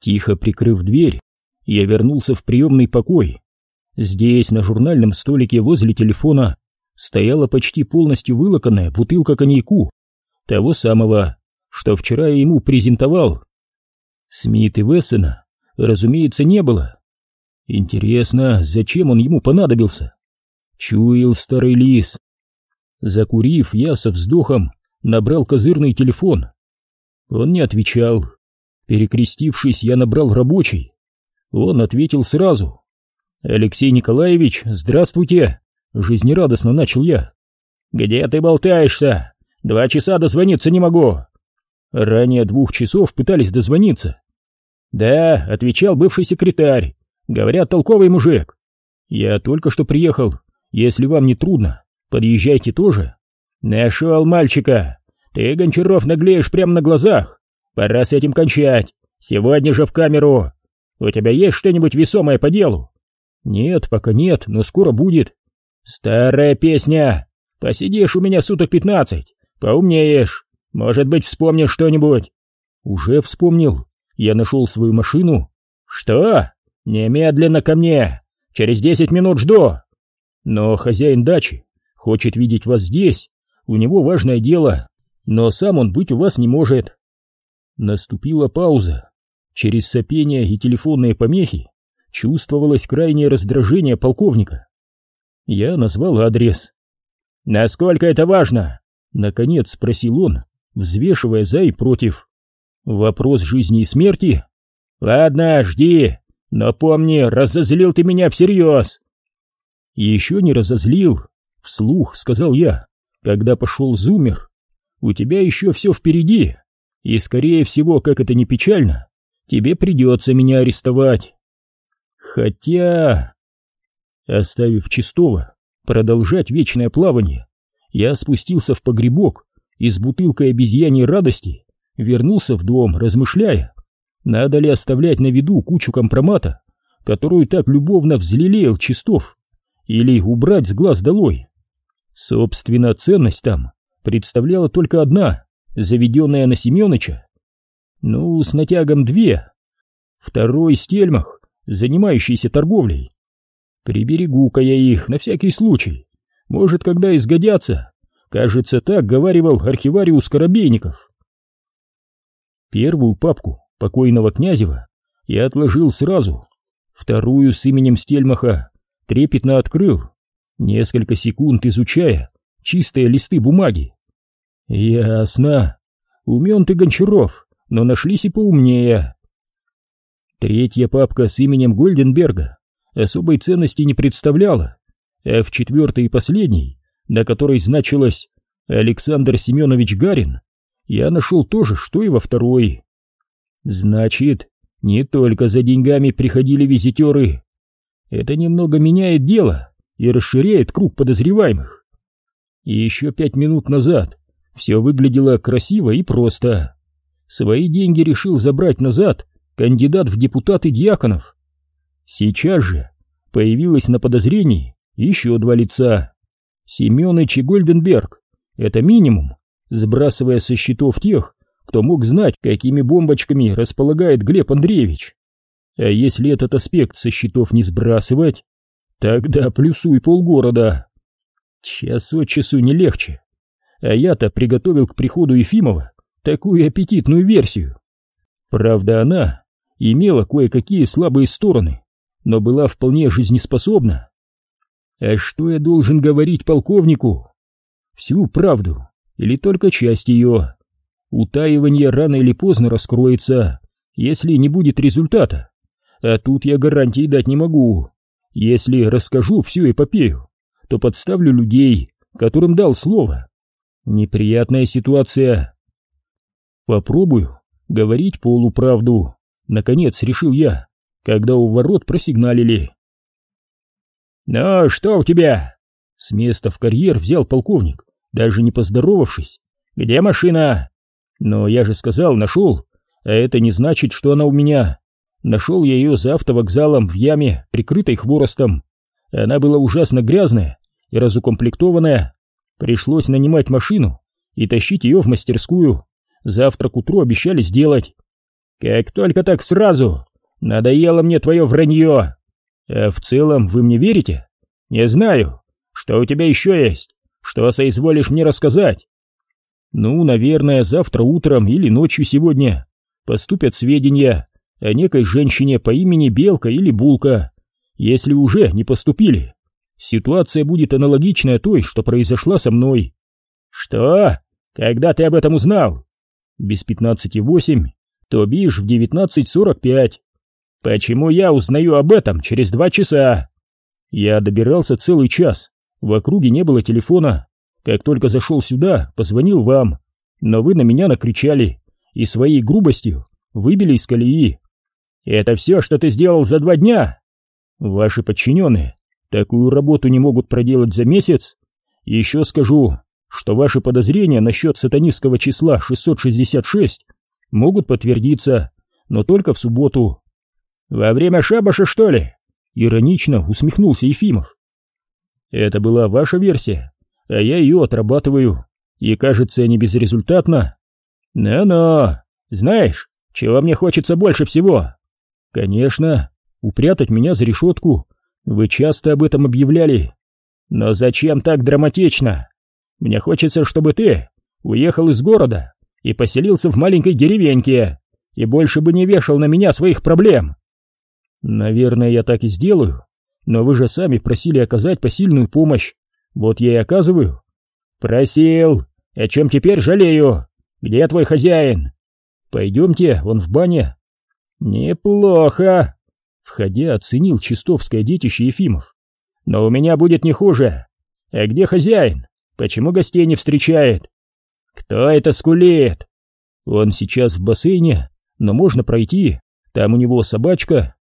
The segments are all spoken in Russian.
Тихо прикрыв дверь, я вернулся в приемный покой. Здесь, на журнальном столике возле телефона, стояла почти полностью вылоканная бутылка коньяку, того самого, что вчера я ему презентовал. Смит и Вессена, разумеется, не было. Интересно, зачем он ему понадобился? Чуял старый лис. Закурив, я со вздохом набрал козырный телефон. Он не отвечал. Перекрестившись, я набрал рабочий. Он ответил сразу. «Алексей Николаевич, здравствуйте!» Жизнерадостно начал я. «Где ты болтаешься? Два часа дозвониться не могу!» Ранее двух часов пытались дозвониться. «Да», — отвечал бывший секретарь. «Говорят, толковый мужик. Я только что приехал. Если вам не трудно, подъезжайте тоже». «Нашел мальчика. Ты, Гончаров, наглеешь прямо на глазах. Пора с этим кончать. Сегодня же в камеру. У тебя есть что-нибудь весомое по делу?» «Нет, пока нет, но скоро будет». «Старая песня. Посидишь у меня суток пятнадцать. Поумнеешь. Может быть, вспомнишь что-нибудь?» «Уже вспомнил. Я нашел свою машину». «Что? Немедленно ко мне. Через десять минут жду». «Но хозяин дачи хочет видеть вас здесь. У него важное дело, но сам он быть у вас не может». Наступила пауза. Через сопение и телефонные помехи чувствовалось крайнее раздражение полковника. Я назвал адрес. «Насколько это важно?» — наконец спросил он, взвешивая за и против. «Вопрос жизни и смерти?» «Ладно, жди, но помни, разозлил ты меня всерьез!» «Еще не разозлил», — вслух сказал я, когда пошел зумер. «У тебя еще все впереди, и, скорее всего, как это не печально, тебе придется меня арестовать». Хотя... Оставив чистого продолжать вечное плавание, я спустился в погребок и с бутылкой обезьяньей радости вернулся в дом, размышляя, надо ли оставлять на виду кучу компромата, которую так любовно взлелеял Чистов, или убрать с глаз долой. Собственно, ценность там представляла только одна, заведенная на Семёныча. Ну, с натягом две. Второй стельмах, занимающийся торговлей. Приберегу-ка я их на всякий случай. Может, когда изгодятся. Кажется, так говаривал архивариус Коробейников. Первую папку покойного Князева я отложил сразу. Вторую с именем Стельмаха трепетно открыл, несколько секунд изучая чистые листы бумаги. Ясно. Умен ты, Гончаров, но нашлись и поумнее. Третья папка с именем Гольденберга особой ценности не представляла, а в четвертой и последней, на которой значилось Александр Семенович Гарин, я нашел то же, что и во второй. Значит, не только за деньгами приходили визитеры. Это немного меняет дело и расширяет круг подозреваемых. И еще пять минут назад все выглядело красиво и просто. Свои деньги решил забрать назад кандидат в депутаты Дьяконов. Сейчас же появилось на подозрении еще два лица. Семеныч и Гольденберг. Это минимум, сбрасывая со счетов тех, кто мог знать, какими бомбочками располагает Глеб Андреевич. А если этот аспект со счетов не сбрасывать, тогда плюсуй полгорода. Час от часу не легче. А я-то приготовил к приходу Ефимова такую аппетитную версию. Правда, она имела кое-какие слабые стороны, но была вполне жизнеспособна. А что я должен говорить полковнику? Всю правду или только часть ее? Утаивание рано или поздно раскроется, если не будет результата. А тут я гарантии дать не могу. Если расскажу всю эпопею, то подставлю людей, которым дал слово. Неприятная ситуация. Попробую говорить полуправду. Наконец решил я, когда у ворот просигналили. «Ну, что у тебя?» С места в карьер взял полковник, даже не поздоровавшись. «Где машина?» «Но я же сказал, нашел, а это не значит, что она у меня. Нашел я ее за автовокзалом в яме, прикрытой хворостом. Она была ужасно грязная и разукомплектованная. Пришлось нанимать машину и тащить ее в мастерскую. Завтра к утру обещали сделать. Как только так сразу! Надоело мне твое вранье! А в целом вы мне верите? Не знаю. Что у тебя еще есть? Что соизволишь мне рассказать? Ну, наверное, завтра утром или ночью сегодня поступят сведения о некой женщине по имени Белка или Булка. Если уже не поступили, ситуация будет аналогичная той, что произошла со мной. Что? Когда ты об этом узнал? Без пятнадцати восемь, то бишь в девятнадцать сорок пять. Почему я узнаю об этом через два часа? Я добирался целый час, в округе не было телефона. Как только зашел сюда, позвонил вам, но вы на меня накричали и своей грубостью выбили из колеи. Это все, что ты сделал за два дня? Ваши подчиненные такую работу не могут проделать за месяц. Еще скажу, что ваши подозрения насчет сатанистского числа 666 могут подтвердиться, но только в субботу. Во время шабаша, что ли? Иронично усмехнулся Ефимов. Это была ваша версия, а я ее отрабатываю, и кажется, не безрезультатно. Но-но, знаешь, чего мне хочется больше всего? Конечно, упрятать меня за решетку. Вы часто об этом объявляли. Но зачем так драматично? Мне хочется, чтобы ты уехал из города и поселился в маленькой деревеньке, и больше бы не вешал на меня своих проблем. Наверное, я так и сделаю, но вы же сами просили оказать посильную помощь. Вот я и оказываю. Просил. О чем теперь жалею? Где твой хозяин? Пойдемте, он в бане. Неплохо. Входя, оценил чистовское детище Ефимов. Но у меня будет не хуже. А где хозяин? Почему гостей не встречает? Кто это скулит? Он сейчас в бассейне, но можно пройти. Там у него собачка.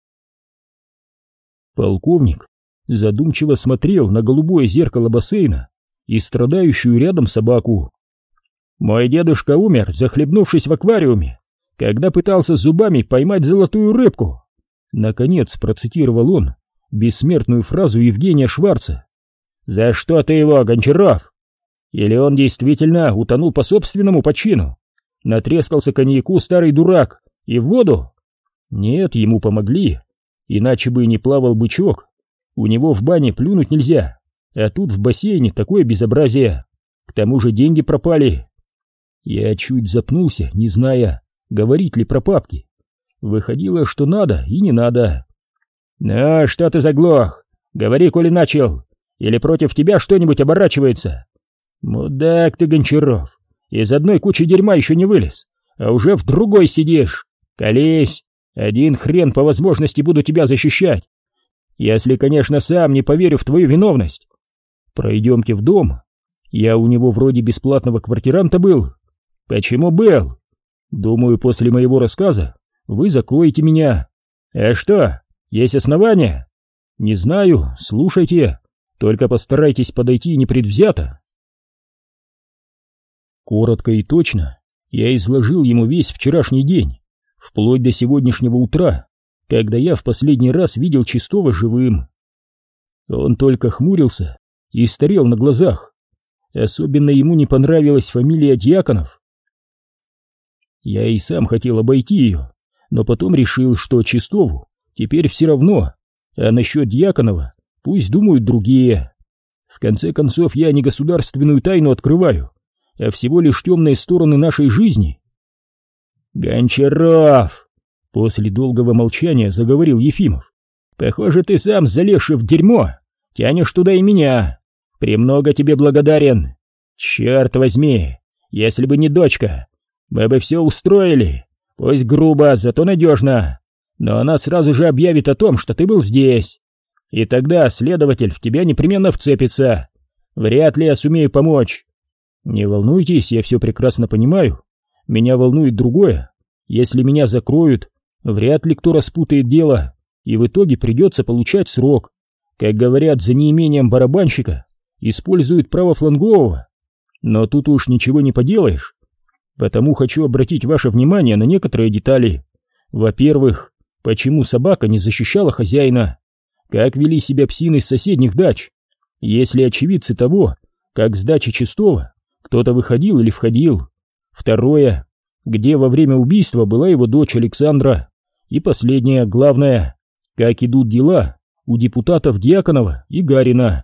Полковник задумчиво смотрел на голубое зеркало бассейна и страдающую рядом собаку. Мой дедушка умер, захлебнувшись в аквариуме, когда пытался зубами поймать золотую рыбку. Наконец процитировал он бессмертную фразу Евгения Шварца. «За что ты его, Гончаров?» Или он действительно утонул по собственному почину? Натрескался коньяку старый дурак и в воду? Нет, ему помогли, иначе бы не плавал бычок. У него в бане плюнуть нельзя, а тут в бассейне такое безобразие. К тому же деньги пропали. Я чуть запнулся, не зная, говорить ли про папки. Выходило, что надо и не надо. «Ну, что ты заглох? Говори, коли начал. Или против тебя что-нибудь оборачивается?» «Мудак ты, Гончаров, из одной кучи дерьма еще не вылез, а уже в другой сидишь. Колись, один хрен по возможности буду тебя защищать. Если, конечно, сам не поверю в твою виновность. Пройдемте в дом. Я у него вроде бесплатного квартиранта был. Почему был? Думаю, после моего рассказа вы закроете меня. А что, есть основания? Не знаю, слушайте. Только постарайтесь подойти непредвзято. Коротко и точно я изложил ему весь вчерашний день, вплоть до сегодняшнего утра, когда я в последний раз видел Чистого живым. Он только хмурился и старел на глазах. Особенно ему не понравилась фамилия Дьяконов. Я и сам хотел обойти ее, но потом решил, что Чистову теперь все равно, а насчет Дьяконова пусть думают другие. В конце концов, я не государственную тайну открываю, а всего лишь темные стороны нашей жизни. «Гончаров!» — после долгого молчания заговорил Ефимов. «Похоже, ты сам, залезший в дерьмо, тянешь туда и меня. Премного тебе благодарен. Черт возьми, если бы не дочка, мы бы все устроили, пусть грубо, зато надежно. Но она сразу же объявит о том, что ты был здесь. И тогда следователь в тебя непременно вцепится. Вряд ли я сумею помочь. Не волнуйтесь, я все прекрасно понимаю. Меня волнует другое. Если меня закроют, вряд ли кто распутает дело, и в итоге придется получать срок. Как говорят, за неимением барабанщика используют право флангового. Но тут уж ничего не поделаешь. Потому хочу обратить ваше внимание на некоторые детали. Во-первых, почему собака не защищала хозяина? Как вели себя псины с соседних дач? Если очевидцы того, как с дачи Чистого кто-то выходил или входил. Второе. где во время убийства была его дочь Александра, и последнее, главное, как идут дела у депутатов Дьяконова и Гарина.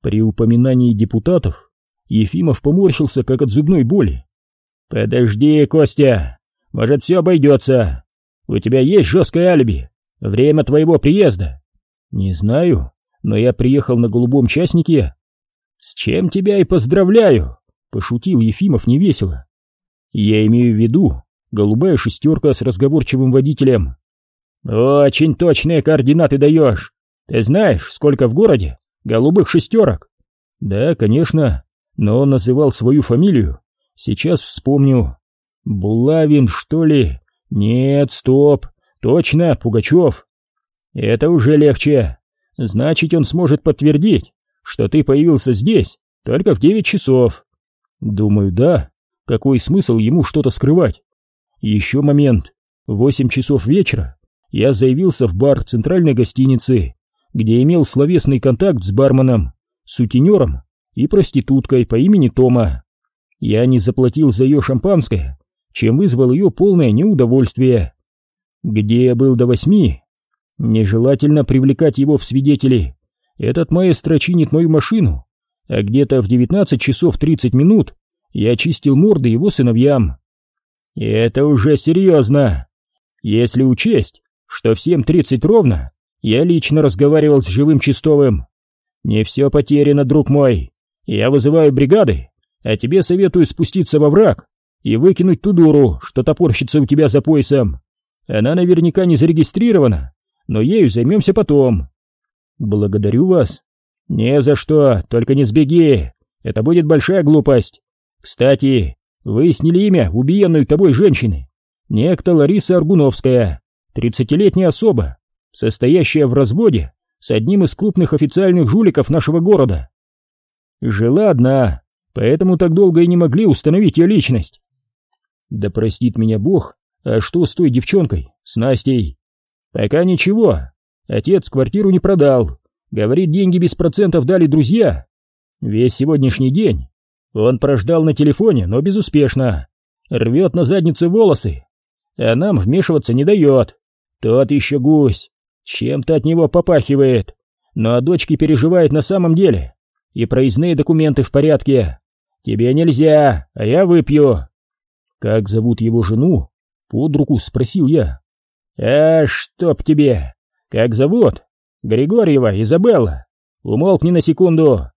При упоминании депутатов Ефимов поморщился, как от зубной боли. «Подожди, Костя, может, все обойдется. У тебя есть жесткое алиби? Время твоего приезда?» «Не знаю, но я приехал на голубом частнике». «С чем тебя и поздравляю!» — пошутил Ефимов невесело. «Я имею в виду голубая шестерка с разговорчивым водителем». «Очень точные координаты даешь. Ты знаешь, сколько в городе голубых шестерок?» «Да, конечно, но он называл свою фамилию. Сейчас вспомню. Булавин, что ли? Нет, стоп. Точно, Пугачев. Это уже легче. Значит, он сможет подтвердить, что ты появился здесь только в девять часов. Думаю, да. Какой смысл ему что-то скрывать? Еще момент. Восемь часов вечера я заявился в бар центральной гостиницы, где имел словесный контакт с барменом, сутенером и проституткой по имени Тома. Я не заплатил за ее шампанское, чем вызвал ее полное неудовольствие. Где я был до восьми? Нежелательно привлекать его в свидетели. Этот маэстро чинит мою машину, а где-то в 19 часов 30 минут я чистил морды его сыновьям. Это уже серьезно. Если учесть, что в 7.30 ровно я лично разговаривал с живым Чистовым. Не все потеряно, друг мой. Я вызываю бригады, а тебе советую спуститься во враг и выкинуть ту дуру, что топорщится у тебя за поясом. Она наверняка не зарегистрирована, но ею займемся потом. Благодарю вас. Не за что, только не сбеги. Это будет большая глупость. Кстати, выяснили имя убиенной тобой женщины. Некто Лариса Аргуновская, тридцатилетняя особа, состоящая в разводе с одним из крупных официальных жуликов нашего города. Жила одна, поэтому так долго и не могли установить ее личность. Да простит меня Бог, а что с той девчонкой, с Настей? Пока ничего. Отец квартиру не продал. Говорит, деньги без процентов дали друзья. Весь сегодняшний день он прождал на телефоне, но безуспешно. Рвет на заднице волосы, а нам вмешиваться не дает. Тот еще гусь. Чем-то от него попахивает. Но о дочке переживает на самом деле. И проездные документы в порядке. Тебе нельзя, а я выпью. Как зовут его жену? Под руку спросил я. А чтоб тебе! Как зовут? Григорьева Изабелла. Умолкни на секунду.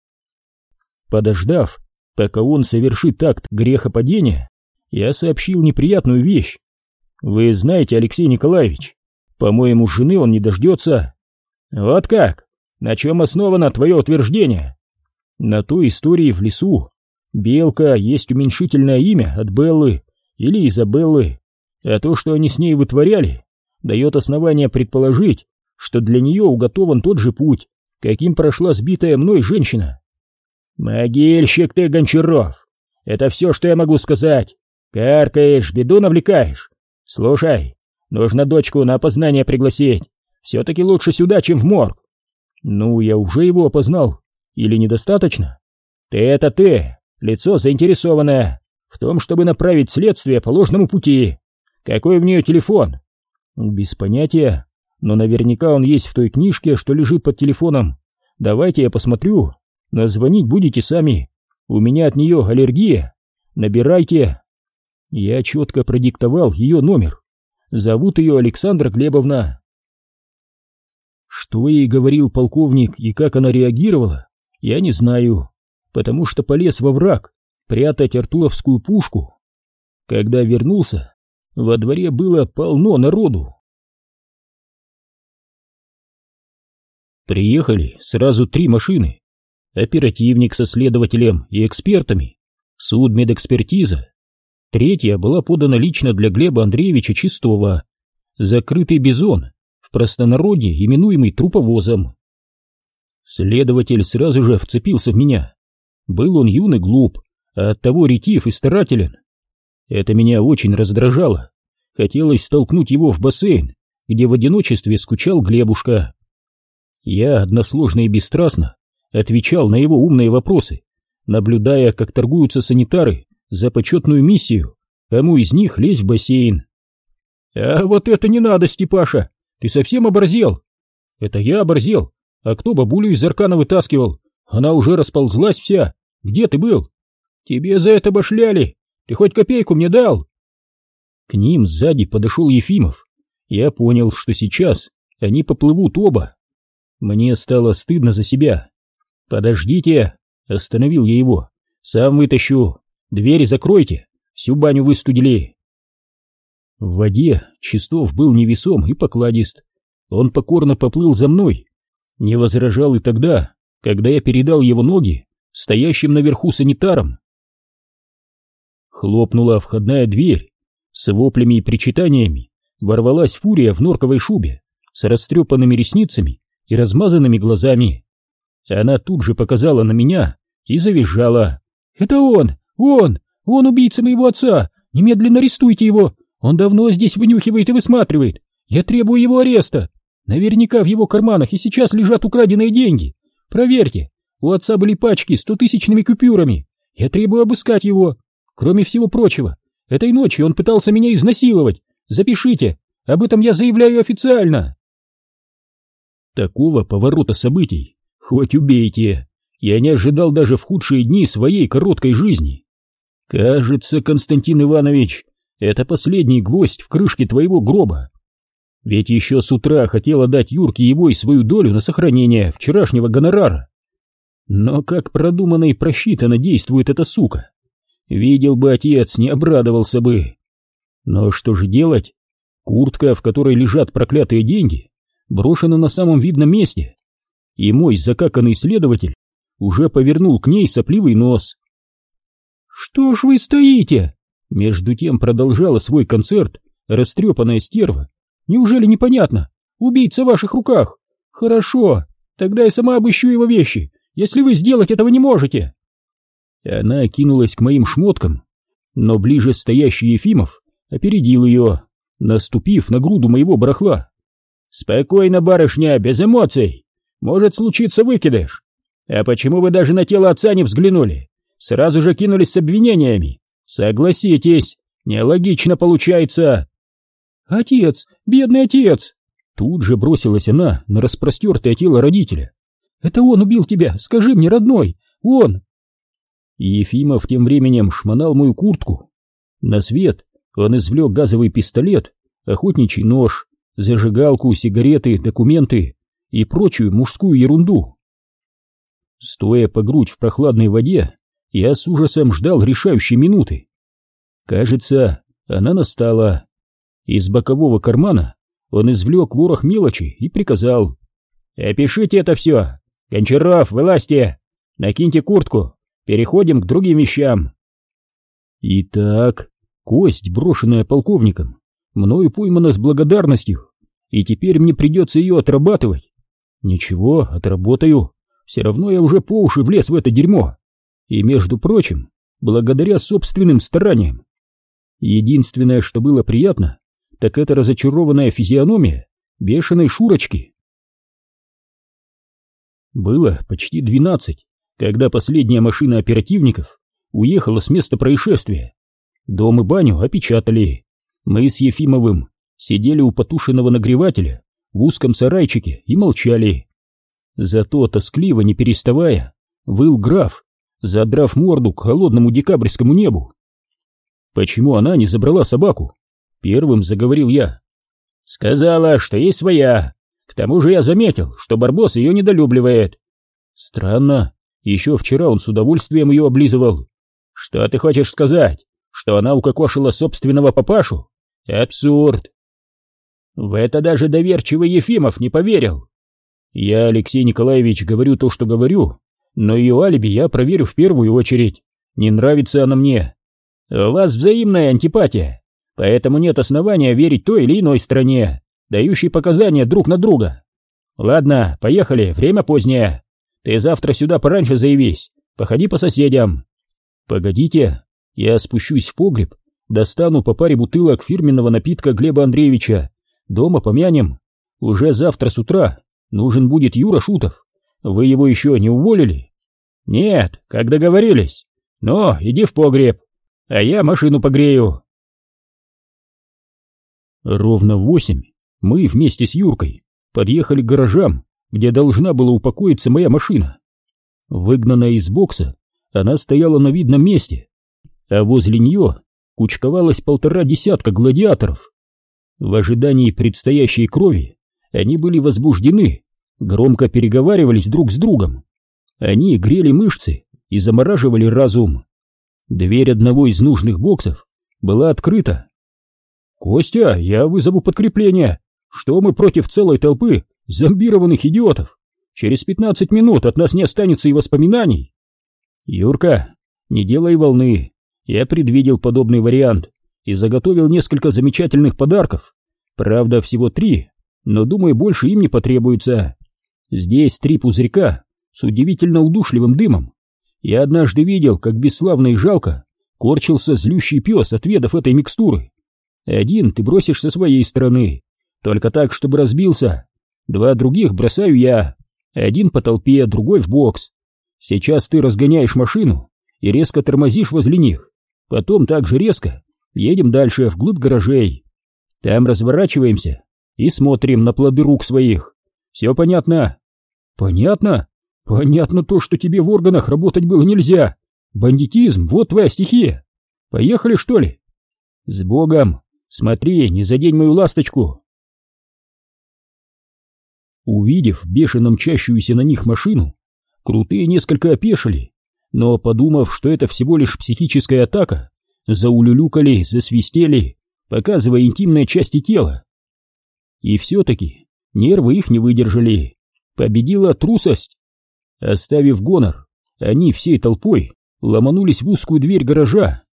Подождав, пока он совершит акт грехопадения, я сообщил неприятную вещь. Вы знаете, Алексей Николаевич, по-моему, жены он не дождется. Вот как? На чем основано твое утверждение? На той истории в лесу. Белка есть уменьшительное имя от Беллы или Изабеллы, а то, что они с ней вытворяли, дает основание предположить, что для нее уготован тот же путь, каким прошла сбитая мной женщина. «Могильщик ты, Гончаров! Это все, что я могу сказать. Каркаешь, беду навлекаешь. Слушай, нужно дочку на опознание пригласить. Все-таки лучше сюда, чем в морг». «Ну, я уже его опознал. Или недостаточно?» «Ты это ты, лицо заинтересованное в том, чтобы направить следствие по ложному пути. Какой в нее телефон? Без понятия, но наверняка он есть в той книжке, что лежит под телефоном. Давайте я посмотрю, но звонить будете сами. У меня от нее аллергия. Набирайте. Я четко продиктовал ее номер. Зовут ее Александра Глебовна. Что ей говорил полковник и как она реагировала, я не знаю, потому что полез во враг, прятать артуровскую пушку. Когда вернулся, во дворе было полно народу. Приехали сразу три машины. Оперативник со следователем и экспертами, судмедэкспертиза. Третья была подана лично для Глеба Андреевича Чистова. Закрытый бизон, в простонародье именуемый труповозом. Следователь сразу же вцепился в меня. Был он юный глуп, а оттого ретив и старателен. Это меня очень раздражало. Хотелось столкнуть его в бассейн, где в одиночестве скучал Глебушка. Я односложно и бесстрастно отвечал на его умные вопросы, наблюдая, как торгуются санитары за почетную миссию, кому из них лезть в бассейн. А вот это не надо, Степаша, ты совсем оборзел. Это я оборзел, а кто бабулю из Аркана вытаскивал? Она уже расползлась вся. Где ты был? Тебе за это башляли. Ты хоть копейку мне дал? К ним сзади подошел Ефимов. Я понял, что сейчас они поплывут оба. Мне стало стыдно за себя. «Подождите!» — остановил я его. «Сам вытащу. Двери закройте. Всю баню выстудили». В воде Чистов был невесом и покладист. Он покорно поплыл за мной. Не возражал и тогда, когда я передал его ноги стоящим наверху санитарам. Хлопнула входная дверь. С воплями и причитаниями ворвалась фурия в норковой шубе с растрепанными ресницами и размазанными глазами. Она тут же показала на меня и завизжала. «Это он! Он! Он убийца моего отца! Немедленно арестуйте его! Он давно здесь вынюхивает и высматривает! Я требую его ареста! Наверняка в его карманах и сейчас лежат украденные деньги! Проверьте! У отца были пачки с стотысячными купюрами! Я требую обыскать его! Кроме всего прочего, этой ночью он пытался меня изнасиловать! Запишите! Об этом я заявляю официально!» Такого поворота событий хоть убейте, я не ожидал даже в худшие дни своей короткой жизни. Кажется, Константин Иванович, это последний гвоздь в крышке твоего гроба. Ведь еще с утра хотела дать Юрке его и свою долю на сохранение вчерашнего гонорара. Но как продуманно и просчитанно действует эта сука. Видел бы отец, не обрадовался бы. Но что же делать? Куртка, в которой лежат проклятые деньги, брошена на самом видном месте, и мой закаканный следователь уже повернул к ней сопливый нос. «Что ж вы стоите?» Между тем продолжала свой концерт растрепанная стерва. «Неужели непонятно? Убийца в ваших руках! Хорошо, тогда я сама обыщу его вещи, если вы сделать этого не можете!» Она кинулась к моим шмоткам, но ближе стоящий Ефимов опередил ее, наступив на груду моего барахла. «Спокойно, барышня, без эмоций! Может случиться выкидыш. А почему вы даже на тело отца не взглянули? Сразу же кинулись с обвинениями. Согласитесь, нелогично получается. Отец, бедный отец! Тут же бросилась она на распростертое тело родителя. Это он убил тебя, скажи мне, родной, он! Ефимов тем временем шмонал мою куртку. На свет он извлек газовый пистолет, охотничий нож, зажигалку, сигареты, документы и прочую мужскую ерунду. Стоя по грудь в прохладной воде, я с ужасом ждал решающей минуты. Кажется, она настала. Из бокового кармана он извлек ворох мелочи и приказал. «Опишите это все! Гончаров, вылазьте! Накиньте куртку! Переходим к другим вещам!» Итак, кость, брошенная полковником, мною поймана с благодарностью, и теперь мне придется ее отрабатывать. Ничего, отработаю. Все равно я уже по уши влез в это дерьмо. И, между прочим, благодаря собственным стараниям. Единственное, что было приятно, так это разочарованная физиономия бешеной Шурочки. Было почти двенадцать, когда последняя машина оперативников уехала с места происшествия. Дом и баню опечатали. Мы с Ефимовым сидели у потушенного нагревателя в узком сарайчике и молчали. Зато тоскливо, не переставая, выл граф, задрав морду к холодному декабрьскому небу. Почему она не забрала собаку? Первым заговорил я. Сказала, что есть своя. К тому же я заметил, что Барбос ее недолюбливает. Странно, еще вчера он с удовольствием ее облизывал. Что ты хочешь сказать? Что она укокошила собственного папашу? Абсурд. В это даже доверчивый Ефимов не поверил. Я, Алексей Николаевич, говорю то, что говорю, но ее алиби я проверю в первую очередь. Не нравится она мне. У вас взаимная антипатия, поэтому нет основания верить той или иной стране, дающей показания друг на друга. Ладно, поехали, время позднее. Ты завтра сюда пораньше заявись, походи по соседям. Погодите, я спущусь в погреб, достану по паре бутылок фирменного напитка Глеба Андреевича Дома помянем. Уже завтра с утра нужен будет Юра Шутов. Вы его еще не уволили? Нет, как договорились. Но иди в погреб, а я машину погрею. Ровно в восемь мы вместе с Юркой подъехали к гаражам, где должна была упокоиться моя машина. Выгнанная из бокса, она стояла на видном месте, а возле нее кучковалось полтора десятка гладиаторов. В ожидании предстоящей крови они были возбуждены, громко переговаривались друг с другом. Они грели мышцы и замораживали разум. Дверь одного из нужных боксов была открыта. «Костя, я вызову подкрепление. Что мы против целой толпы зомбированных идиотов? Через пятнадцать минут от нас не останется и воспоминаний». «Юрка, не делай волны. Я предвидел подобный вариант и заготовил несколько замечательных подарков. Правда, всего три, но, думаю, больше им не потребуется. Здесь три пузырька с удивительно удушливым дымом. Я однажды видел, как бесславно и жалко корчился злющий пес, отведав этой микстуры. Один ты бросишь со своей стороны, только так, чтобы разбился. Два других бросаю я, один по толпе, другой в бокс. Сейчас ты разгоняешь машину и резко тормозишь возле них. Потом так же резко едем дальше, вглубь гаражей. Там разворачиваемся и смотрим на плоды рук своих. Все понятно? Понятно? Понятно то, что тебе в органах работать было нельзя. Бандитизм, вот твоя стихия. Поехали, что ли? С Богом! Смотри, не задень мою ласточку. Увидев бешено мчащуюся на них машину, крутые несколько опешили, но, подумав, что это всего лишь психическая атака, заулюлюкали, засвистели, показывая интимные части тела. И все-таки нервы их не выдержали, победила трусость. Оставив гонор, они всей толпой ломанулись в узкую дверь гаража.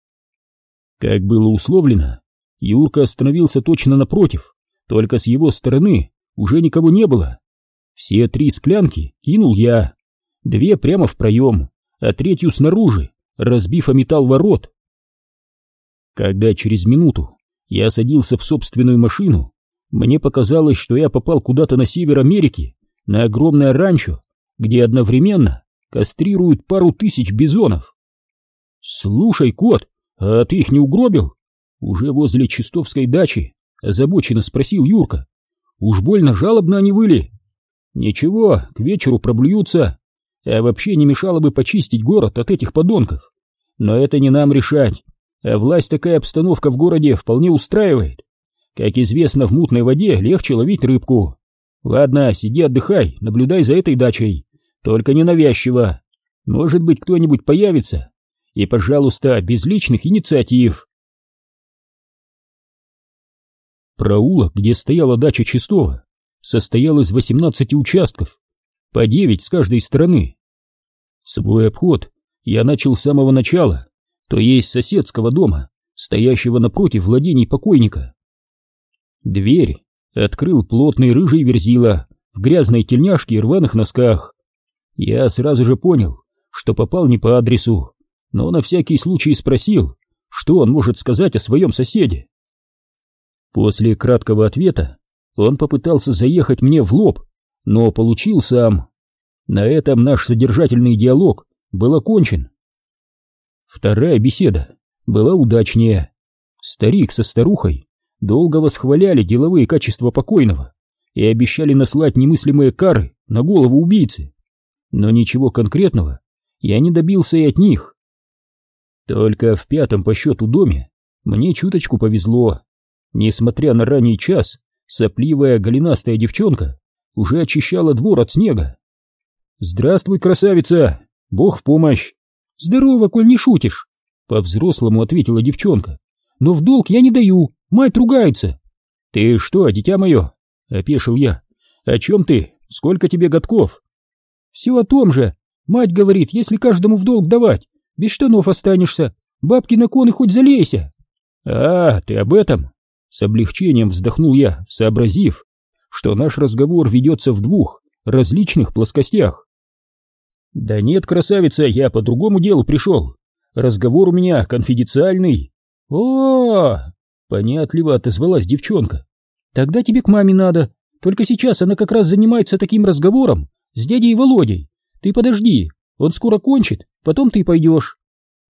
Как было условлено, Юрка остановился точно напротив, только с его стороны уже никого не было. Все три склянки кинул я, две прямо в проем, а третью снаружи, разбив о металл ворот. Когда через минуту я садился в собственную машину, мне показалось, что я попал куда-то на север Америки, на огромное ранчо, где одновременно кастрируют пару тысяч бизонов. «Слушай, кот, а ты их не угробил?» Уже возле Чистовской дачи озабоченно спросил Юрка. «Уж больно жалобно они выли». «Ничего, к вечеру проблюются, а вообще не мешало бы почистить город от этих подонков. Но это не нам решать, а власть такая обстановка в городе вполне устраивает. Как известно, в мутной воде легче ловить рыбку. Ладно, сиди отдыхай, наблюдай за этой дачей. Только ненавязчиво. Может быть, кто-нибудь появится. И, пожалуйста, без личных инициатив. Проулок, где стояла дача Чистова, состоял из 18 участков, по 9 с каждой стороны. Свой обход я начал с самого начала, то есть соседского дома, стоящего напротив владений покойника. Дверь открыл плотный рыжий верзила в грязной тельняшке и рваных носках. Я сразу же понял, что попал не по адресу, но на всякий случай спросил, что он может сказать о своем соседе. После краткого ответа он попытался заехать мне в лоб, но получил сам. На этом наш содержательный диалог был окончен. Вторая беседа была удачнее. Старик со старухой долго восхваляли деловые качества покойного и обещали наслать немыслимые кары на голову убийцы. Но ничего конкретного я не добился и от них. Только в пятом по счету доме мне чуточку повезло. Несмотря на ранний час, сопливая голенастая девчонка уже очищала двор от снега. «Здравствуй, красавица! Бог в помощь!» «Здорово, коль не шутишь!» По-взрослому ответила девчонка. «Но в долг я не даю, Мать ругается. Ты что, дитя мое? Опешил я. О чем ты? Сколько тебе годков? Все о том же. Мать говорит, если каждому в долг давать, без штанов останешься. Бабки на коны хоть залейся. А, ты об этом? С облегчением вздохнул я, сообразив, что наш разговор ведется в двух различных плоскостях. Да нет, красавица, я по другому делу пришел. Разговор у меня конфиденциальный. О, -о, -о Понятливо отозвалась девчонка. Тогда тебе к маме надо. Только сейчас она как раз занимается таким разговором с дядей Володей. Ты подожди, он скоро кончит, потом ты пойдешь.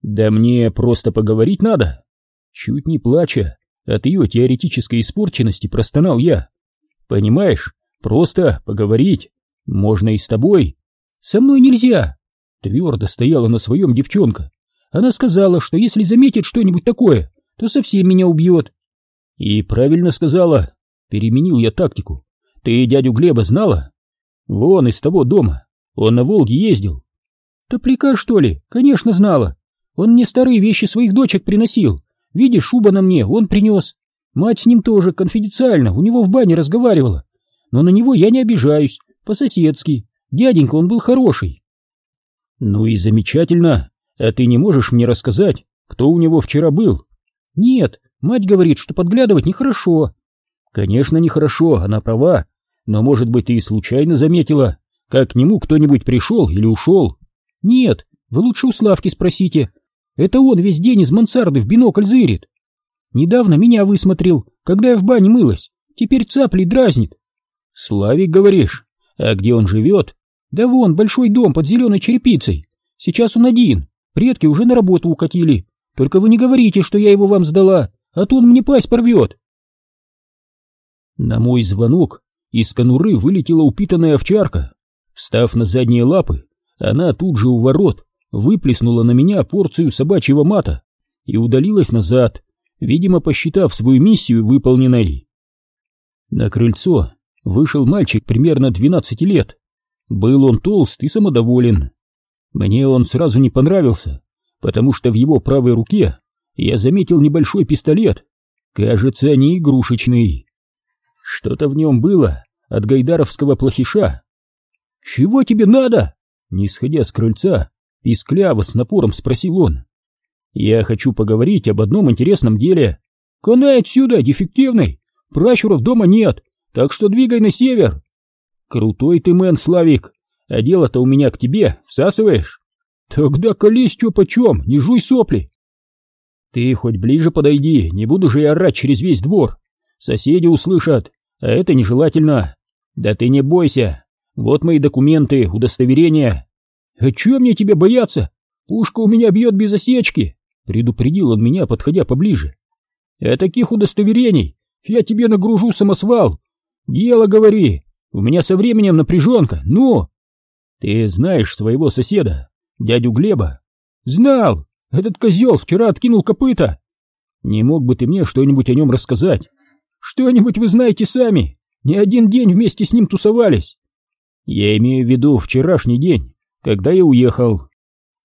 Да мне просто поговорить надо. Чуть не плача, От ее теоретической испорченности простонал я. Понимаешь, просто поговорить. Можно и с тобой. Со мной нельзя. Твердо стояла на своем девчонка. Она сказала, что если заметит что-нибудь такое, то совсем меня убьет. И правильно сказала. Переменил я тактику. Ты дядю Глеба знала? Вон из того дома. Он на Волге ездил. Топляка, что ли? Конечно, знала. Он мне старые вещи своих дочек приносил. Видишь, шуба на мне, он принес. Мать с ним тоже конфиденциально, у него в бане разговаривала. Но на него я не обижаюсь, по-соседски. Дяденька, он был хороший. Ну и замечательно. А ты не можешь мне рассказать, кто у него вчера был? Нет, мать говорит, что подглядывать нехорошо. Конечно, нехорошо, она права. Но, может быть, ты и случайно заметила, как к нему кто-нибудь пришел или ушел? Нет, вы лучше у Славки спросите. Это он весь день из мансарды в бинокль зырит. Недавно меня высмотрел, когда я в бане мылась. Теперь цапли дразнит. Славик, говоришь? А где он живет? Да вон, большой дом под зеленой черепицей. Сейчас он один. Предки уже на работу укатили. Только вы не говорите, что я его вам сдала, а то он мне пасть порвет. На мой звонок из конуры вылетела упитанная овчарка. Встав на задние лапы, она тут же у ворот выплеснула на меня порцию собачьего мата и удалилась назад, видимо, посчитав свою миссию выполненной. На крыльцо вышел мальчик примерно 12 лет. Был он толст и самодоволен. Мне он сразу не понравился, потому что в его правой руке я заметил небольшой пистолет, кажется, не игрушечный. Что-то в нем было от гайдаровского плохиша. «Чего тебе надо?» Не сходя с крыльца, пискляво с напором спросил он. «Я хочу поговорить об одном интересном деле. Канай отсюда, дефективный! Пращуров дома нет, так что двигай на север!» «Крутой ты мэн, Славик, а дело-то у меня к тебе, всасываешь?» «Тогда колись чё почем, не жуй сопли!» «Ты хоть ближе подойди, не буду же я орать через весь двор. Соседи услышат, а это нежелательно. Да ты не бойся, вот мои документы, удостоверения. А чё мне тебе бояться? Пушка у меня бьет без осечки, предупредил он меня, подходя поближе. А таких удостоверений я тебе нагружу самосвал. Дело говори, у меня со временем напряженка, ну. Ты знаешь своего соседа, дядю Глеба? Знал, этот козел вчера откинул копыта. Не мог бы ты мне что-нибудь о нем рассказать? Что-нибудь вы знаете сами. Не один день вместе с ним тусовались. Я имею в виду вчерашний день, когда я уехал.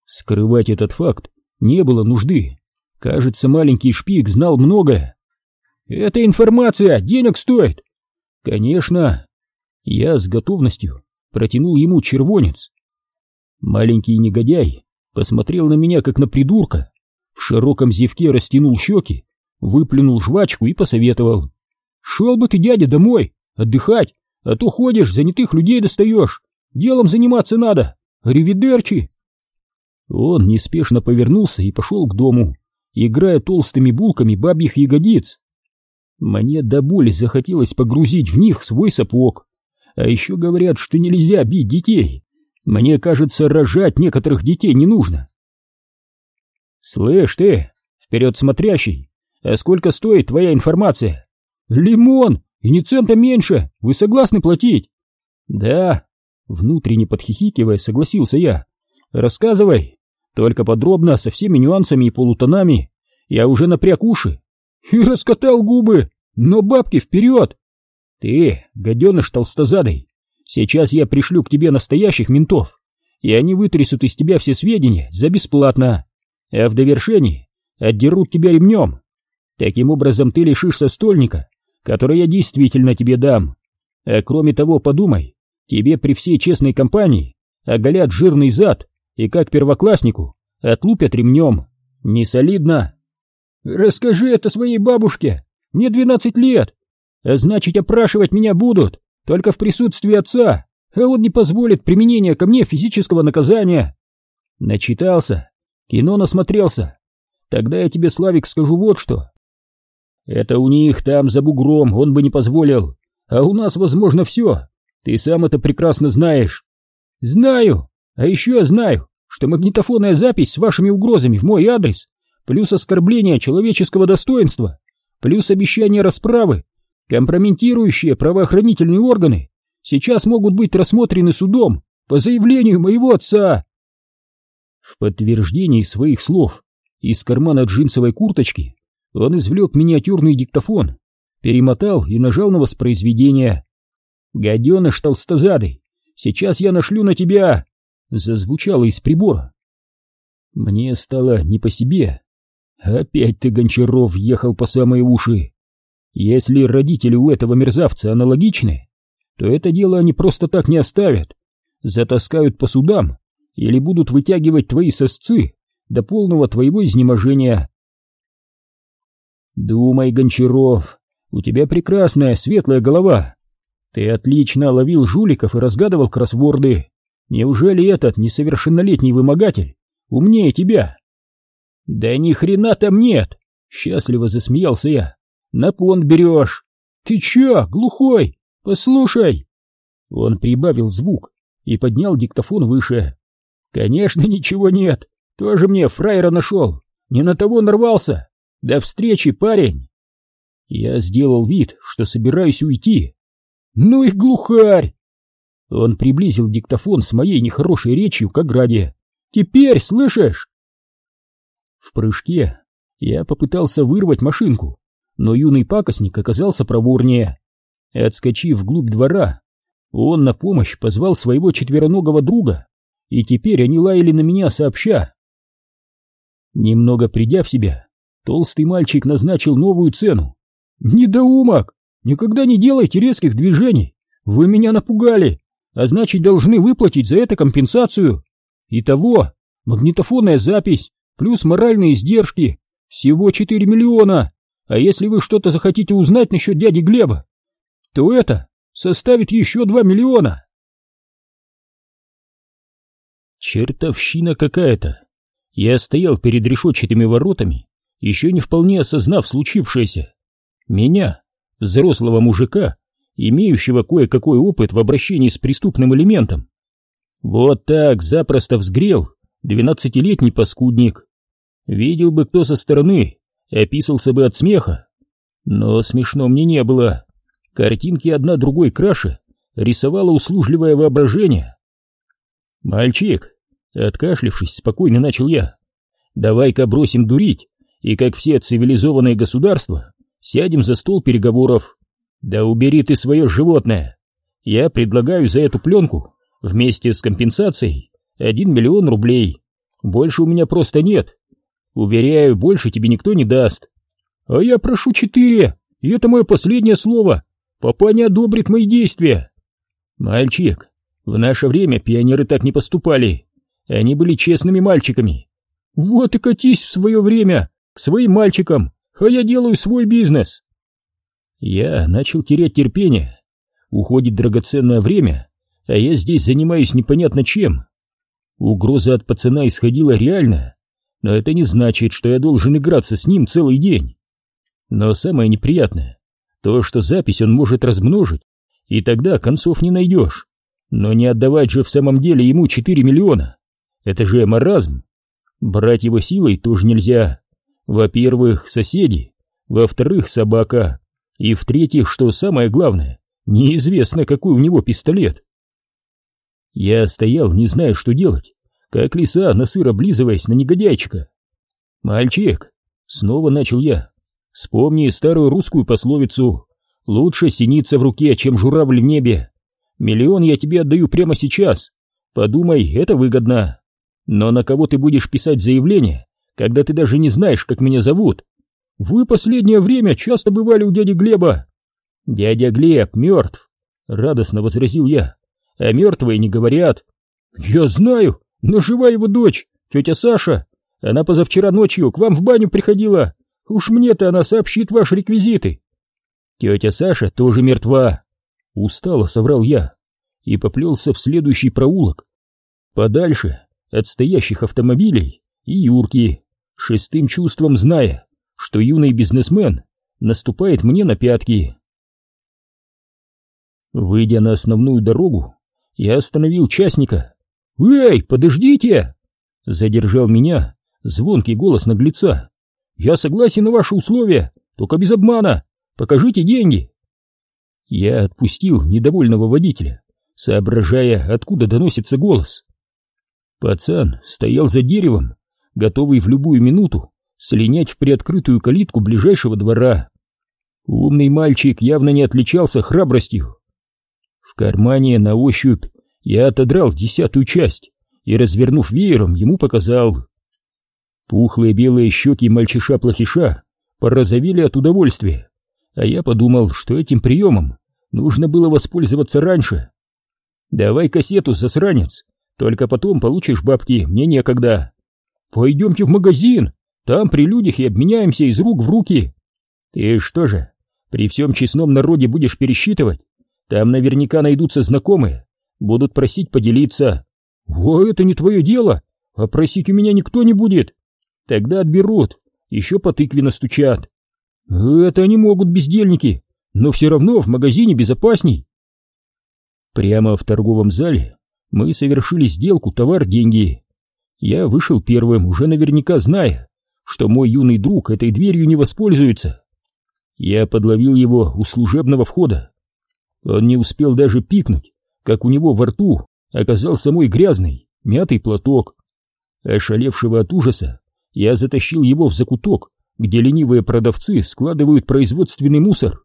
Скрывать этот факт не было нужды. Кажется, маленький шпик знал многое. Эта информация денег стоит. Конечно. Я с готовностью протянул ему червонец. Маленький негодяй посмотрел на меня, как на придурка, в широком зевке растянул щеки, выплюнул жвачку и посоветовал. «Шел бы ты, дядя, домой, отдыхать, а то ходишь, занятых людей достаешь. Делом заниматься надо. Ривидерчи. Он неспешно повернулся и пошел к дому, играя толстыми булками бабьих ягодиц. Мне до боли захотелось погрузить в них свой сапог. А еще говорят, что нельзя бить детей. Мне кажется, рожать некоторых детей не нужно. Слышь ты, вперед смотрящий, а сколько стоит твоя информация? Лимон! И ни цента меньше, вы согласны платить? Да, внутренне подхихикивая, согласился я. Рассказывай, только подробно, со всеми нюансами и полутонами. Я уже напряг уши. И раскатал губы, но бабки вперед. Ты, гаденыш толстозадый, сейчас я пришлю к тебе настоящих ментов, и они вытрясут из тебя все сведения за бесплатно. А в довершении отдерут тебя ремнем. Таким образом ты лишишься стольника который я действительно тебе дам. А кроме того, подумай, тебе при всей честной компании оголят жирный зад и как первокласснику отлупят ремнем. Не солидно. Расскажи это своей бабушке. Мне двенадцать лет. А значит, опрашивать меня будут только в присутствии отца, а он не позволит применения ко мне физического наказания. Начитался, кино насмотрелся. Тогда я тебе, Славик, скажу вот что. Это у них там за бугром, он бы не позволил. А у нас возможно все. Ты сам это прекрасно знаешь. Знаю. А еще я знаю, что магнитофонная запись с вашими угрозами в мой адрес, плюс оскорбление человеческого достоинства, плюс обещание расправы, компрометирующие правоохранительные органы, сейчас могут быть рассмотрены судом по заявлению моего отца. В подтверждении своих слов из кармана джинсовой курточки он извлек миниатюрный диктофон, перемотал и нажал на воспроизведение. «Гаденыш толстозадый, сейчас я нашлю на тебя!» зазвучало из прибора. Мне стало не по себе. Опять ты, Гончаров, ехал по самые уши. Если родители у этого мерзавца аналогичны, то это дело они просто так не оставят. Затаскают по судам или будут вытягивать твои сосцы до полного твоего изнеможения. Думай, Гончаров, у тебя прекрасная светлая голова. Ты отлично ловил жуликов и разгадывал кроссворды. Неужели этот несовершеннолетний вымогатель умнее тебя? Да ни хрена там нет, счастливо засмеялся я. На понт берешь. Ты чё, глухой? Послушай. Он прибавил звук и поднял диктофон выше. Конечно, ничего нет. Тоже мне фраера нашел. Не на того нарвался. До встречи, парень. Я сделал вид, что собираюсь уйти. Ну и глухарь! Он приблизил диктофон с моей нехорошей речью к ограде. «Теперь слышишь?» В прыжке я попытался вырвать машинку, но юный пакостник оказался проворнее. Отскочив вглубь двора, он на помощь позвал своего четвероногого друга, и теперь они лаяли на меня сообща. Немного придя в себя, толстый мальчик назначил новую цену. «Недоумок! Никогда не делайте резких движений! Вы меня напугали! а значит должны выплатить за это компенсацию. Итого, магнитофонная запись плюс моральные издержки всего 4 миллиона, а если вы что-то захотите узнать насчет дяди Глеба, то это составит еще 2 миллиона. Чертовщина какая-то. Я стоял перед решетчатыми воротами, еще не вполне осознав случившееся. Меня, взрослого мужика, имеющего кое-какой опыт в обращении с преступным элементом. Вот так запросто взгрел двенадцатилетний паскудник. Видел бы кто со стороны, описался бы от смеха. Но смешно мне не было. Картинки одна другой краше рисовало услужливое воображение. «Мальчик!» — откашлившись, спокойно начал я. «Давай-ка бросим дурить, и, как все цивилизованные государства, сядем за стол переговоров. Да убери ты свое животное. Я предлагаю за эту пленку вместе с компенсацией один миллион рублей. Больше у меня просто нет. Уверяю, больше тебе никто не даст. А я прошу четыре, и это мое последнее слово. Папа не одобрит мои действия. Мальчик, в наше время пионеры так не поступали. Они были честными мальчиками. Вот и катись в свое время к своим мальчикам, а я делаю свой бизнес. Я начал терять терпение. Уходит драгоценное время, а я здесь занимаюсь непонятно чем. Угроза от пацана исходила реально, но это не значит, что я должен играться с ним целый день. Но самое неприятное, то, что запись он может размножить, и тогда концов не найдешь. Но не отдавать же в самом деле ему 4 миллиона. Это же маразм. Брать его силой тоже нельзя. Во-первых, соседи. Во-вторых, собака. И в-третьих, что самое главное, неизвестно, какой у него пистолет. Я стоял, не зная, что делать, как лиса, на сыр облизываясь на негодяйчика. «Мальчик!» — снова начал я. «Вспомни старую русскую пословицу. Лучше синица в руке, чем журавль в небе. Миллион я тебе отдаю прямо сейчас. Подумай, это выгодно. Но на кого ты будешь писать заявление, когда ты даже не знаешь, как меня зовут? Вы последнее время часто бывали у дяди Глеба. Дядя Глеб мертв, радостно возразил я. А мертвые не говорят. Я знаю, но жива его дочь, тетя Саша. Она позавчера ночью к вам в баню приходила. Уж мне-то она сообщит ваши реквизиты. Тетя Саша тоже мертва. Устало соврал я и поплелся в следующий проулок. Подальше от стоящих автомобилей и Юрки, шестым чувством зная, что юный бизнесмен наступает мне на пятки. Выйдя на основную дорогу, я остановил частника. «Эй, подождите!» Задержал меня звонкий голос наглеца. «Я согласен на ваши условия, только без обмана. Покажите деньги. Я отпустил недовольного водителя, соображая, откуда доносится голос. Пацан стоял за деревом, готовый в любую минуту слинять в приоткрытую калитку ближайшего двора. Умный мальчик явно не отличался храбростью. В кармане на ощупь я отодрал десятую часть и, развернув веером, ему показал. Пухлые белые щеки мальчиша-плохиша порозовели от удовольствия, а я подумал, что этим приемом нужно было воспользоваться раньше. «Давай кассету, засранец, только потом получишь бабки, мне некогда. Пойдемте в магазин, там при людях и обменяемся из рук в руки. Ты что же, при всем честном народе будешь пересчитывать? Там наверняка найдутся знакомые, будут просить поделиться. О, это не твое дело, а просить у меня никто не будет. Тогда отберут, еще по тыкве настучат. Это они могут, бездельники, но все равно в магазине безопасней. Прямо в торговом зале мы совершили сделку товар-деньги. Я вышел первым, уже наверняка зная, что мой юный друг этой дверью не воспользуется. Я подловил его у служебного входа. Он не успел даже пикнуть, как у него во рту оказался мой грязный, мятый платок. Ошалевшего от ужаса, я затащил его в закуток, где ленивые продавцы складывают производственный мусор.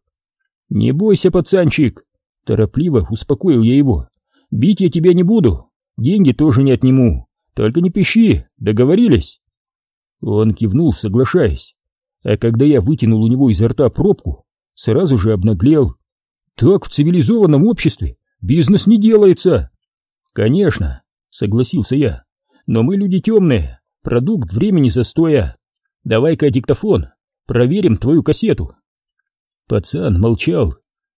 «Не бойся, пацанчик!» Торопливо успокоил я его. «Бить я тебя не буду, деньги тоже не отниму, только не пищи, договорились?» Он кивнул, соглашаясь, а когда я вытянул у него изо рта пробку, сразу же обнаглел. «Так в цивилизованном обществе бизнес не делается!» «Конечно», — согласился я, — «но мы люди темные, продукт времени застоя. Давай-ка диктофон, проверим твою кассету». Пацан молчал,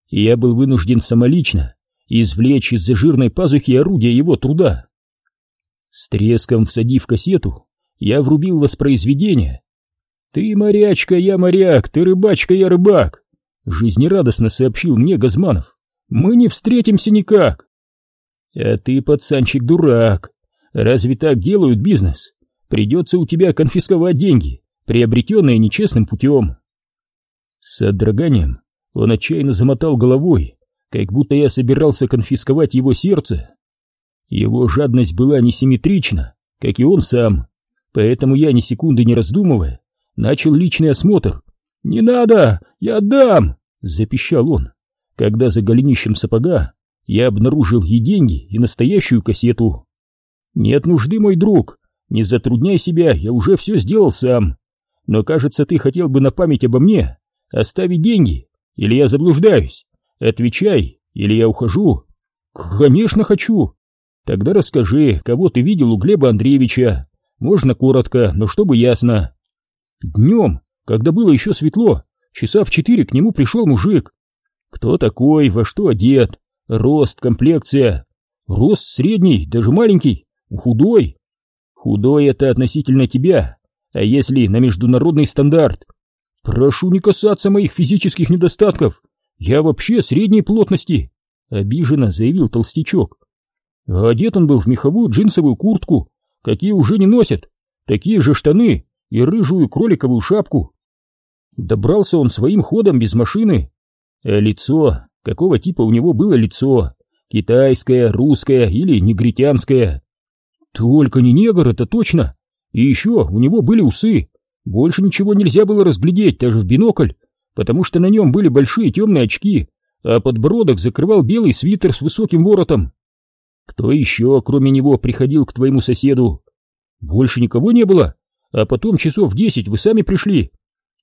и я был вынужден самолично извлечь из-за жирной пазухи орудие его труда. С треском всадив кассету, я врубил воспроизведение. «Ты морячка, я моряк, ты рыбачка, я рыбак», — жизнерадостно сообщил мне Газманов. «Мы не встретимся никак». «А ты, пацанчик, дурак. Разве так делают бизнес? Придется у тебя конфисковать деньги, приобретенные нечестным путем». С содроганием он отчаянно замотал головой, как будто я собирался конфисковать его сердце. Его жадность была несимметрична, как и он сам, поэтому я, ни секунды не раздумывая, начал личный осмотр. «Не надо! Я отдам!» — запищал он, когда за голенищем сапога я обнаружил и деньги, и настоящую кассету. «Нет нужды, мой друг, не затрудняй себя, я уже все сделал сам. Но, кажется, ты хотел бы на память обо мне оставить деньги, или я заблуждаюсь? Отвечай, или я ухожу?» «Конечно хочу!» «Тогда расскажи, кого ты видел у Глеба Андреевича. Можно коротко, но чтобы ясно». «Днем, когда было еще светло, часа в четыре к нему пришел мужик. Кто такой, во что одет, рост, комплекция. Рост средний, даже маленький, худой. Худой это относительно тебя, а если на международный стандарт? Прошу не касаться моих физических недостатков, я вообще средней плотности, обиженно заявил толстячок. Одет он был в меховую джинсовую куртку, какие уже не носят, такие же штаны и рыжую кроликовую шапку. Добрался он своим ходом без машины, а лицо, какого типа у него было лицо, китайское, русское или негритянское. Только не негр, это точно. И еще у него были усы. Больше ничего нельзя было разглядеть, даже в бинокль, потому что на нем были большие темные очки, а подбородок закрывал белый свитер с высоким воротом. Кто еще, кроме него, приходил к твоему соседу? Больше никого не было, а потом часов в десять вы сами пришли.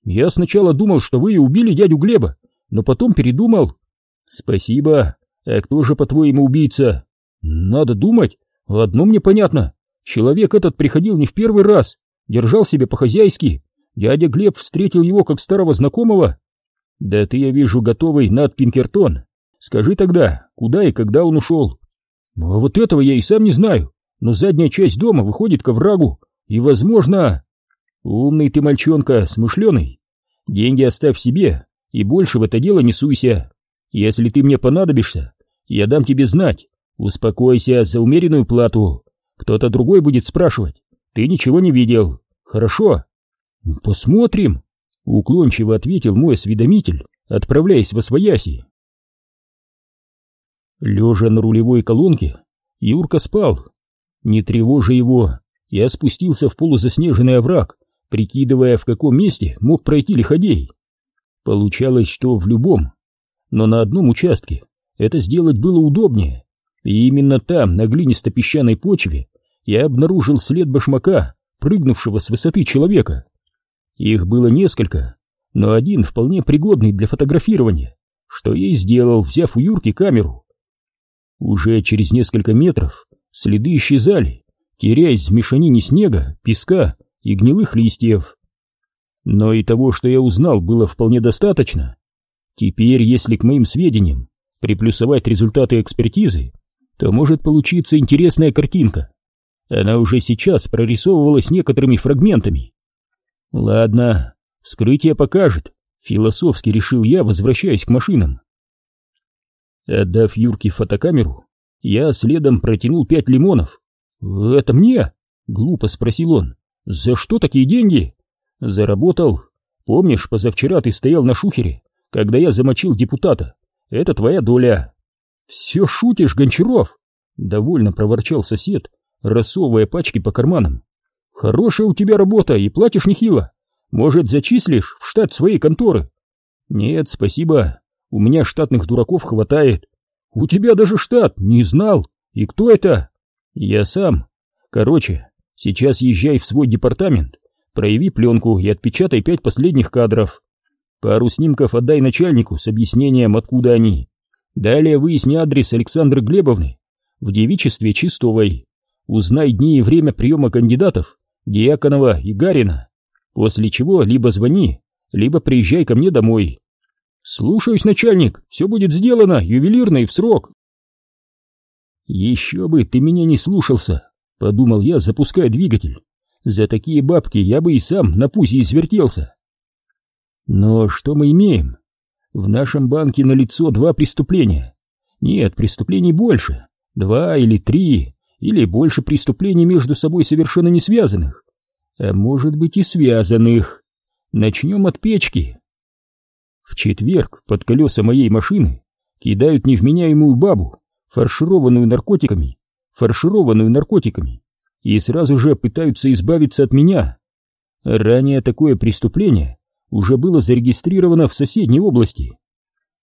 Я сначала думал, что вы убили дядю Глеба, но потом передумал. Спасибо. А кто же, по-твоему, убийца? Надо думать. Одно мне понятно. Человек этот приходил не в первый раз, держал себя по-хозяйски. Дядя Глеб встретил его как старого знакомого. Да ты, я вижу, готовый над Пинкертон. Скажи тогда, куда и когда он ушел? Ну, а вот этого я и сам не знаю, но задняя часть дома выходит к оврагу, и, возможно... Умный ты мальчонка, смышленый. Деньги оставь себе, и больше в это дело не суйся. Если ты мне понадобишься, я дам тебе знать. Успокойся за умеренную плату. Кто-то другой будет спрашивать. Ты ничего не видел. Хорошо? Посмотрим. Уклончиво ответил мой осведомитель, отправляясь во свояси. Лежа на рулевой колонке, Юрка спал. Не тревожа его, я спустился в полузаснеженный овраг, прикидывая, в каком месте мог пройти лиходей. Получалось, что в любом, но на одном участке это сделать было удобнее, и именно там, на глинисто-песчаной почве, я обнаружил след башмака, прыгнувшего с высоты человека. Их было несколько, но один вполне пригодный для фотографирования, что я и сделал, взяв у Юрки камеру. Уже через несколько метров следы исчезали, теряясь в мешанине снега, песка и гнилых листьев. Но и того, что я узнал, было вполне достаточно. Теперь, если к моим сведениям приплюсовать результаты экспертизы, то может получиться интересная картинка. Она уже сейчас прорисовывалась некоторыми фрагментами. Ладно, вскрытие покажет, философски решил я, возвращаясь к машинам. Отдав Юрке фотокамеру, я следом протянул пять лимонов. «Это мне?» — глупо спросил он. «За что такие деньги?» «Заработал. Помнишь, позавчера ты стоял на шухере, когда я замочил депутата? Это твоя доля». «Все шутишь, Гончаров?» — довольно проворчал сосед, рассовывая пачки по карманам. «Хорошая у тебя работа и платишь нехило. Может, зачислишь в штат своей конторы?» «Нет, спасибо. У меня штатных дураков хватает. У тебя даже штат, не знал. И кто это? Я сам. Короче, сейчас езжай в свой департамент, прояви пленку и отпечатай пять последних кадров. Пару снимков отдай начальнику с объяснением, откуда они. Далее выясни адрес Александры Глебовны в девичестве Чистовой. Узнай дни и время приема кандидатов Диаконова и Гарина. После чего либо звони, либо приезжай ко мне домой. «Слушаюсь, начальник, все будет сделано, ювелирно и в срок». «Еще бы ты меня не слушался», — подумал я, запуская двигатель. «За такие бабки я бы и сам на пузе извертелся». Но что мы имеем? В нашем банке налицо два преступления. Нет, преступлений больше. Два или три, или больше преступлений между собой совершенно не связанных. А может быть и связанных. Начнем от печки. В четверг под колеса моей машины кидают невменяемую бабу, фаршированную наркотиками, фаршированную наркотиками, и сразу же пытаются избавиться от меня. Ранее такое преступление уже было зарегистрировано в соседней области.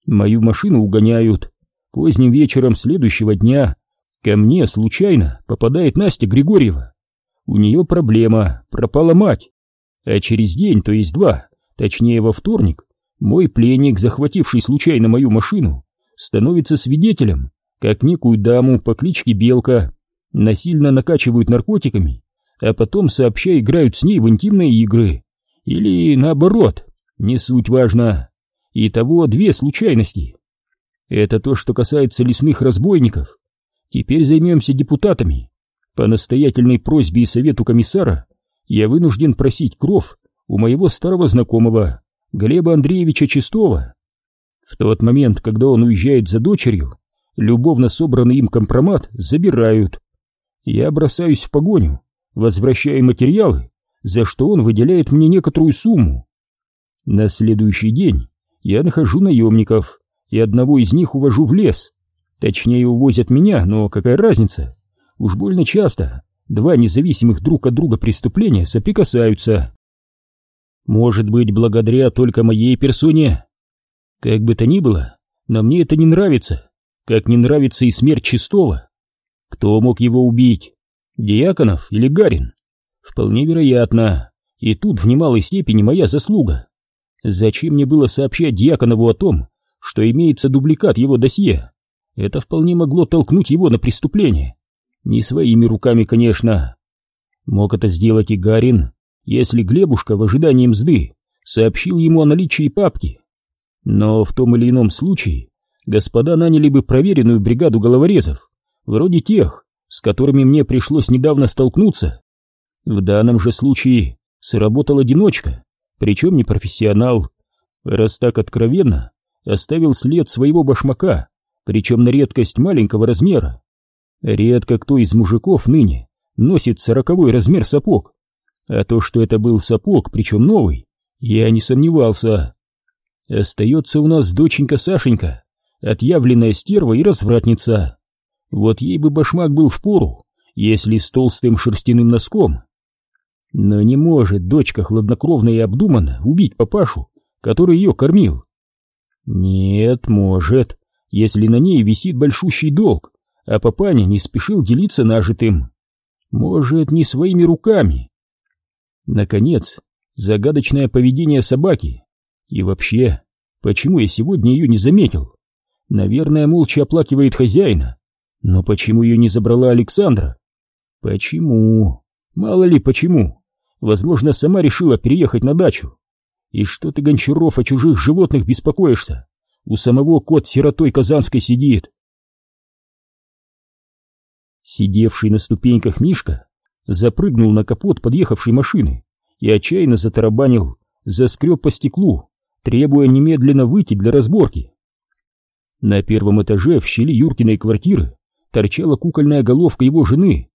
Мою машину угоняют. Поздним вечером следующего дня ко мне случайно попадает Настя Григорьева. У нее проблема, пропала мать. А через день, то есть два, точнее во вторник, мой пленник, захвативший случайно мою машину, становится свидетелем, как некую даму по кличке Белка насильно накачивают наркотиками, а потом сообща играют с ней в интимные игры. Или наоборот, не суть важно. Итого две случайности. Это то, что касается лесных разбойников. Теперь займемся депутатами. По настоятельной просьбе и совету комиссара я вынужден просить кров у моего старого знакомого, Глеба Андреевича Чистова. В тот момент, когда он уезжает за дочерью, любовно собранный им компромат забирают. Я бросаюсь в погоню, возвращая материалы, за что он выделяет мне некоторую сумму. На следующий день я нахожу наемников, и одного из них увожу в лес. Точнее, увозят меня, но какая разница? Уж больно часто два независимых друг от друга преступления соприкасаются. Может быть, благодаря только моей персоне? Как бы то ни было, но мне это не нравится, как не нравится и смерть Чистого. Кто мог его убить? Диаконов или Гарин? Вполне вероятно, и тут в немалой степени моя заслуга. Зачем мне было сообщать Диаконову о том, что имеется дубликат его досье? Это вполне могло толкнуть его на преступление. Не своими руками, конечно. Мог это сделать и Гарин, если Глебушка в ожидании мзды сообщил ему о наличии папки. Но в том или ином случае господа наняли бы проверенную бригаду головорезов, вроде тех, с которыми мне пришлось недавно столкнуться. В данном же случае сработал одиночка, причем не профессионал, раз так откровенно оставил след своего башмака, причем на редкость маленького размера. Редко кто из мужиков ныне носит сороковой размер сапог, а то, что это был сапог, причем новый, Я не сомневался. Остается у нас доченька Сашенька, отъявленная стерва и развратница. Вот ей бы башмак был в пору, если с толстым шерстяным носком. Но не может дочка хладнокровно и обдуманно убить папашу, который ее кормил. Нет, может, если на ней висит большущий долг, а папаня не спешил делиться нажитым. Может, не своими руками. Наконец, загадочное поведение собаки. И вообще, почему я сегодня ее не заметил? Наверное, молча оплакивает хозяина. Но почему ее не забрала Александра? Почему? Мало ли почему. Возможно, сама решила переехать на дачу. И что ты, Гончаров, о чужих животных беспокоишься? У самого кот сиротой Казанской сидит. Сидевший на ступеньках Мишка запрыгнул на капот подъехавшей машины и отчаянно затарабанил, заскреб по стеклу, требуя немедленно выйти для разборки. На первом этаже в щели Юркиной квартиры торчала кукольная головка его жены.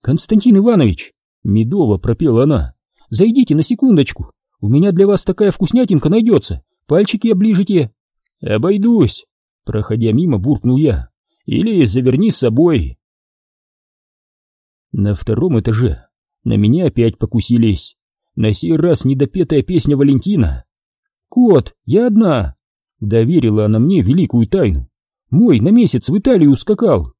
«Константин Иванович!» — медово пропела она. «Зайдите на секундочку, у меня для вас такая вкуснятинка найдется, пальчики оближите». «Обойдусь!» — проходя мимо, буркнул я. «Или заверни с собой». На втором этаже на меня опять покусились. На сей раз недопетая песня Валентина. «Кот, я одна!» Доверила она мне великую тайну. «Мой на месяц в Италию ускакал!»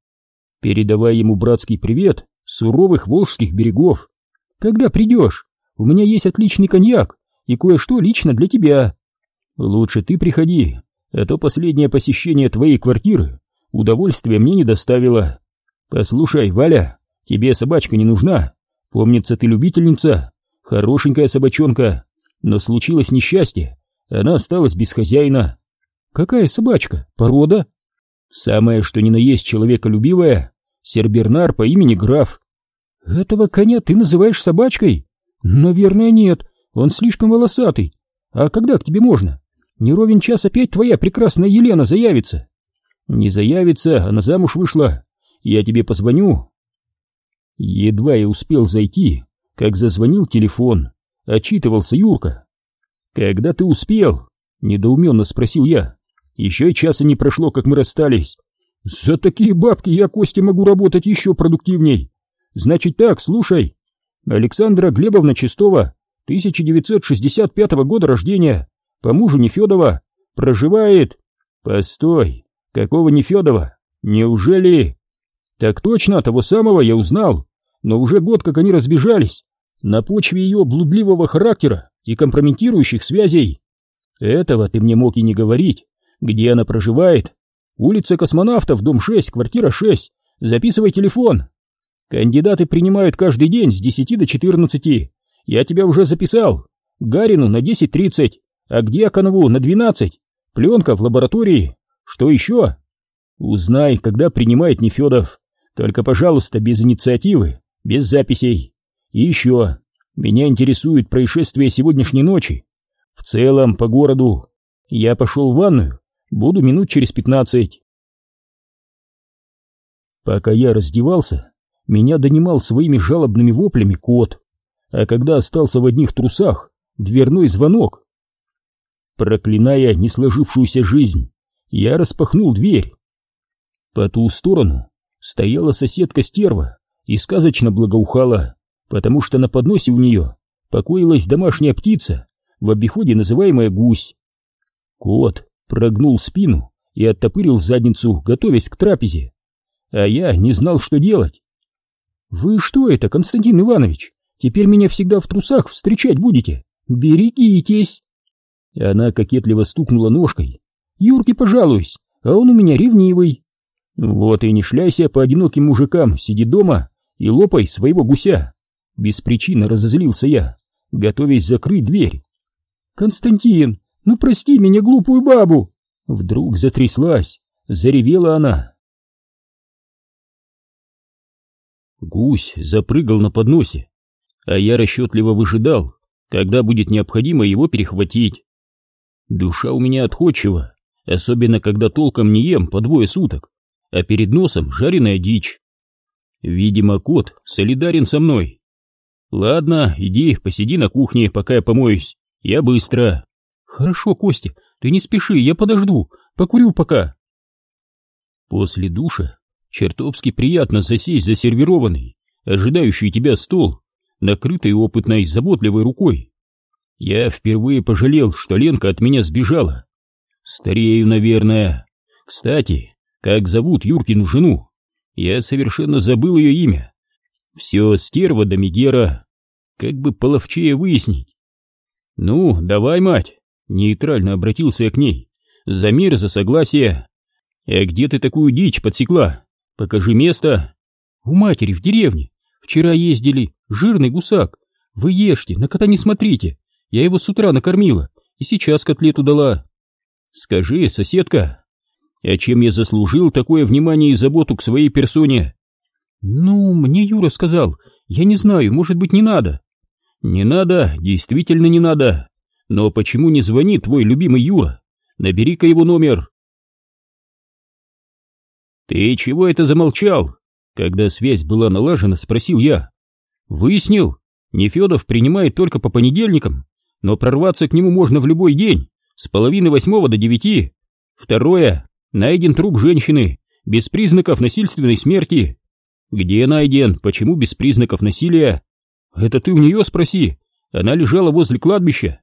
Передавай ему братский привет суровых волжских берегов. «Когда придешь? У меня есть отличный коньяк и кое-что лично для тебя. Лучше ты приходи, а то последнее посещение твоей квартиры удовольствия мне не доставило. Послушай, Валя, тебе собачка не нужна. Помнится, ты любительница, хорошенькая собачонка, но случилось несчастье, она осталась без хозяина. Какая собачка? Порода? Самое, что ни на есть человеколюбивая, сербернар по имени Граф. Этого коня ты называешь собачкой? Наверное, нет, он слишком волосатый. А когда к тебе можно? Не ровен час опять твоя прекрасная Елена заявится. Не заявится, она замуж вышла. Я тебе позвоню. Едва я успел зайти, как зазвонил телефон. Отчитывался Юрка. Когда ты успел? Недоуменно спросил я. Еще часа не прошло, как мы расстались. За такие бабки я, Костя, могу работать еще продуктивней. Значит так, слушай. Александра Глебовна Чистова, 1965 года рождения, по мужу Нефедова, проживает... Постой, какого Нефедова? Неужели... Так точно, того самого я узнал, но уже год как они разбежались, на почве ее блудливого характера и компрометирующих связей. Этого ты мне мог и не говорить. Где она проживает? Улица Космонавтов, дом 6, квартира 6. Записывай телефон. Кандидаты принимают каждый день с 10 до 14. Я тебя уже записал. Гарину на 10.30, а к Дьяконову на 12. Пленка в лаборатории. Что еще? Узнай, когда принимает Нефедов. Только, пожалуйста, без инициативы, без записей. И еще. Меня интересует происшествие сегодняшней ночи. В целом, по городу. Я пошел в ванную. Буду минут через пятнадцать. Пока я раздевался, меня донимал своими жалобными воплями кот, а когда остался в одних трусах, дверной звонок. Проклиная несложившуюся жизнь, я распахнул дверь. По ту сторону стояла соседка-стерва и сказочно благоухала, потому что на подносе у нее покоилась домашняя птица, в обиходе называемая гусь. Кот прогнул спину и оттопырил задницу, готовясь к трапезе. А я не знал, что делать. «Вы что это, Константин Иванович? Теперь меня всегда в трусах встречать будете? Берегитесь!» Она кокетливо стукнула ножкой. «Юрке пожалуюсь, а он у меня ревнивый». «Вот и не шляйся по одиноким мужикам, сиди дома и лопай своего гуся!» Без причины разозлился я, готовясь закрыть дверь. «Константин, ну прости меня, глупую бабу!» Вдруг затряслась, заревела она. Гусь запрыгал на подносе, а я расчетливо выжидал, когда будет необходимо его перехватить. Душа у меня отходчива, особенно когда толком не ем по двое суток, а перед носом жареная дичь. Видимо, кот солидарен со мной. Ладно, иди, посиди на кухне, пока я помоюсь. Я быстро. Хорошо, Костя, ты не спеши, я подожду, покурю пока. После душа чертовски приятно засесть за сервированный, ожидающий тебя стол, накрытый опытной, заботливой рукой. Я впервые пожалел, что Ленка от меня сбежала. Старею, наверное. Кстати, как зовут Юркину жену? Я совершенно забыл ее имя. Все стерва да Мегера. Как бы половчее выяснить. Ну, давай, мать. Нейтрально обратился я к ней. За мир, за согласие. А где ты такую дичь подсекла? Покажи место. У матери в деревне. Вчера ездили. Жирный гусак. Вы ешьте, на кота не смотрите. Я его с утра накормила. И сейчас котлету дала. Скажи, соседка, а чем я заслужил такое внимание и заботу к своей персоне? Ну, мне Юра сказал. Я не знаю, может быть, не надо. Не надо, действительно не надо. Но почему не звонит твой любимый Юра? Набери-ка его номер. Ты чего это замолчал? Когда связь была налажена, спросил я. Выяснил, Нефедов принимает только по понедельникам, но прорваться к нему можно в любой день с половины восьмого до девяти. Второе. Найден труп женщины, без признаков насильственной смерти. Где найден? Почему без признаков насилия? Это ты у нее спроси. Она лежала возле кладбища.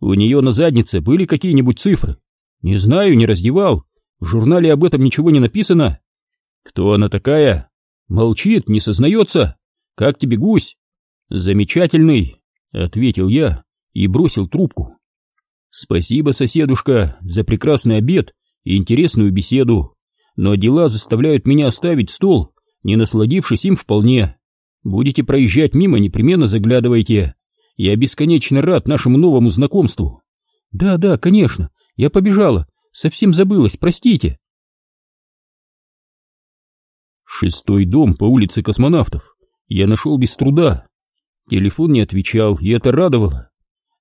У нее на заднице были какие-нибудь цифры? Не знаю, не раздевал. В журнале об этом ничего не написано. Кто она такая? Молчит, не сознается. Как тебе гусь? Замечательный, ответил я и бросил трубку. Спасибо, соседушка, за прекрасный обед и интересную беседу, но дела заставляют меня оставить стол, не насладившись им вполне. Будете проезжать мимо, непременно заглядывайте. Я бесконечно рад нашему новому знакомству. Да, да, конечно, я побежала, совсем забылась, простите. Шестой дом по улице Космонавтов я нашел без труда. Телефон не отвечал, и это радовало.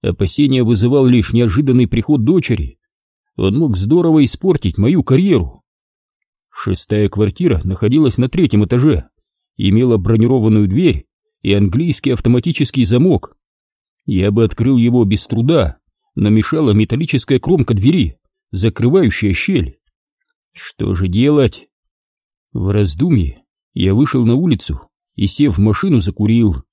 Опасения вызывал лишь неожиданный приход дочери. Он мог здорово испортить мою карьеру. Шестая квартира находилась на третьем этаже, имела бронированную дверь и английский автоматический замок. Я бы открыл его без труда, но мешала металлическая кромка двери, закрывающая щель. Что же делать? В раздумье я вышел на улицу и, сев в машину, закурил.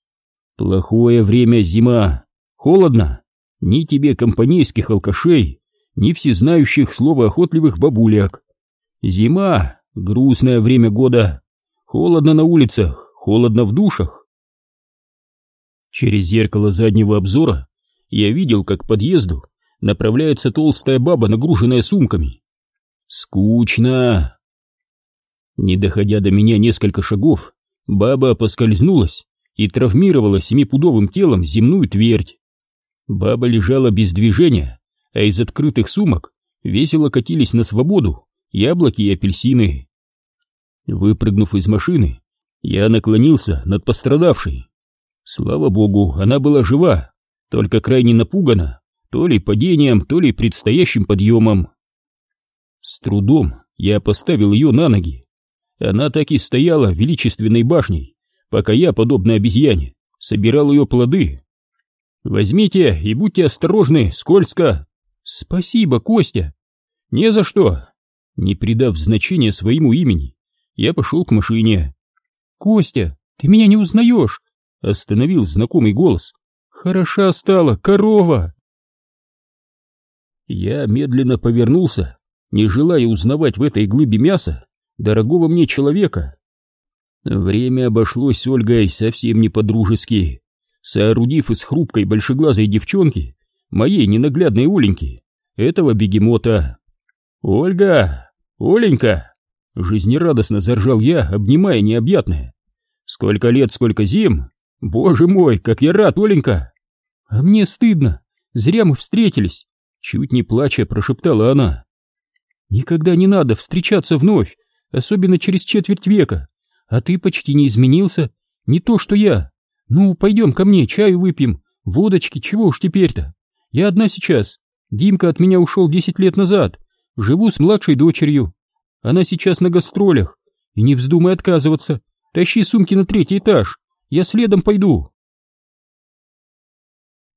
Плохое время зима, холодно. Ни тебе компанейских алкашей, ни всезнающих словоохотливых бабуляк. Зима — грустное время года. Холодно на улицах, холодно в душах. Через зеркало заднего обзора я видел, как к подъезду направляется толстая баба, нагруженная сумками. Скучно. Не доходя до меня несколько шагов, баба поскользнулась и травмировала семипудовым телом земную твердь. Баба лежала без движения, а из открытых сумок весело катились на свободу яблоки и апельсины. Выпрыгнув из машины, я наклонился над пострадавшей. Слава богу, она была жива, только крайне напугана, то ли падением, то ли предстоящим подъемом. С трудом я поставил ее на ноги. Она так и стояла величественной башней, пока я, подобно обезьяне, собирал ее плоды. Возьмите и будьте осторожны, скользко. Спасибо, Костя. Не за что. Не придав значения своему имени, я пошел к машине. Костя, ты меня не узнаешь? Остановил знакомый голос. Хороша стала, корова. Я медленно повернулся, не желая узнавать в этой глыбе мяса дорогого мне человека. Время обошлось с Ольгой совсем не по-дружески соорудив из хрупкой большеглазой девчонки, моей ненаглядной Оленьки, этого бегемота. «Ольга! Оленька!» — жизнерадостно заржал я, обнимая необъятное. «Сколько лет, сколько зим! Боже мой, как я рад, Оленька!» «А мне стыдно! Зря мы встретились!» Чуть не плача прошептала она. «Никогда не надо встречаться вновь, особенно через четверть века, а ты почти не изменился, не то что я!» «Ну, пойдем ко мне, чаю выпьем, водочки, чего уж теперь-то? Я одна сейчас. Димка от меня ушел десять лет назад. Живу с младшей дочерью. Она сейчас на гастролях. И не вздумай отказываться. Тащи сумки на третий этаж. Я следом пойду».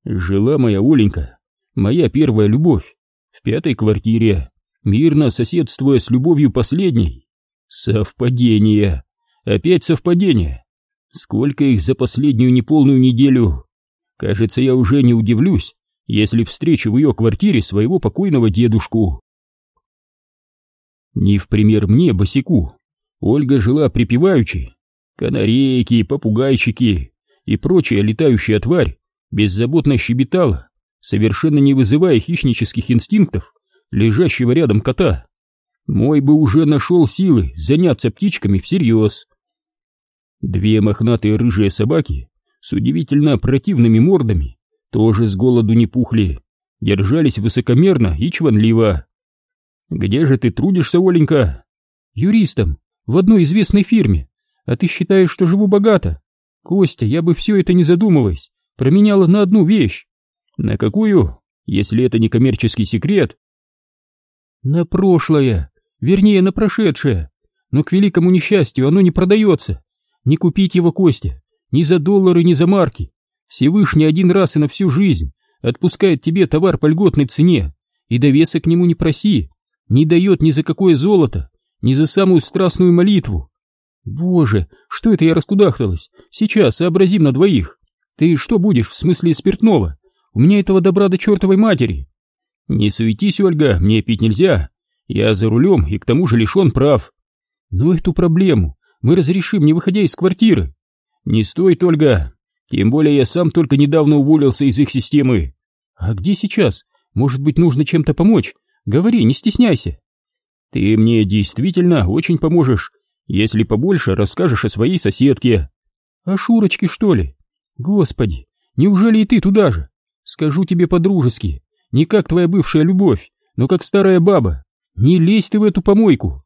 Жила моя Оленька, моя первая любовь, в пятой квартире, мирно соседствуя с любовью последней. Совпадение. Опять совпадение. Сколько их за последнюю неполную неделю? Кажется, я уже не удивлюсь, если встречу в ее квартире своего покойного дедушку. Не в пример мне, босику, Ольга жила припеваючи. Канарейки, попугайчики и прочая летающая тварь беззаботно щебетала, совершенно не вызывая хищнических инстинктов лежащего рядом кота. Мой бы уже нашел силы заняться птичками всерьез. Две мохнатые рыжие собаки с удивительно противными мордами тоже с голоду не пухли, держались высокомерно и чванливо. «Где же ты трудишься, Оленька?» «Юристом, в одной известной фирме. А ты считаешь, что живу богато? Костя, я бы все это не задумываясь, променяла на одну вещь. На какую, если это не коммерческий секрет? На прошлое, вернее, на прошедшее. Но к великому несчастью оно не продается. Не купить его, Костя, ни за доллары, ни за марки. Всевышний один раз и на всю жизнь отпускает тебе товар по льготной цене, и довеса к нему не проси, не дает ни за какое золото, ни за самую страстную молитву. Боже, что это я раскудахталась? Сейчас сообразим на двоих. Ты что будешь, в смысле спиртного? У меня этого добра до чертовой матери. Не суетись, Ольга, мне пить нельзя. Я за рулем и к тому же лишен прав. Но эту проблему мы разрешим, не выходя из квартиры. Не стоит, Ольга. Тем более я сам только недавно уволился из их системы. А где сейчас? Может быть, нужно чем-то помочь? Говори, не стесняйся. Ты мне действительно очень поможешь, если побольше расскажешь о своей соседке. О Шурочке, что ли? Господи, неужели и ты туда же? Скажу тебе по-дружески, не как твоя бывшая любовь, но как старая баба. Не лезь ты в эту помойку.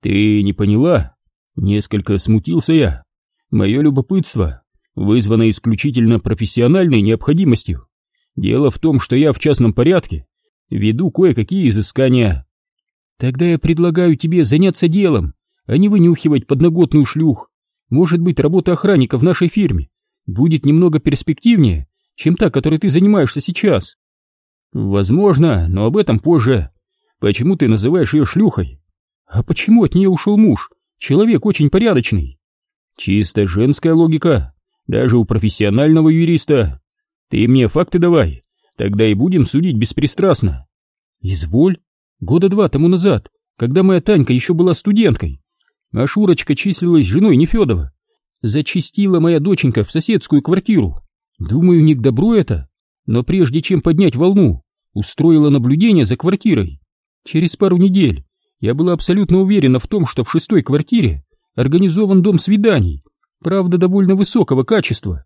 Ты не поняла? Несколько смутился я. Мое любопытство вызвано исключительно профессиональной необходимостью. Дело в том, что я в частном порядке веду кое-какие изыскания. Тогда я предлагаю тебе заняться делом, а не вынюхивать подноготную шлюх. Может быть, работа охранника в нашей фирме будет немного перспективнее, чем та, которой ты занимаешься сейчас. Возможно, но об этом позже. Почему ты называешь ее шлюхой? А почему от нее ушел муж? Человек очень порядочный. Чисто женская логика, даже у профессионального юриста. Ты мне факты давай, тогда и будем судить беспристрастно. Изволь. Года два тому назад, когда моя Танька еще была студенткой, а Шурочка числилась женой Нефедова, зачистила моя доченька в соседскую квартиру. Думаю, не к добру это, но прежде чем поднять волну, устроила наблюдение за квартирой. Через пару недель я была абсолютно уверена в том, что в шестой квартире организован дом свиданий, правда довольно высокого качества.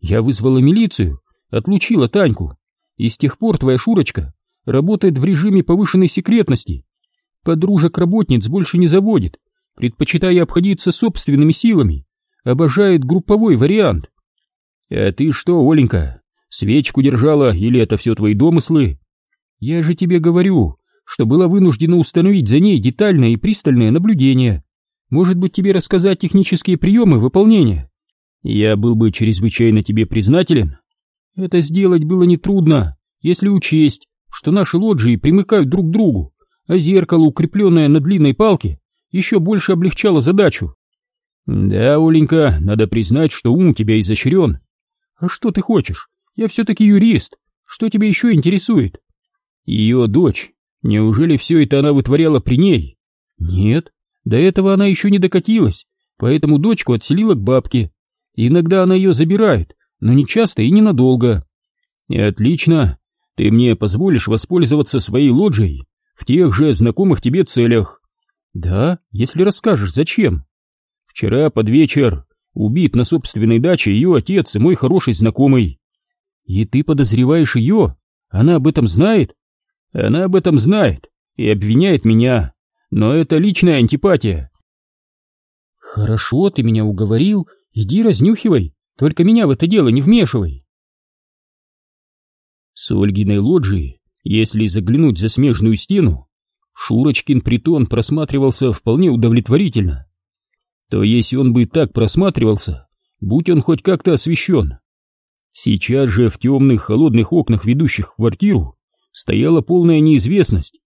Я вызвала милицию, отлучила Таньку, и с тех пор твоя Шурочка работает в режиме повышенной секретности. Подружек-работниц больше не заводит, предпочитая обходиться собственными силами, обожает групповой вариант. А ты что, Оленька, свечку держала или это все твои домыслы? Я же тебе говорю, что была вынуждена установить за ней детальное и пристальное наблюдение. Может быть, тебе рассказать технические приемы выполнения? Я был бы чрезвычайно тебе признателен. Это сделать было нетрудно, если учесть, что наши лоджии примыкают друг к другу, а зеркало, укрепленное на длинной палке, еще больше облегчало задачу. Да, Оленька, надо признать, что ум у тебя изощрен. А что ты хочешь? Я все-таки юрист. Что тебя еще интересует? Ее дочь. Неужели все это она вытворяла при ней? Нет, до этого она еще не докатилась, поэтому дочку отселила к бабке. Иногда она ее забирает, но не часто и ненадолго. И отлично, ты мне позволишь воспользоваться своей лоджией в тех же знакомых тебе целях. Да, если расскажешь, зачем? Вчера под вечер убит на собственной даче ее отец и мой хороший знакомый. И ты подозреваешь ее? Она об этом знает? Она об этом знает и обвиняет меня, но это личная антипатия. Хорошо, ты меня уговорил, иди разнюхивай, только меня в это дело не вмешивай. С Ольгиной лоджии, если заглянуть за смежную стену, Шурочкин притон просматривался вполне удовлетворительно. То есть он бы так просматривался, будь он хоть как-то освещен. Сейчас же в темных холодных окнах, ведущих в квартиру, стояла полная неизвестность.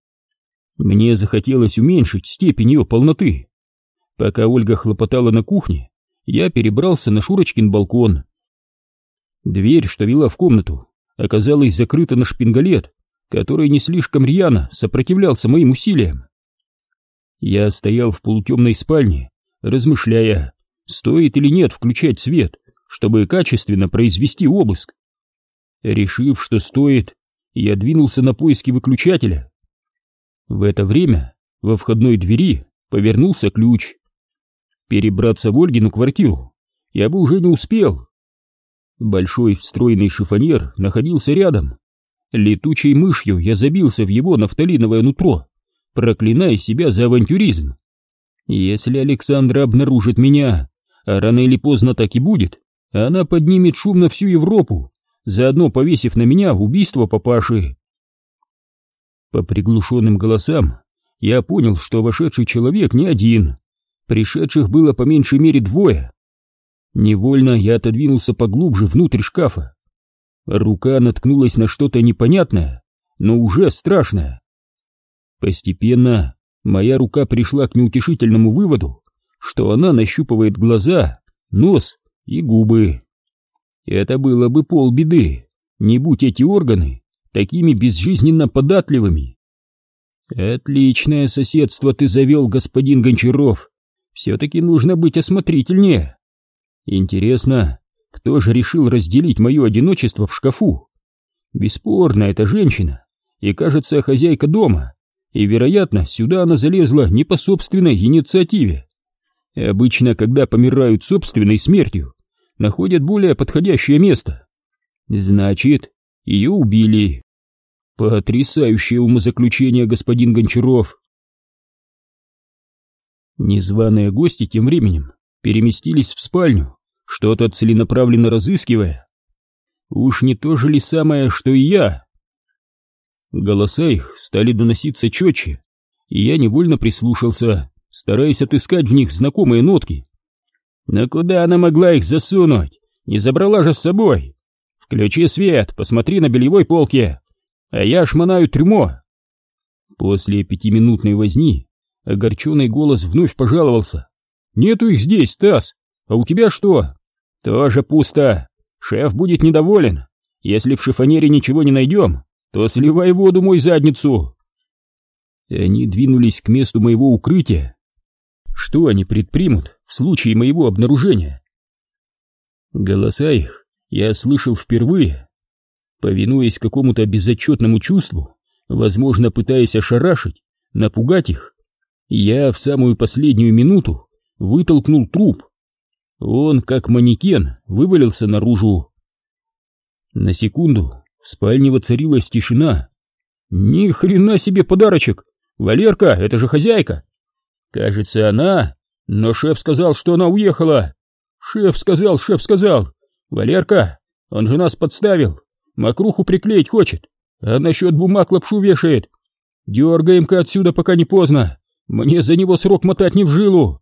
Мне захотелось уменьшить степень ее полноты. Пока Ольга хлопотала на кухне, я перебрался на Шурочкин балкон. Дверь, что вела в комнату, оказалась закрыта на шпингалет, который не слишком рьяно сопротивлялся моим усилиям. Я стоял в полутемной спальне, размышляя, стоит или нет включать свет, чтобы качественно произвести обыск. Решив, что стоит, я двинулся на поиски выключателя. В это время во входной двери повернулся ключ. Перебраться в Ольгину квартиру я бы уже не успел. Большой встроенный шифоньер находился рядом. Летучей мышью я забился в его нафталиновое нутро, проклиная себя за авантюризм. Если Александра обнаружит меня, а рано или поздно так и будет, она поднимет шум на всю Европу, заодно повесив на меня убийство папаши. По приглушенным голосам я понял, что вошедший человек не один. Пришедших было по меньшей мере двое. Невольно я отодвинулся поглубже внутрь шкафа. Рука наткнулась на что-то непонятное, но уже страшное. Постепенно моя рука пришла к неутешительному выводу, что она нащупывает глаза, нос и губы. Это было бы полбеды, не будь эти органы такими безжизненно податливыми. Отличное соседство ты завел, господин Гончаров. Все-таки нужно быть осмотрительнее. Интересно, кто же решил разделить мое одиночество в шкафу? Бесспорно, это женщина, и, кажется, хозяйка дома, и, вероятно, сюда она залезла не по собственной инициативе. Обычно, когда помирают собственной смертью, находят более подходящее место. Значит, ее убили. Потрясающее умозаключение, господин Гончаров. Незваные гости тем временем переместились в спальню, что-то целенаправленно разыскивая. Уж не то же ли самое, что и я? Голоса их стали доноситься четче, и я невольно прислушался, стараясь отыскать в них знакомые нотки. Но куда она могла их засунуть? Не забрала же с собой. Включи свет, посмотри на бельевой полке, а я шмонаю трюмо. После пятиминутной возни огорченный голос вновь пожаловался. Нету их здесь, Стас, а у тебя что? Тоже пусто. Шеф будет недоволен. Если в шифонере ничего не найдем, то сливай воду мой задницу. Они двинулись к месту моего укрытия. Что они предпримут в случае моего обнаружения? Голоса их я слышал впервые. Повинуясь какому-то безотчетному чувству, возможно, пытаясь ошарашить, напугать их, я в самую последнюю минуту вытолкнул труп. Он, как манекен, вывалился наружу. На секунду в спальне воцарилась тишина. Ни хрена себе подарочек! Валерка, это же хозяйка! Кажется, она, но шеф сказал, что она уехала. Шеф сказал, шеф сказал. Валерка, он же нас подставил. Мокруху приклеить хочет, а насчет бумаг лапшу вешает. Дергаем-ка отсюда, пока не поздно. Мне за него срок мотать не в жилу.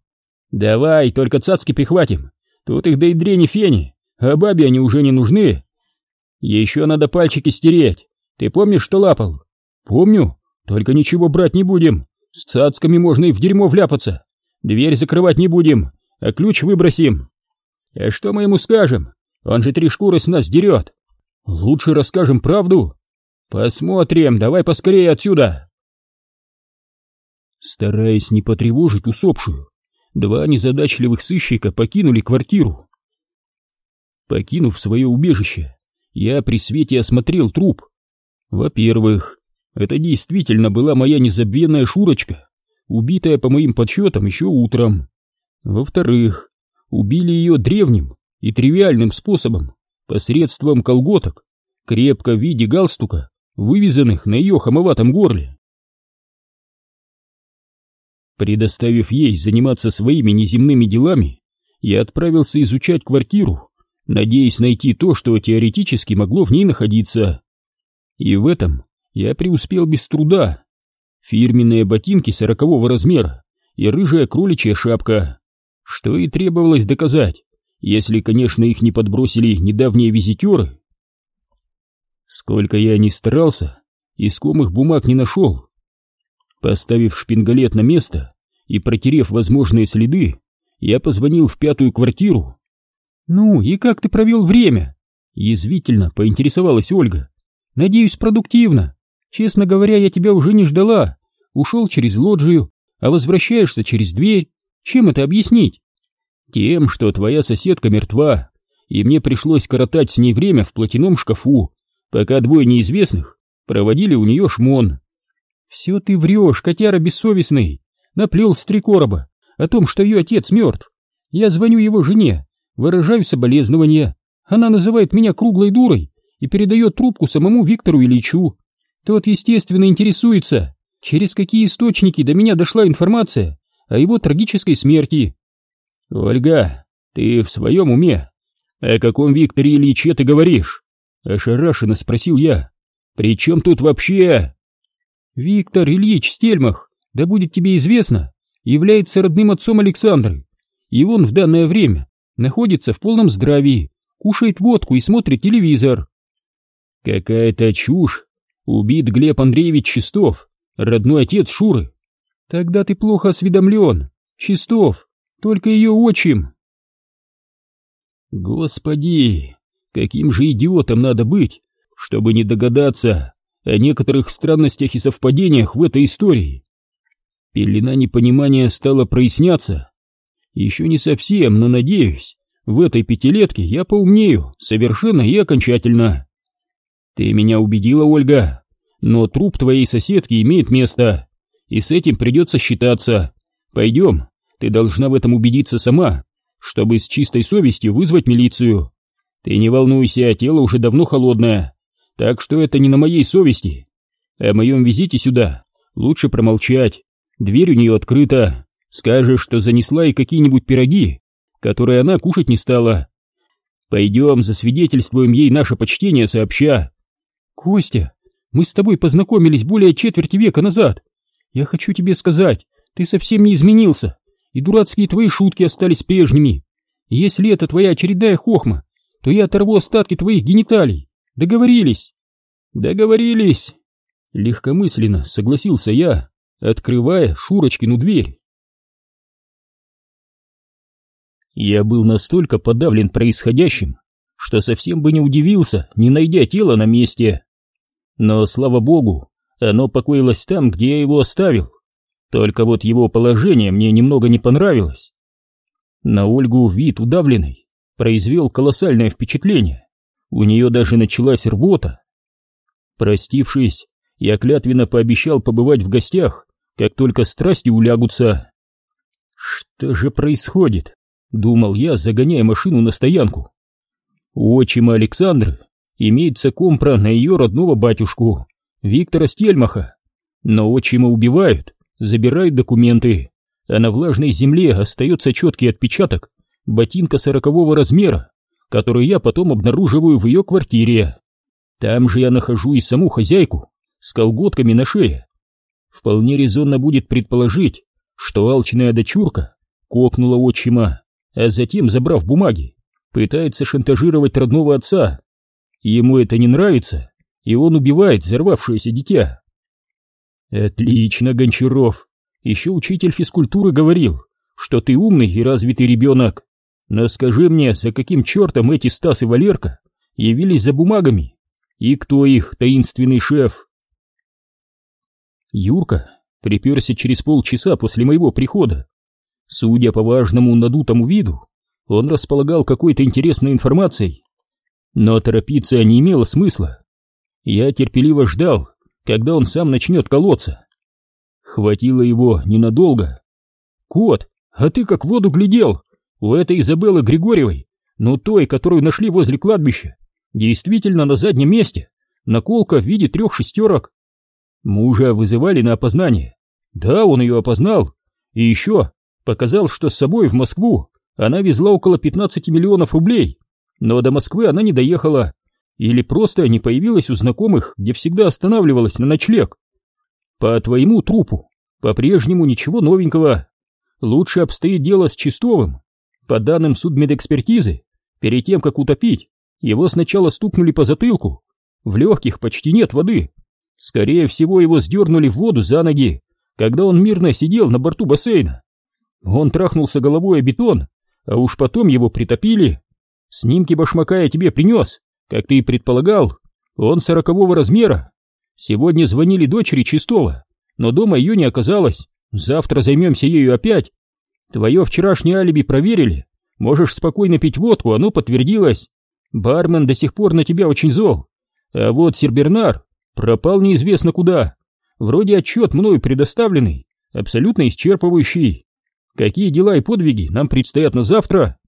Давай, только цацки прихватим. Тут их да и дрени фени, а бабе они уже не нужны. Еще надо пальчики стереть. Ты помнишь, что лапал? Помню, только ничего брать не будем. С цацками можно и в дерьмо вляпаться. Дверь закрывать не будем, а ключ выбросим. А что мы ему скажем? Он же три шкуры с нас дерет. Лучше расскажем правду. Посмотрим, давай поскорее отсюда. Стараясь не потревожить усопшую, два незадачливых сыщика покинули квартиру. Покинув свое убежище, я при свете осмотрел труп. Во-первых, это действительно была моя незабвенная Шурочка, убитая по моим подсчетам еще утром. Во-вторых, убили ее древним и тривиальным способом, посредством колготок, крепко в виде галстука, вывязанных на ее хамоватом горле. Предоставив ей заниматься своими неземными делами, я отправился изучать квартиру, надеясь найти то, что теоретически могло в ней находиться. И в этом я преуспел без труда. Фирменные ботинки сорокового размера и рыжая кроличья шапка. Что и требовалось доказать. Если, конечно, их не подбросили недавние визитеры. Сколько я ни старался, искомых бумаг не нашел. Поставив шпингалет на место и протерев возможные следы, я позвонил в пятую квартиру. «Ну, и как ты провел время?» Язвительно поинтересовалась Ольга. «Надеюсь, продуктивно. Честно говоря, я тебя уже не ждала. Ушел через лоджию, а возвращаешься через дверь. Чем это объяснить?» «Тем, что твоя соседка мертва, и мне пришлось коротать с ней время в платяном шкафу, пока двое неизвестных проводили у нее шмон». «Все ты врешь, котяра бессовестный!» Наплел с три короба о том, что ее отец мертв. Я звоню его жене, выражаю соболезнования. Она называет меня круглой дурой и передает трубку самому Виктору Ильичу. Тот, естественно, интересуется, через какие источники до меня дошла информация о его трагической смерти. «Ольга, ты в своем уме? О каком Викторе Ильиче ты говоришь?» Ошарашенно спросил я. «При чем тут вообще?» «Виктор Ильич Стельмах, да будет тебе известно, является родным отцом Александры, и он в данное время находится в полном здравии, кушает водку и смотрит телевизор». «Какая-то чушь! Убит Глеб Андреевич Чистов, родной отец Шуры. Тогда ты плохо осведомлен. Чистов, только ее отчим. Господи, каким же идиотом надо быть, чтобы не догадаться о некоторых странностях и совпадениях в этой истории. Пелена непонимания стала проясняться. Еще не совсем, но надеюсь, в этой пятилетке я поумнею совершенно и окончательно. Ты меня убедила, Ольга, но труп твоей соседки имеет место, и с этим придется считаться. Пойдем, ты должна в этом убедиться сама, чтобы с чистой совестью вызвать милицию. Ты не волнуйся, тело уже давно холодное, так что это не на моей совести. О моем визите сюда лучше промолчать. Дверь у нее открыта. Скажешь, что занесла и какие-нибудь пироги, которые она кушать не стала. Пойдем, засвидетельствуем ей наше почтение сообща. Костя, мы с тобой познакомились более четверти века назад. Я хочу тебе сказать, ты совсем не изменился и дурацкие твои шутки остались прежними. Если это твоя очередная хохма, то я оторву остатки твоих гениталий. Договорились? Договорились. Легкомысленно согласился я, открывая Шурочкину дверь. Я был настолько подавлен происходящим, что совсем бы не удивился, не найдя тело на месте. Но, слава богу, оно покоилось там, где я его оставил. Только вот его положение мне немного не понравилось. На Ольгу вид удавленный произвел колоссальное впечатление. У нее даже началась рвота. Простившись, я клятвенно пообещал побывать в гостях, как только страсти улягутся. Что же происходит? Думал я, загоняя машину на стоянку. У отчима Александры имеется компра на ее родного батюшку, Виктора Стельмаха. Но отчима убивают, забирают документы, а на влажной земле остается четкий отпечаток ботинка сорокового размера, который я потом обнаруживаю в ее квартире. Там же я нахожу и саму хозяйку с колготками на шее. Вполне резонно будет предположить, что алчная дочурка кокнула отчима, а затем, забрав бумаги, пытается шантажировать родного отца. Ему это не нравится, и он убивает взорвавшееся дитя. Отлично, Гончаров. Еще учитель физкультуры говорил, что ты умный и развитый ребенок. Но скажи мне, за каким чертом эти Стас и Валерка явились за бумагами? И кто их таинственный шеф? Юрка приперся через полчаса после моего прихода. Судя по важному надутому виду, он располагал какой-то интересной информацией. Но торопиться не имело смысла. Я терпеливо ждал, когда он сам начнет колоться. Хватило его ненадолго. «Кот, а ты как в воду глядел! У этой Изабеллы Григорьевой, ну той, которую нашли возле кладбища, действительно на заднем месте, наколка в виде трех шестерок. Мужа вызывали на опознание. Да, он ее опознал. И еще показал, что с собой в Москву она везла около 15 миллионов рублей, но до Москвы она не доехала, или просто не появилась у знакомых, где всегда останавливалась на ночлег. По твоему трупу по-прежнему ничего новенького. Лучше обстоит дело с Чистовым. По данным судмедэкспертизы, перед тем, как утопить, его сначала стукнули по затылку. В легких почти нет воды. Скорее всего, его сдернули в воду за ноги, когда он мирно сидел на борту бассейна. Он трахнулся головой о бетон, а уж потом его притопили. Снимки башмака я тебе принес, как ты и предполагал. Он сорокового размера. Сегодня звонили дочери Чистова, но дома ее не оказалось. Завтра займемся ею опять. Твое вчерашнее алиби проверили. Можешь спокойно пить водку, оно подтвердилось. Бармен до сих пор на тебя очень зол. А вот Сербернар пропал неизвестно куда. Вроде отчет мною предоставленный, абсолютно исчерпывающий. Какие дела и подвиги нам предстоят на завтра?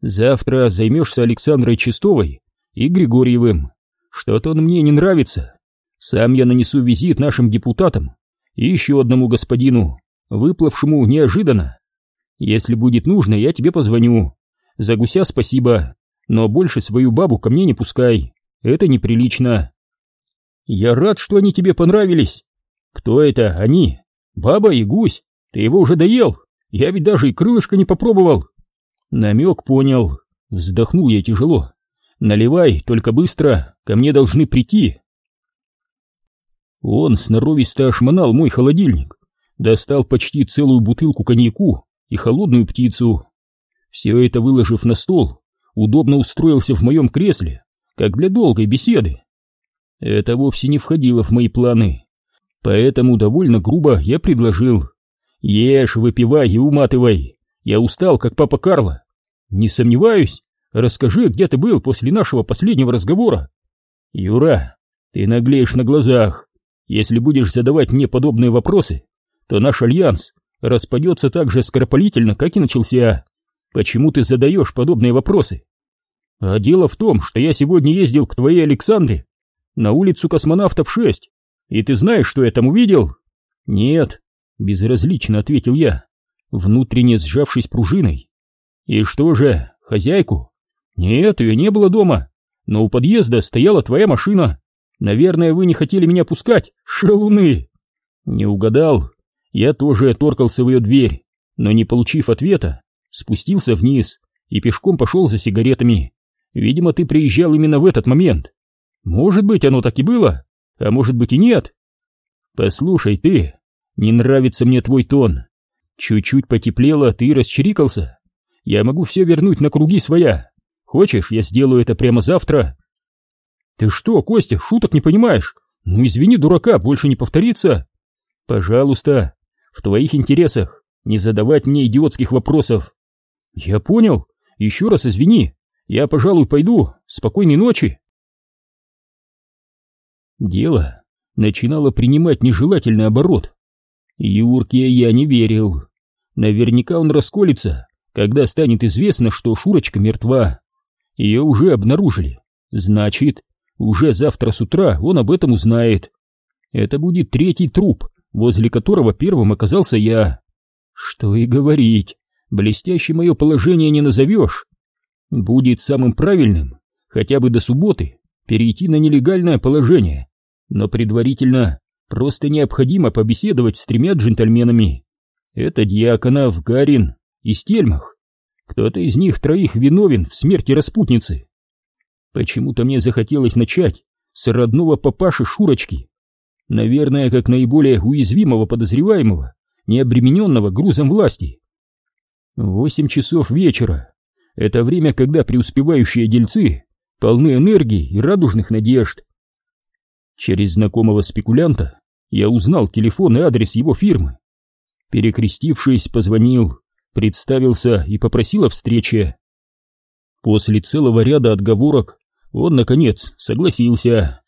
Завтра займешься Александрой Чистовой и Григорьевым. Что-то он мне не нравится. Сам я нанесу визит нашим депутатам и еще одному господину, выплывшему неожиданно. Если будет нужно, я тебе позвоню. За гуся спасибо, но больше свою бабу ко мне не пускай. Это неприлично. Я рад, что они тебе понравились. Кто это они? Баба и гусь. Ты его уже доел? Я ведь даже и крылышко не попробовал. Намек понял. Вздохнул я тяжело. Наливай, только быстро, ко мне должны прийти. Он сноровисто ошмонал мой холодильник, достал почти целую бутылку коньяку и холодную птицу. Все это выложив на стол, удобно устроился в моем кресле, как для долгой беседы. Это вовсе не входило в мои планы, поэтому довольно грубо я предложил. Ешь, выпивай и уматывай, я устал, как папа Карло. Не сомневаюсь, расскажи, где ты был после нашего последнего разговора. Юра, ты наглеешь на глазах. Если будешь задавать мне подобные вопросы, то наш альянс распадется так же скоропалительно, как и начался. Почему ты задаешь подобные вопросы? А дело в том, что я сегодня ездил к твоей Александре на улицу космонавтов 6, и ты знаешь, что я там увидел? Нет, безразлично ответил я, внутренне сжавшись пружиной. И что же, хозяйку? Нет, ее не было дома, но у подъезда стояла твоя машина. Наверное, вы не хотели меня пускать, шалуны. Не угадал. Я тоже торкался в ее дверь, но не получив ответа, спустился вниз и пешком пошел за сигаретами. Видимо, ты приезжал именно в этот момент. Может быть, оно так и было, а может быть и нет. Послушай ты, не нравится мне твой тон. Чуть-чуть потеплело, ты расчирикался. Я могу все вернуть на круги своя. Хочешь, я сделаю это прямо завтра? Ты что, Костя, шуток не понимаешь? Ну извини, дурака, больше не повторится. Пожалуйста, в твоих интересах не задавать мне идиотских вопросов. Я понял. Еще раз извини. Я, пожалуй, пойду. Спокойной ночи. Дело начинало принимать нежелательный оборот. Юрке я не верил. Наверняка он расколется, когда станет известно, что Шурочка мертва. Ее уже обнаружили. Значит, уже завтра с утра он об этом узнает. Это будет третий труп, возле которого первым оказался я. Что и говорить, блестяще мое положение не назовешь. Будет самым правильным, хотя бы до субботы, перейти на нелегальное положение, но предварительно просто необходимо побеседовать с тремя джентльменами. Это Дьяконов, Гарин и Стельмах. Кто-то из них троих виновен в смерти распутницы. Почему-то мне захотелось начать с родного папаши Шурочки, Наверное, как наиболее уязвимого подозреваемого, не обремененного грузом власти. Восемь часов вечера. Это время, когда преуспевающие дельцы полны энергии и радужных надежд. Через знакомого спекулянта я узнал телефон и адрес его фирмы. Перекрестившись, позвонил, представился и попросил о встрече. После целого ряда отговорок он, наконец, согласился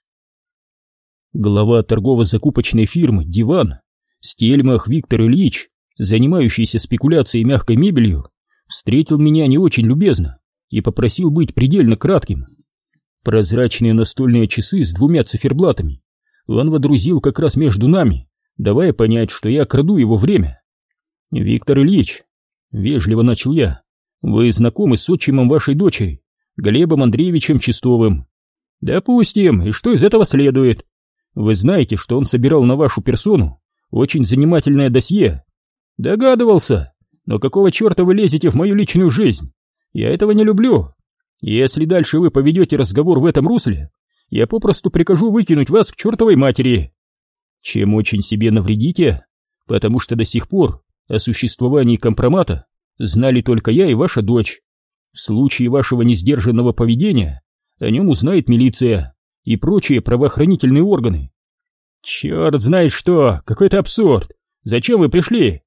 глава торгово-закупочной фирмы «Диван», Стельмах Виктор Ильич, занимающийся спекуляцией мягкой мебелью, встретил меня не очень любезно и попросил быть предельно кратким. Прозрачные настольные часы с двумя циферблатами он водрузил как раз между нами, давая понять, что я краду его время. «Виктор Ильич», — вежливо начал я, — «вы знакомы с отчимом вашей дочери, Глебом Андреевичем Чистовым?» «Допустим, и что из этого следует?» Вы знаете, что он собирал на вашу персону очень занимательное досье. Догадывался. Но какого черта вы лезете в мою личную жизнь? Я этого не люблю. Если дальше вы поведете разговор в этом русле, я попросту прикажу выкинуть вас к чертовой матери. Чем очень себе навредите, потому что до сих пор о существовании компромата знали только я и ваша дочь. В случае вашего несдержанного поведения о нем узнает милиция и прочие правоохранительные органы. Черт знает что, какой-то абсурд. Зачем вы пришли?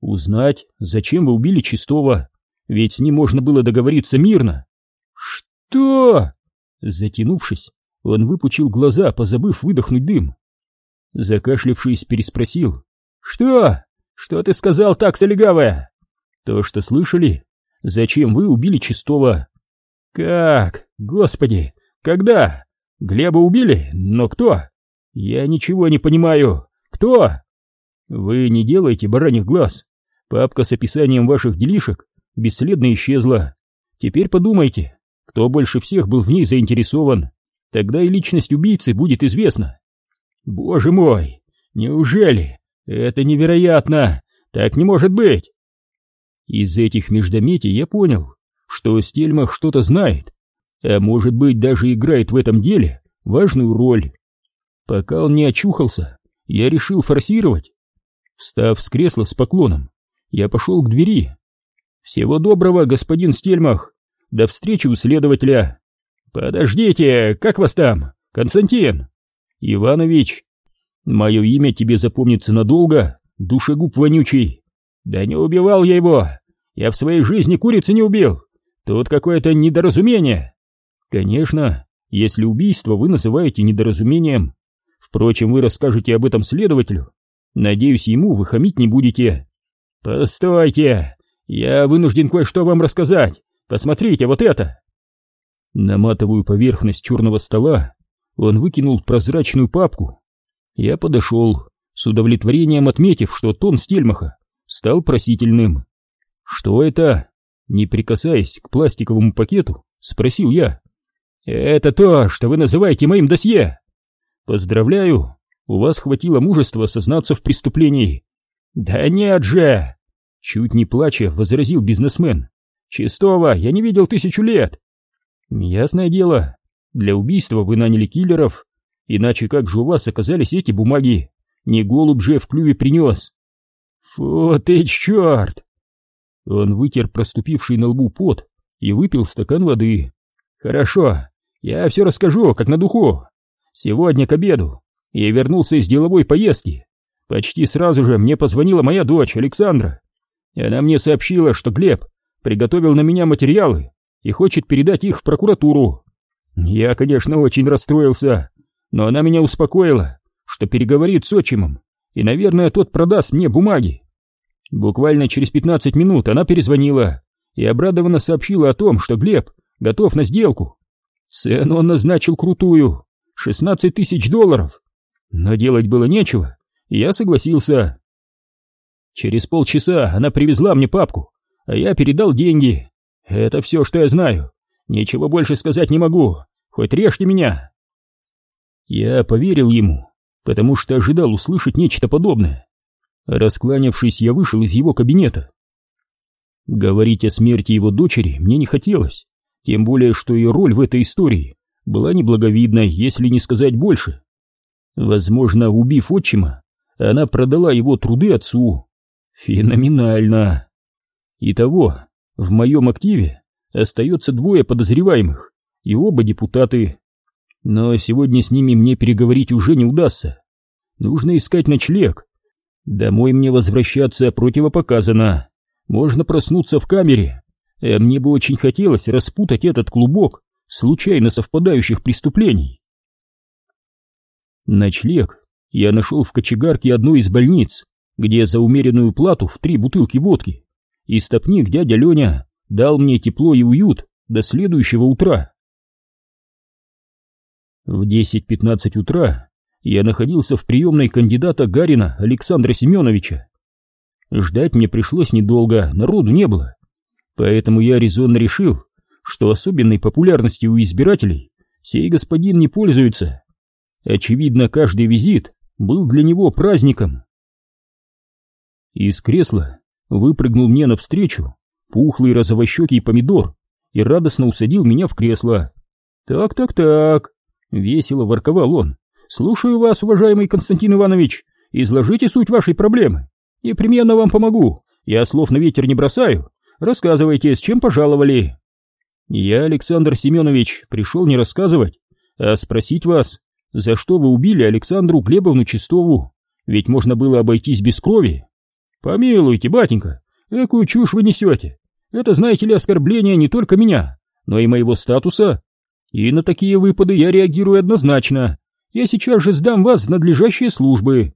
Узнать, зачем вы убили Чистого, ведь с ним можно было договориться мирно. Что? Затянувшись, он выпучил глаза, позабыв выдохнуть дым. Закашлявшись, переспросил. Что? Что ты сказал, так, солегавая? То, что слышали. Зачем вы убили Чистого? Как? Господи, когда? Глеба убили? Но кто? Я ничего не понимаю. Кто? Вы не делаете бараньих глаз. Папка с описанием ваших делишек бесследно исчезла. Теперь подумайте, кто больше всех был в ней заинтересован. Тогда и личность убийцы будет известна. Боже мой, неужели? Это невероятно! Так не может быть! Из этих междометий я понял, что Стельмах что-то знает, а может быть даже играет в этом деле важную роль. Пока он не очухался, я решил форсировать. Встав с кресла с поклоном, я пошел к двери. «Всего доброго, господин Стельмах! До встречи у следователя!» «Подождите, как вас там, Константин?» «Иванович, мое имя тебе запомнится надолго, душегуб вонючий!» «Да не убивал я его! Я в своей жизни курицы не убил! Тут какое-то недоразумение!» «Конечно, если убийство вы называете недоразумением. Впрочем, вы расскажете об этом следователю. Надеюсь, ему вы хамить не будете». «Постойте! Я вынужден кое-что вам рассказать! Посмотрите, вот это!» На матовую поверхность черного стола он выкинул прозрачную папку. Я подошел, с удовлетворением отметив, что тон Стельмаха стал просительным. «Что это?» Не прикасаясь к пластиковому пакету, спросил я. «Это то, что вы называете моим досье!» «Поздравляю, у вас хватило мужества сознаться в преступлении». «Да нет же!» Чуть не плача, возразил бизнесмен. «Чистого я не видел тысячу лет!» «Ясное дело, для убийства вы наняли киллеров, иначе как же у вас оказались эти бумаги? Не голубь же в клюве принес!» «Фу ты черт!» Он вытер проступивший на лбу пот и выпил стакан воды. «Хорошо, я все расскажу, как на духу. Сегодня к обеду я вернулся из деловой поездки. Почти сразу же мне позвонила моя дочь Александра. Она мне сообщила, что Глеб приготовил на меня материалы и хочет передать их в прокуратуру. Я, конечно, очень расстроился, но она меня успокоила, что переговорит с отчимом, и, наверное, тот продаст мне бумаги. Буквально через 15 минут она перезвонила и обрадованно сообщила о том, что Глеб готов на сделку. Цену он назначил крутую — 16 тысяч долларов. Но делать было нечего, и я согласился. Через полчаса она привезла мне папку, а я передал деньги. Это все, что я знаю. Ничего больше сказать не могу, хоть режьте меня. Я поверил ему, потому что ожидал услышать нечто подобное. Раскланявшись, я вышел из его кабинета. Говорить о смерти его дочери мне не хотелось, тем более, что ее роль в этой истории была неблаговидной, если не сказать больше. Возможно, убив отчима, она продала его труды отцу. Феноменально. Итого, в моем активе остается двое подозреваемых, и оба депутаты. Но сегодня с ними мне переговорить уже не удастся. Нужно искать ночлег. Домой мне возвращаться противопоказано. Можно проснуться в камере. А мне бы очень хотелось распутать этот клубок случайно совпадающих преступлений. Ночлег я нашел в кочегарке одной из больниц, где за умеренную плату в три бутылки водки и стопник дядя Леня дал мне тепло и уют до следующего утра. В 10-15 утра я находился в приемной кандидата Гарина Александра Семеновича. Ждать мне пришлось недолго, народу не было. Поэтому я резонно решил, что особенной популярностью у избирателей сей господин не пользуется. Очевидно, каждый визит был для него праздником. Из кресла выпрыгнул мне навстречу пухлый розовощекий помидор и радостно усадил меня в кресло. «Так-так-так», — весело ворковал он, — «слушаю вас, уважаемый Константин Иванович, изложите суть вашей проблемы. Непременно вам помогу, я слов на ветер не бросаю. Рассказывайте, с чем пожаловали». «Я, Александр Семенович, пришел не рассказывать, а спросить вас, за что вы убили Александру Глебовну Чистову? Ведь можно было обойтись без крови». «Помилуйте, батенька, экую чушь вы несете. Это, знаете ли, оскорбление не только меня, но и моего статуса. И на такие выпады я реагирую однозначно. Я сейчас же сдам вас в надлежащие службы.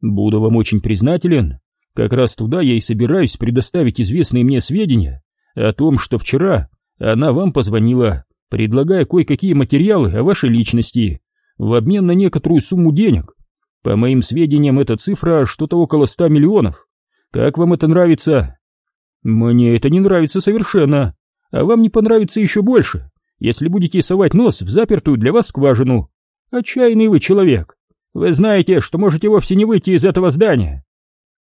Буду вам очень признателен. Как раз туда я и собираюсь предоставить известные мне сведения о том, что вчера она вам позвонила, предлагая кое-какие материалы о вашей личности в обмен на некоторую сумму денег. По моим сведениям, эта цифра что-то около ста миллионов. Как вам это нравится? Мне это не нравится совершенно, а вам не понравится еще больше, если будете совать нос в запертую для вас скважину. Отчаянный вы человек. Вы знаете, что можете вовсе не выйти из этого здания.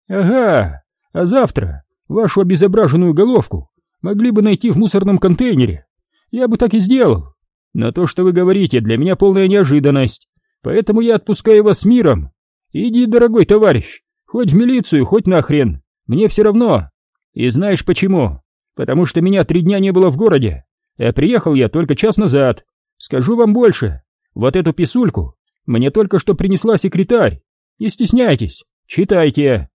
Ага, а завтра вашу обезображенную головку могли бы найти в мусорном контейнере. Я бы так и сделал. Но то, что вы говорите, для меня полная неожиданность. Поэтому я отпускаю вас миром. Иди, дорогой товарищ, хоть в милицию, хоть нахрен. Мне все равно. И знаешь почему? Потому что меня три дня не было в городе, а приехал я только час назад. Скажу вам больше, вот эту писульку мне только что принесла секретарь. Не стесняйтесь, читайте.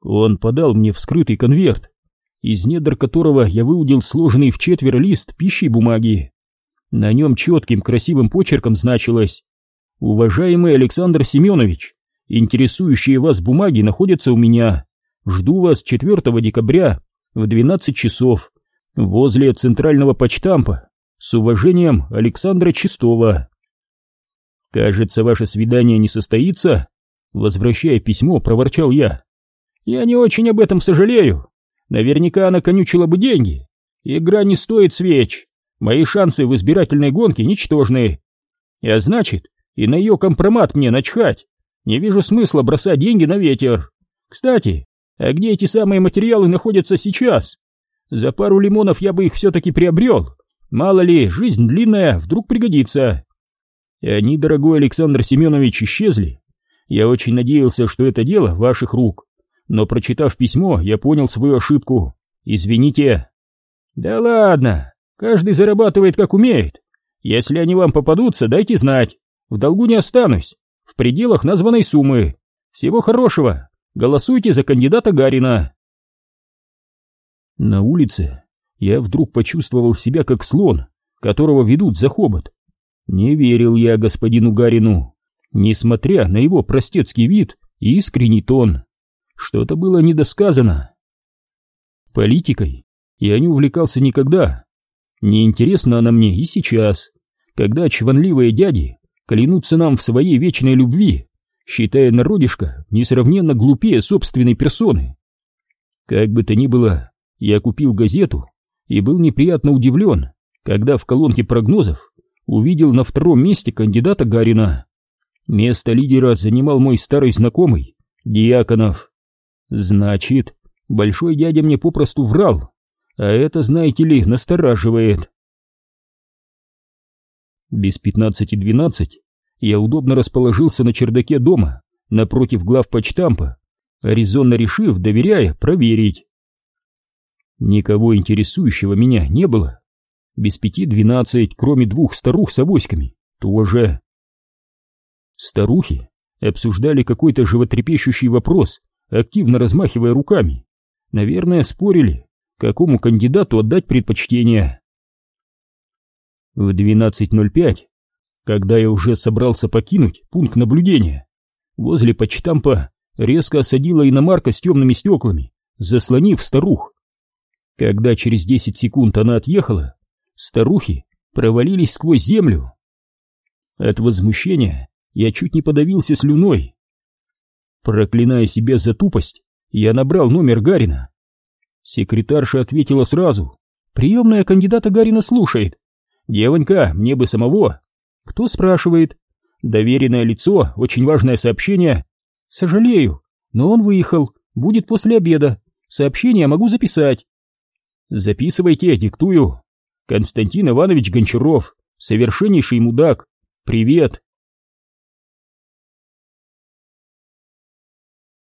Он подал мне вскрытый конверт, из недр которого я выудил сложенный в четверо лист пищи бумаги. На нем четким красивым почерком значилось «Уважаемый Александр Семенович, интересующие вас бумаги находятся у меня. Жду вас 4 декабря в 12 часов возле центрального почтампа. С уважением, Александра Чистова. Кажется, ваше свидание не состоится? Возвращая письмо, проворчал я. Я не очень об этом сожалею. Наверняка она конючила бы деньги. Игра не стоит свеч. Мои шансы в избирательной гонке ничтожны. А значит, и на ее компромат мне начхать. Не вижу смысла бросать деньги на ветер. Кстати, а где эти самые материалы находятся сейчас? За пару лимонов я бы их все-таки приобрел. Мало ли, жизнь длинная, вдруг пригодится. И они, дорогой Александр Семенович, исчезли. Я очень надеялся, что это дело ваших рук. Но, прочитав письмо, я понял свою ошибку. Извините. Да ладно, каждый зарабатывает как умеет. Если они вам попадутся, дайте знать. В долгу не останусь. В пределах названной суммы. Всего хорошего. Голосуйте за кандидата Гарина. На улице я вдруг почувствовал себя как слон, которого ведут за хобот. Не верил я господину Гарину, несмотря на его простецкий вид и искренний тон. Что-то было недосказано. Политикой я не увлекался никогда. Неинтересна она мне и сейчас, когда чванливые дяди клянутся нам в своей вечной любви считая народишко несравненно глупее собственной персоны. Как бы то ни было, я купил газету и был неприятно удивлен, когда в колонке прогнозов увидел на втором месте кандидата Гарина. Место лидера занимал мой старый знакомый, Диаконов. Значит, большой дядя мне попросту врал, а это, знаете ли, настораживает. Без пятнадцати двенадцать я удобно расположился на чердаке дома, напротив главпочтампа, резонно решив, доверяя, проверить. Никого интересующего меня не было. Без пяти двенадцать, кроме двух старух с авоськами, тоже. Старухи обсуждали какой-то животрепещущий вопрос, активно размахивая руками. Наверное, спорили, какому кандидату отдать предпочтение. В 12.05 когда я уже собрался покинуть пункт наблюдения, возле почтампа резко осадила иномарка с темными стеклами, заслонив старух. Когда через десять секунд она отъехала, старухи провалились сквозь землю. От возмущения я чуть не подавился слюной. Проклиная себя за тупость, я набрал номер Гарина. Секретарша ответила сразу. «Приемная кандидата Гарина слушает. Девонька, мне бы самого кто спрашивает? Доверенное лицо, очень важное сообщение. Сожалею, но он выехал. будет после обеда. Сообщение могу записать. Записывайте, диктую. Константин Иванович Гончаров, совершеннейший мудак. Привет.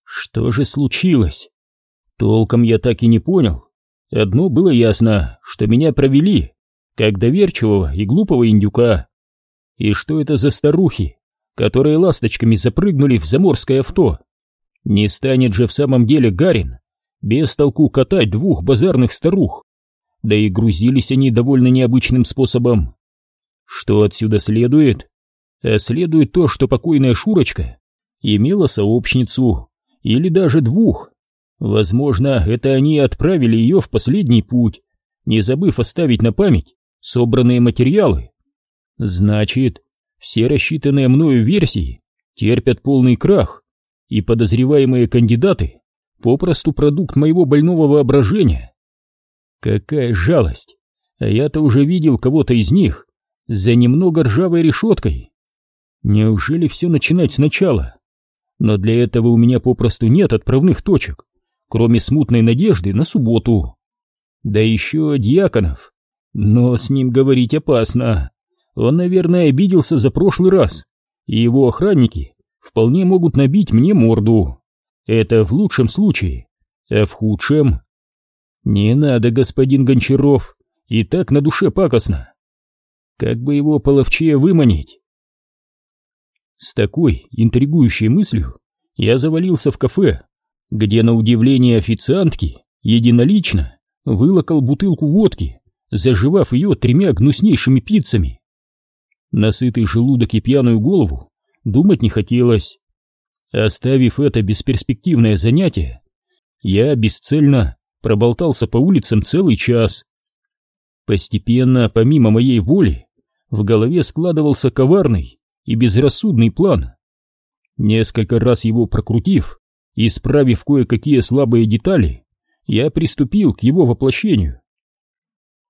Что же случилось? Толком я так и не понял. Одно было ясно, что меня провели, как доверчивого и глупого индюка. И что это за старухи, которые ласточками запрыгнули в заморское авто? Не станет же в самом деле Гарин без толку катать двух базарных старух. Да и грузились они довольно необычным способом. Что отсюда следует? А следует то, что покойная Шурочка имела сообщницу, или даже двух. Возможно, это они отправили ее в последний путь, не забыв оставить на память собранные материалы. Значит, все рассчитанные мною версии терпят полный крах, и подозреваемые кандидаты попросту продукт моего больного воображения. Какая жалость! А я-то уже видел кого-то из них за немного ржавой решеткой. Неужели все начинать сначала? Но для этого у меня попросту нет отправных точек, кроме смутной надежды на субботу. Да еще Дьяконов. Но с ним говорить опасно. Он, наверное, обиделся за прошлый раз, и его охранники вполне могут набить мне морду. Это в лучшем случае, а в худшем... Не надо, господин Гончаров, и так на душе пакостно. Как бы его половчее выманить? С такой интригующей мыслью я завалился в кафе, где, на удивление официантки, единолично вылокал бутылку водки, заживав ее тремя гнуснейшими пиццами. Насытый желудок и пьяную голову думать не хотелось. Оставив это бесперспективное занятие, я бесцельно проболтался по улицам целый час. Постепенно, помимо моей воли, в голове складывался коварный и безрассудный план. Несколько раз его прокрутив, исправив кое-какие слабые детали, я приступил к его воплощению.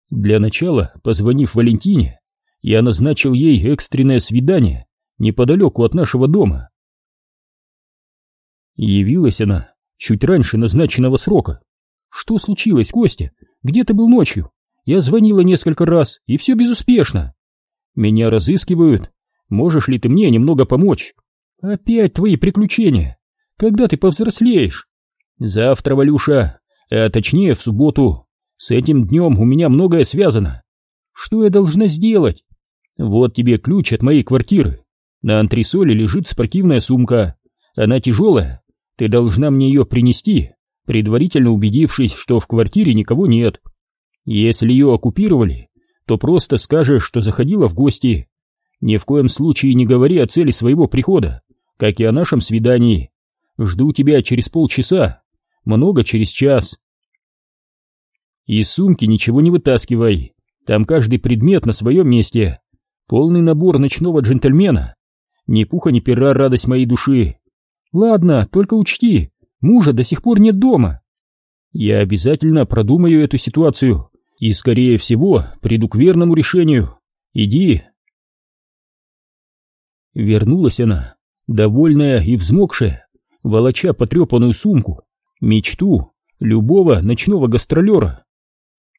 Для начала, позвонив Валентине, я назначил ей экстренное свидание неподалеку от нашего дома. Явилась она чуть раньше назначенного срока. Что случилось, Костя? Где ты был ночью? Я звонила несколько раз, и все безуспешно. Меня разыскивают. Можешь ли ты мне немного помочь? Опять твои приключения. Когда ты повзрослеешь? Завтра, Валюша, а точнее в субботу. С этим днем у меня многое связано. Что я должна сделать? Вот тебе ключ от моей квартиры. На антресоле лежит спортивная сумка. Она тяжелая. Ты должна мне ее принести, предварительно убедившись, что в квартире никого нет. Если ее оккупировали, то просто скажешь, что заходила в гости. Ни в коем случае не говори о цели своего прихода, как и о нашем свидании. Жду тебя через полчаса, много через час. Из сумки ничего не вытаскивай, там каждый предмет на своем месте. Полный набор ночного джентльмена. Ни пуха, ни пера радость моей души. Ладно, только учти, мужа до сих пор нет дома. Я обязательно продумаю эту ситуацию и, скорее всего, приду к верному решению. Иди. Вернулась она, довольная и взмокшая, волоча потрепанную сумку, мечту любого ночного гастролера.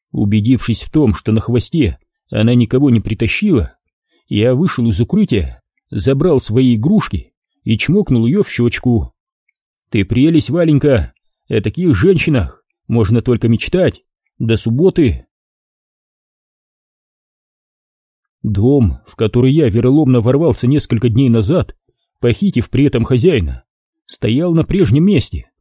Убедившись в том, что на хвосте она никого не притащила, я вышел из укрытия, забрал свои игрушки и чмокнул ее в щечку. «Ты прелесть, Валенька! О таких женщинах можно только мечтать! До субботы!» Дом, в который я вероломно ворвался несколько дней назад, похитив при этом хозяина, стоял на прежнем месте.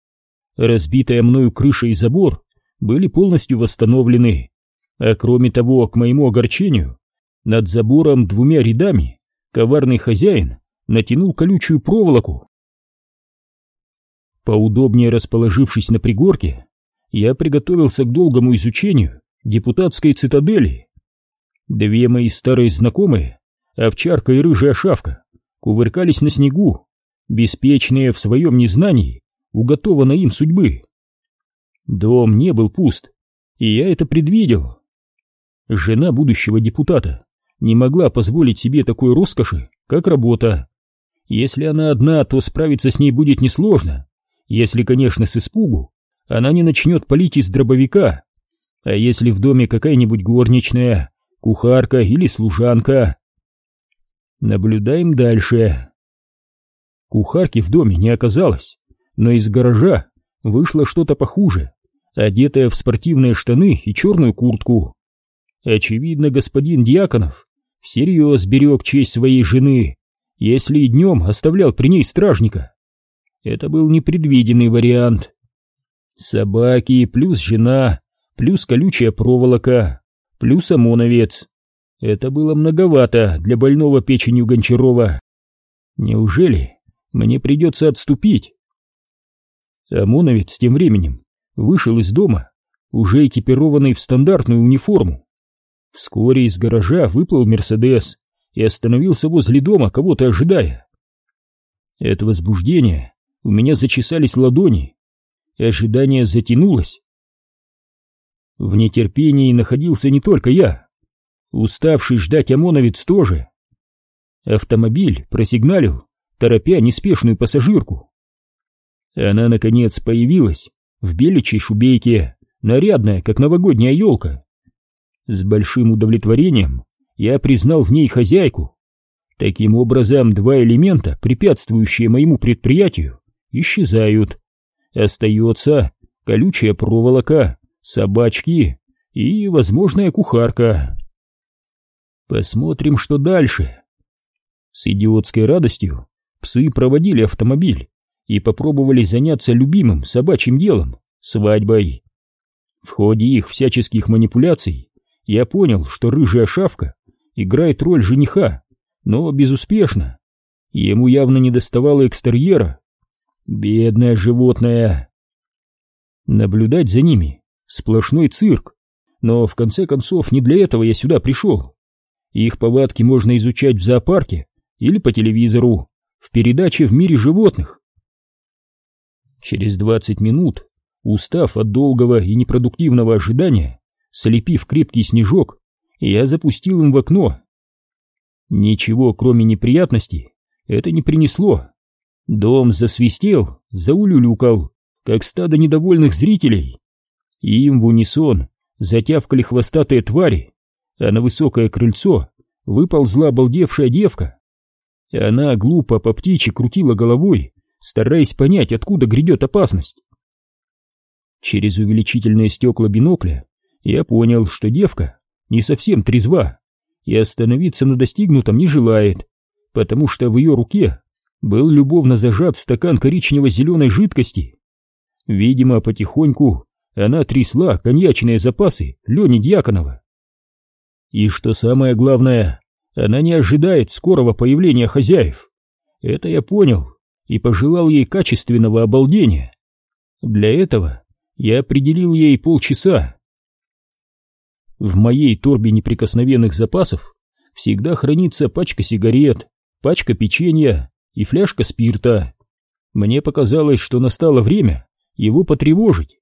Разбитая мною крыша и забор были полностью восстановлены, а кроме того, к моему огорчению, над забором двумя рядами коварный хозяин натянул колючую проволоку. Поудобнее расположившись на пригорке, я приготовился к долгому изучению депутатской цитадели. Две мои старые знакомые, овчарка и рыжая шавка, кувыркались на снегу, беспечные в своем незнании уготованной им судьбы. Дом не был пуст, и я это предвидел. Жена будущего депутата не могла позволить себе такой роскоши, как работа. Если она одна, то справиться с ней будет несложно, Если, конечно, с испугу, она не начнет палить из дробовика. А если в доме какая-нибудь горничная, кухарка или служанка? Наблюдаем дальше. Кухарки в доме не оказалось, но из гаража вышло что-то похуже, одетая в спортивные штаны и черную куртку. Очевидно, господин Дьяконов всерьез берег честь своей жены, если и днем оставлял при ней стражника. Это был непредвиденный вариант. Собаки плюс жена, плюс колючая проволока, плюс ОМОНовец. Это было многовато для больного печенью Гончарова. Неужели мне придется отступить? ОМОНовец тем временем вышел из дома, уже экипированный в стандартную униформу. Вскоре из гаража выплыл Мерседес и остановился возле дома, кого-то ожидая. Это возбуждение у меня зачесались ладони, и ожидание затянулось. В нетерпении находился не только я. Уставший ждать ОМОНовец тоже. Автомобиль просигналил, торопя неспешную пассажирку. Она, наконец, появилась в беличьей шубейке, нарядная, как новогодняя елка. С большим удовлетворением я признал в ней хозяйку. Таким образом, два элемента, препятствующие моему предприятию, исчезают. Остается колючая проволока, собачки и возможная кухарка. Посмотрим, что дальше. С идиотской радостью псы проводили автомобиль и попробовали заняться любимым собачьим делом — свадьбой. В ходе их всяческих манипуляций я понял, что рыжая шавка играет роль жениха, но безуспешно. Ему явно не доставало экстерьера. Бедное животное. Наблюдать за ними — сплошной цирк, но в конце концов не для этого я сюда пришел. Их повадки можно изучать в зоопарке или по телевизору, в передаче «В мире животных». Через двадцать минут, устав от долгого и непродуктивного ожидания, Слепив крепкий снежок, я запустил им в окно. Ничего, кроме неприятностей, это не принесло. Дом засвистел, заулюлюкал, как стадо недовольных зрителей. Им в унисон затявкали хвостатые твари, а на высокое крыльцо выползла обалдевшая девка. Она глупо по птичьи крутила головой, стараясь понять, откуда грядет опасность. Через увеличительные стекла бинокля я понял, что девка не совсем трезва и остановиться на достигнутом не желает, потому что в ее руке был любовно зажат стакан коричнево-зеленой жидкости. Видимо, потихоньку она трясла коньячные запасы Лени Дьяконова. И что самое главное, она не ожидает скорого появления хозяев. Это я понял и пожелал ей качественного обалдения. Для этого я определил ей полчаса. В моей торбе неприкосновенных запасов всегда хранится пачка сигарет, пачка печенья и фляжка спирта. Мне показалось, что настало время его потревожить.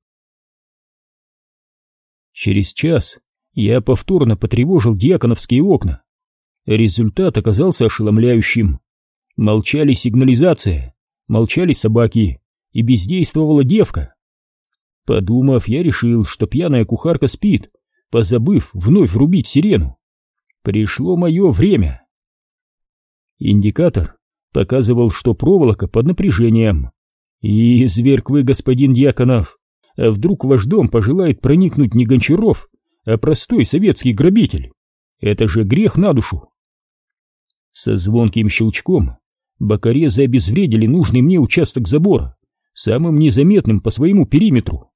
Через час я повторно потревожил диаконовские окна. Результат оказался ошеломляющим. Молчали сигнализация, молчали собаки и бездействовала девка. Подумав, я решил, что пьяная кухарка спит, позабыв вновь врубить сирену. Пришло мое время. Индикатор показывал, что проволока под напряжением. И, зверк вы, господин Дьяконов, а вдруг ваш дом пожелает проникнуть не Гончаров, а простой советский грабитель? Это же грех на душу. Со звонким щелчком бокорезы обезвредили нужный мне участок забора, самым незаметным по своему периметру.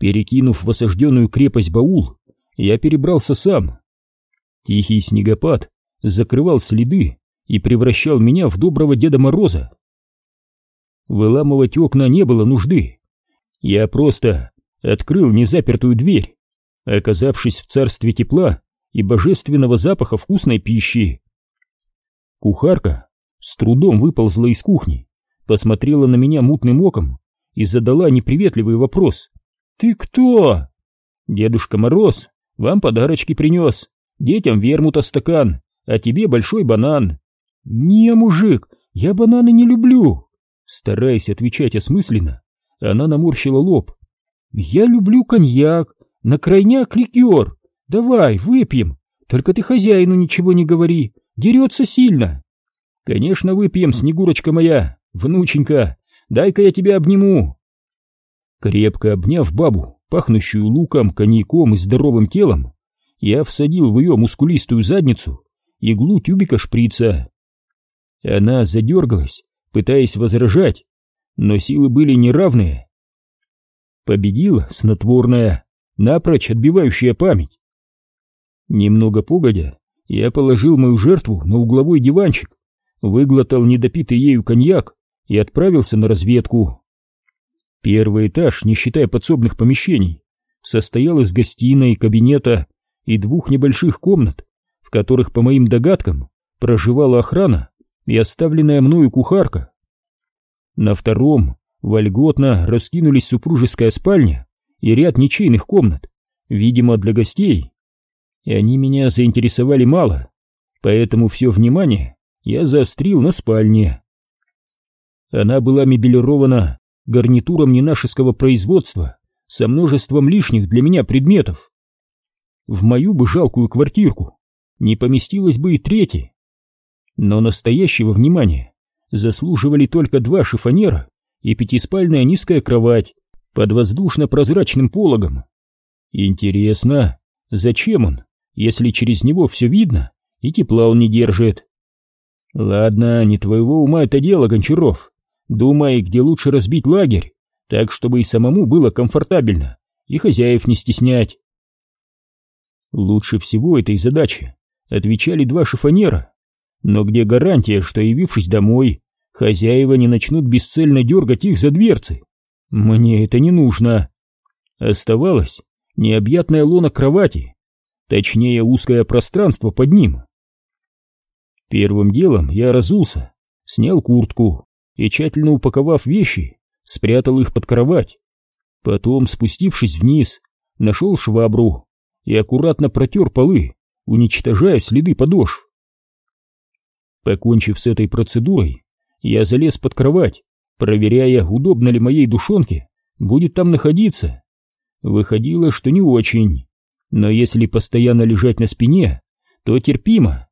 Перекинув в осажденную крепость баул, я перебрался сам. Тихий снегопад закрывал следы и превращал меня в доброго Деда Мороза. Выламывать окна не было нужды. Я просто открыл незапертую дверь, оказавшись в царстве тепла и божественного запаха вкусной пищи. Кухарка с трудом выползла из кухни, посмотрела на меня мутным оком и задала неприветливый вопрос. «Ты кто?» «Дедушка Мороз вам подарочки принес. Детям вермута стакан, а тебе большой банан». «Не, мужик, я бананы не люблю». Стараясь отвечать осмысленно, она наморщила лоб. «Я люблю коньяк, на крайняк ликер. Давай, выпьем. Только ты хозяину ничего не говори, дерется сильно». «Конечно, выпьем, Снегурочка моя, внученька, дай-ка я тебя обниму». Крепко обняв бабу, пахнущую луком, коньяком и здоровым телом, я всадил в ее мускулистую задницу иглу тюбика шприца. Она задергалась, пытаясь возражать, но силы были неравные. Победила снотворная, напрочь отбивающая память. Немного погодя, я положил мою жертву на угловой диванчик, выглотал недопитый ею коньяк и отправился на разведку. Первый этаж, не считая подсобных помещений, состоял из гостиной, кабинета и двух небольших комнат, в которых, по моим догадкам, проживала охрана и оставленная мною кухарка. На втором вольготно раскинулись супружеская спальня и ряд ничейных комнат, видимо, для гостей. И они меня заинтересовали мало, поэтому все внимание я заострил на спальне. Она была мебелирована гарнитуром ненашеского производства со множеством лишних для меня предметов. В мою бы жалкую квартирку не поместилось бы и третье. Но настоящего внимания заслуживали только два шифонера и пятиспальная низкая кровать под воздушно-прозрачным пологом. Интересно, зачем он, если через него все видно и тепла он не держит? Ладно, не твоего ума это дело, Гончаров. Думай, где лучше разбить лагерь, так, чтобы и самому было комфортабельно, и хозяев не стеснять. Лучше всего этой задачи отвечали два шифонера. Но где гарантия, что, явившись домой, хозяева не начнут бесцельно дергать их за дверцы? Мне это не нужно. Оставалось необъятная лона кровати, точнее узкое пространство под ним. Первым делом я разулся, снял куртку и, тщательно упаковав вещи, спрятал их под кровать. Потом, спустившись вниз, нашел швабру и аккуратно протер полы, уничтожая следы подошв. Покончив с этой процедурой, я залез под кровать, проверяя, удобно ли моей душонке будет там находиться. Выходило, что не очень, но если постоянно лежать на спине, то терпимо.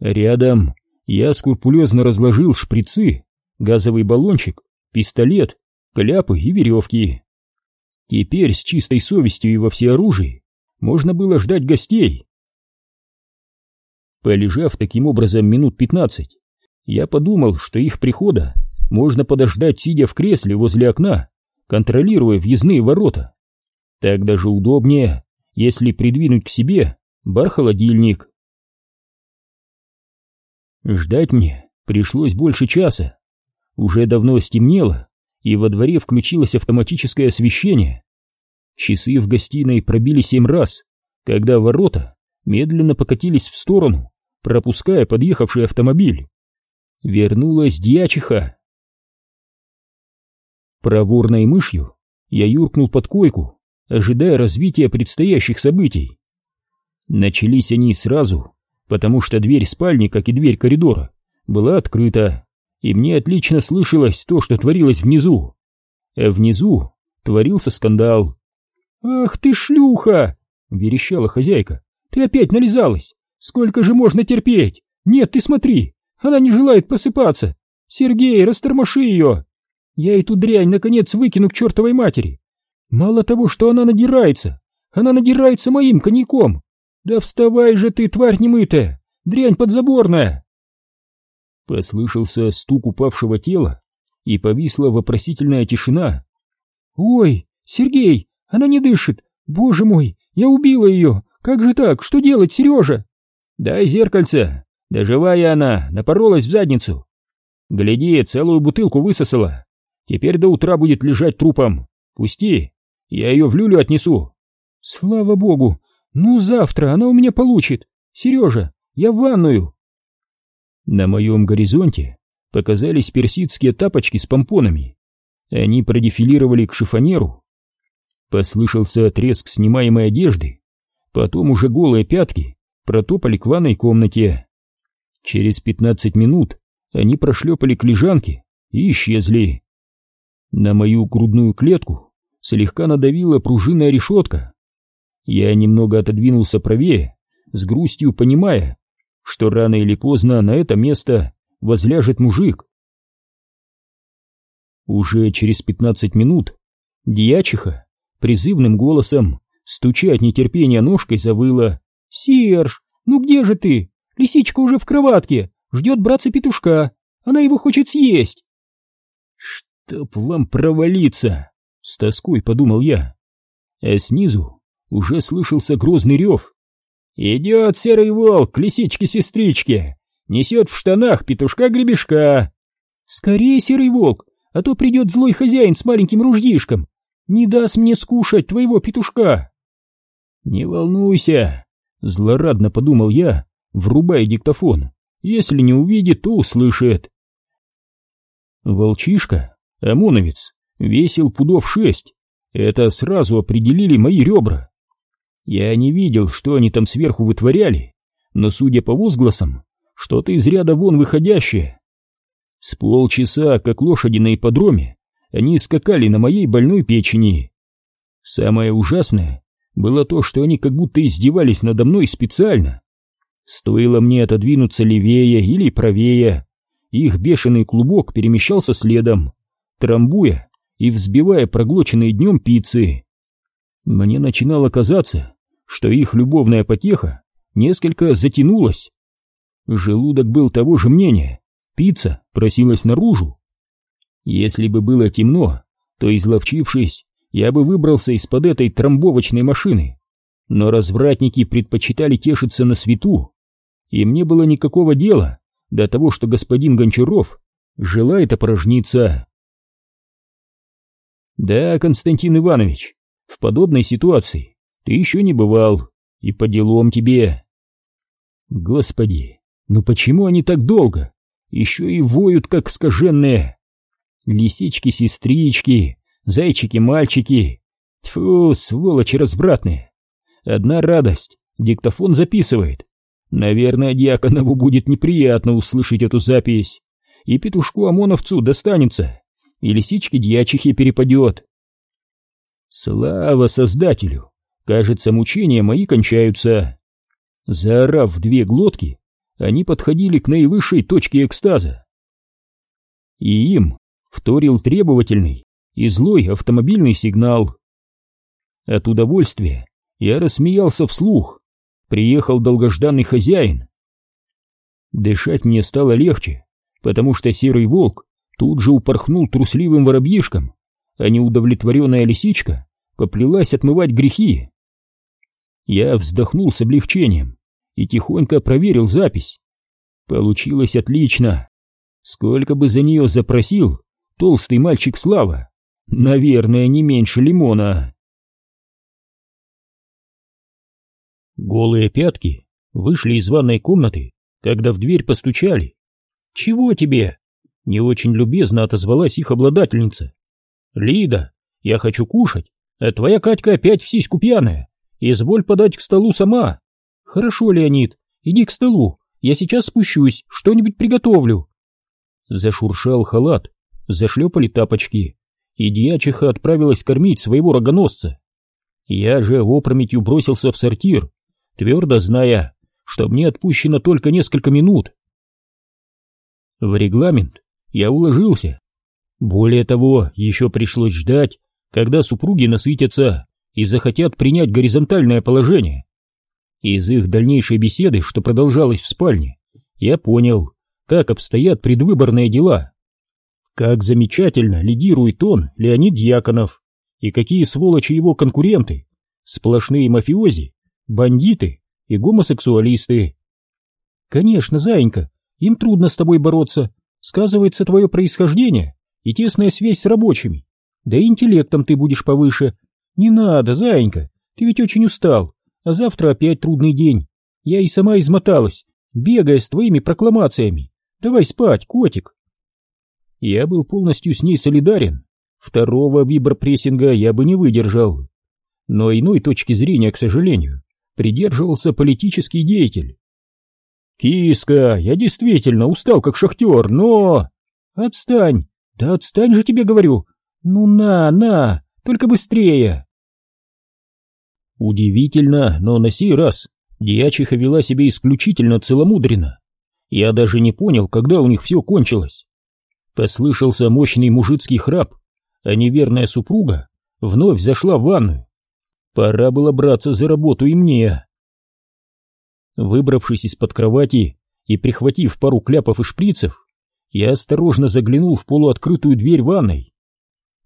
Рядом я скрупулезно разложил шприцы, газовый баллончик, пистолет, кляпы и веревки. Теперь с чистой совестью и во всеоружии можно было ждать гостей. Полежав таким образом минут пятнадцать, я подумал, что их прихода можно подождать, сидя в кресле возле окна, контролируя въездные ворота. Так даже удобнее, если придвинуть к себе бар-холодильник. Ждать мне пришлось больше часа. Уже давно стемнело, и во дворе включилось автоматическое освещение. Часы в гостиной пробили семь раз, когда ворота медленно покатились в сторону, пропуская подъехавший автомобиль. Вернулась дьячиха. Проворной мышью я юркнул под койку, ожидая развития предстоящих событий. Начались они сразу, потому что дверь спальни, как и дверь коридора, была открыта, и мне отлично слышалось то, что творилось внизу. А внизу творился скандал. «Ах ты шлюха!» — верещала хозяйка. «Ты опять нализалась! Сколько же можно терпеть? Нет, ты смотри, она не желает посыпаться! Сергей, растормоши ее! Я эту дрянь, наконец, выкину к чертовой матери! Мало того, что она надирается, она надирается моим коньяком! Да вставай же ты, тварь немытая! Дрянь подзаборная!» Послышался стук упавшего тела, и повисла вопросительная тишина. «Ой, Сергей, она не дышит! Боже мой, я убила ее! Как же так? Что делать, Сережа?» «Дай зеркальце! Да живая она, напоролась в задницу! Гляди, целую бутылку высосала! Теперь до утра будет лежать трупом! Пусти, я ее в люлю отнесу!» «Слава богу! Ну, завтра она у меня получит! Сережа, я в ванную!» На моем горизонте показались персидские тапочки с помпонами. Они продефилировали к шифонеру. Послышался треск снимаемой одежды, потом уже голые пятки протопали к ванной комнате. Через пятнадцать минут они прошлепали к лежанке, и исчезли. На мою грудную клетку слегка надавила пружинная решетка. Я немного отодвинулся правее, с грустью понимая, что рано или поздно на это место возляжет мужик. Уже через пятнадцать минут дьячиха призывным голосом, стуча от нетерпения ножкой, завыла. «Серж, ну где же ты? Лисичка уже в кроватке, ждет братца-петушка, она его хочет съесть!» «Чтоб вам провалиться!» — с тоской подумал я. А снизу уже слышался грозный рев. «Идет серый волк к лисичке-сестричке! Несет в штанах петушка-гребешка!» «Скорее, серый волк, а то придет злой хозяин с маленьким ружьишком! Не даст мне скушать твоего петушка!» «Не волнуйся!» — злорадно подумал я, врубая диктофон. «Если не увидит, то услышит!» Волчишка, ОМОНовец, весил пудов шесть. Это сразу определили мои ребра. Я не видел, что они там сверху вытворяли, но, судя по возгласам, что-то из ряда вон выходящее. С полчаса, как лошади на ипподроме, они скакали на моей больной печени. Самое ужасное было то, что они как будто издевались надо мной специально. Стоило мне отодвинуться левее или правее, их бешеный клубок перемещался следом, трамбуя и взбивая проглоченные днем пиццы. Мне начинало казаться, что их любовная потеха несколько затянулась. Желудок был того же мнения, пицца просилась наружу. Если бы было темно, то, изловчившись, я бы выбрался из-под этой трамбовочной машины. Но развратники предпочитали тешиться на свету, и мне было никакого дела до того, что господин Гончаров желает опорожниться. Да, Константин Иванович, в подобной ситуации ты еще не бывал, и по делам тебе. Господи, ну почему они так долго? Еще и воют, как скаженные. Лисички-сестрички, зайчики-мальчики. Тьфу, сволочи разбратные. Одна радость, диктофон записывает. Наверное, Дьяконову будет неприятно услышать эту запись. И петушку ОМОНовцу достанется, и лисичке дьячихе перепадет. Слава Создателю! Кажется, мучения мои кончаются. Заорав в две глотки, они подходили к наивысшей точке экстаза. И им вторил требовательный и злой автомобильный сигнал. От удовольствия я рассмеялся вслух приехал долгожданный хозяин. Дышать мне стало легче, потому что серый волк тут же упорхнул трусливым воробьишком, а неудовлетворенная лисичка поплелась отмывать грехи. Я вздохнул с облегчением и тихонько проверил запись. Получилось отлично. Сколько бы за нее запросил толстый мальчик Слава? Наверное, не меньше лимона. Голые пятки вышли из ванной комнаты, когда в дверь постучали. «Чего тебе?» — не очень любезно отозвалась их обладательница. «Лида, я хочу кушать, твоя Катька опять в сиську пьяная. Изволь подать к столу сама». «Хорошо, Леонид, иди к столу, я сейчас спущусь, что-нибудь приготовлю». Зашуршал халат, зашлепали тапочки, и дьячиха отправилась кормить своего рогоносца. Я же опрометью бросился в сортир, твердо зная, что мне отпущено только несколько минут. В регламент я уложился. Более того, еще пришлось ждать, когда супруги насытятся и захотят принять горизонтальное положение. Из их дальнейшей беседы, что продолжалось в спальне, я понял, как обстоят предвыборные дела. Как замечательно лидирует он, Леонид Дьяконов, и какие сволочи его конкуренты, сплошные мафиози бандиты и гомосексуалисты. Конечно, зайенька, им трудно с тобой бороться, сказывается твое происхождение и тесная связь с рабочими, да и интеллектом ты будешь повыше. Не надо, зайенька, ты ведь очень устал, а завтра опять трудный день. Я и сама измоталась, бегая с твоими прокламациями. Давай спать, котик. Я был полностью с ней солидарен. Второго вибропрессинга я бы не выдержал. Но иной точки зрения, к сожалению, придерживался политический деятель. «Киска, я действительно устал как шахтер, но...» «Отстань, Да отстань же тебе, говорю! Ну на, на, только быстрее! Удивительно, но на сей раз дьячиха вела себя исключительно целомудренно. Я даже не понял, когда у них все кончилось. Послышался мощный мужицкий храп, а неверная супруга вновь зашла в ванную. Пора было браться за работу и мне. Выбравшись из-под кровати и прихватив пару кляпов и шприцев, я осторожно заглянул в полуоткрытую дверь ванной.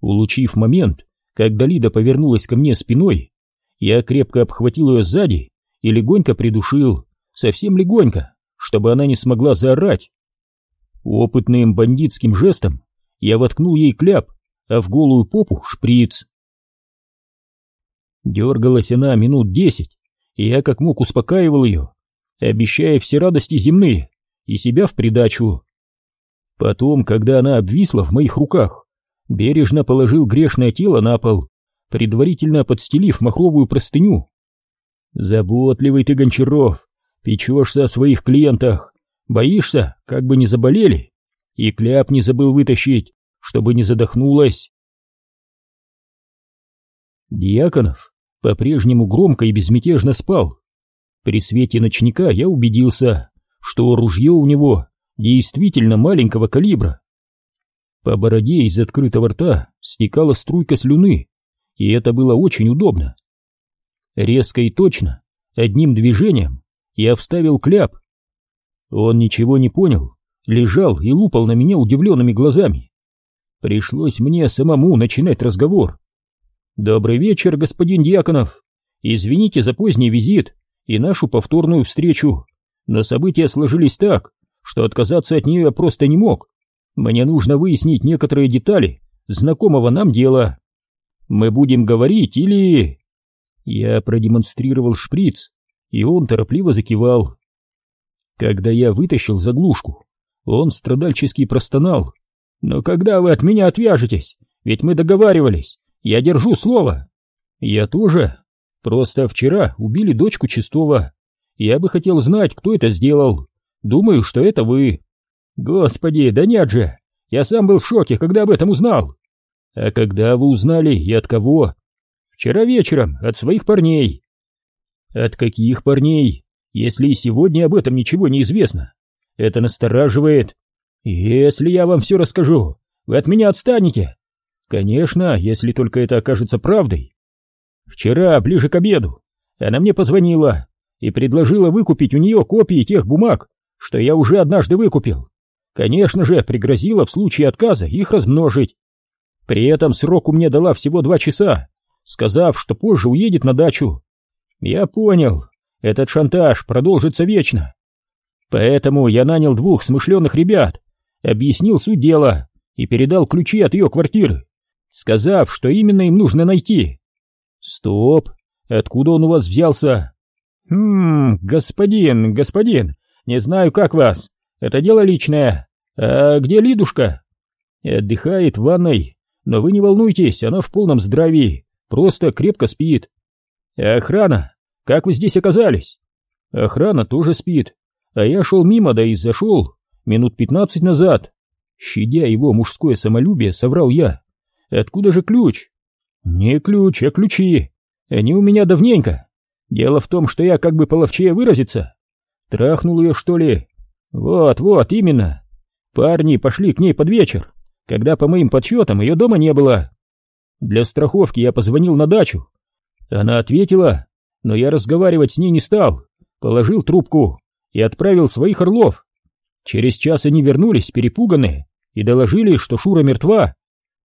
Улучив момент, когда Лида повернулась ко мне спиной, я крепко обхватил ее сзади и легонько придушил, совсем легонько, чтобы она не смогла заорать. Опытным бандитским жестом я воткнул ей кляп, а в голую попу шприц. Дергалась она минут десять, и я как мог успокаивал ее, обещая все радости земные и себя в придачу. Потом, когда она обвисла в моих руках, бережно положил грешное тело на пол, предварительно подстелив махровую простыню. Заботливый ты, Гончаров, печешься о своих клиентах, боишься, как бы не заболели, и кляп не забыл вытащить, чтобы не задохнулась. Дьяконов по-прежнему громко и безмятежно спал. При свете ночника я убедился, что ружье у него действительно маленького калибра. По бороде из открытого рта стекала струйка слюны, и это было очень удобно. Резко и точно, одним движением, я вставил кляп. Он ничего не понял, лежал и лупал на меня удивленными глазами. Пришлось мне самому начинать разговор. «Добрый вечер, господин Дьяконов. Извините за поздний визит и нашу повторную встречу, но события сложились так, что отказаться от нее я просто не мог. Мне нужно выяснить некоторые детали знакомого нам дела. Мы будем говорить или...» Я продемонстрировал шприц, и он торопливо закивал. Когда я вытащил заглушку, он страдальчески простонал. «Но когда вы от меня отвяжетесь? Ведь мы договаривались, я держу слово!» «Я тоже. Просто вчера убили дочку Чистова. Я бы хотел знать, кто это сделал. Думаю, что это вы. Господи, да нет же! Я сам был в шоке, когда об этом узнал. А когда вы узнали и от кого? Вчера вечером, от своих парней. От каких парней, если и сегодня об этом ничего не известно? Это настораживает. Если я вам все расскажу, вы от меня отстанете. Конечно, если только это окажется правдой. Вчера, ближе к обеду, она мне позвонила и предложила выкупить у нее копии тех бумаг, что я уже однажды выкупил. Конечно же, пригрозила в случае отказа их размножить. При этом сроку мне дала всего два часа, сказав, что позже уедет на дачу. Я понял, этот шантаж продолжится вечно. Поэтому я нанял двух смышленых ребят, объяснил суть дела и передал ключи от ее квартиры, сказав, что именно им нужно найти. Стоп, откуда он у вас взялся? Хм, господин, господин, не знаю, как вас. Это дело личное. А где Лидушка? Отдыхает в ванной. Но вы не волнуйтесь, она в полном здравии. Просто крепко спит. Охрана? Как вы здесь оказались? Охрана тоже спит. А я шел мимо, да и зашел. Минут пятнадцать назад. Щадя его мужское самолюбие, соврал я. Откуда же ключ? Не ключ, а ключи. Они у меня давненько. Дело в том, что я, как бы половчее выразиться, Трахнул ее, что ли? Вот, вот, именно. Парни пошли к ней под вечер, когда, по моим подсчетам, ее дома не было. Для страховки я позвонил на дачу. Она ответила, но я разговаривать с ней не стал, положил трубку и отправил своих орлов. Через час они вернулись, перепуганные, и доложили, что Шура мертва.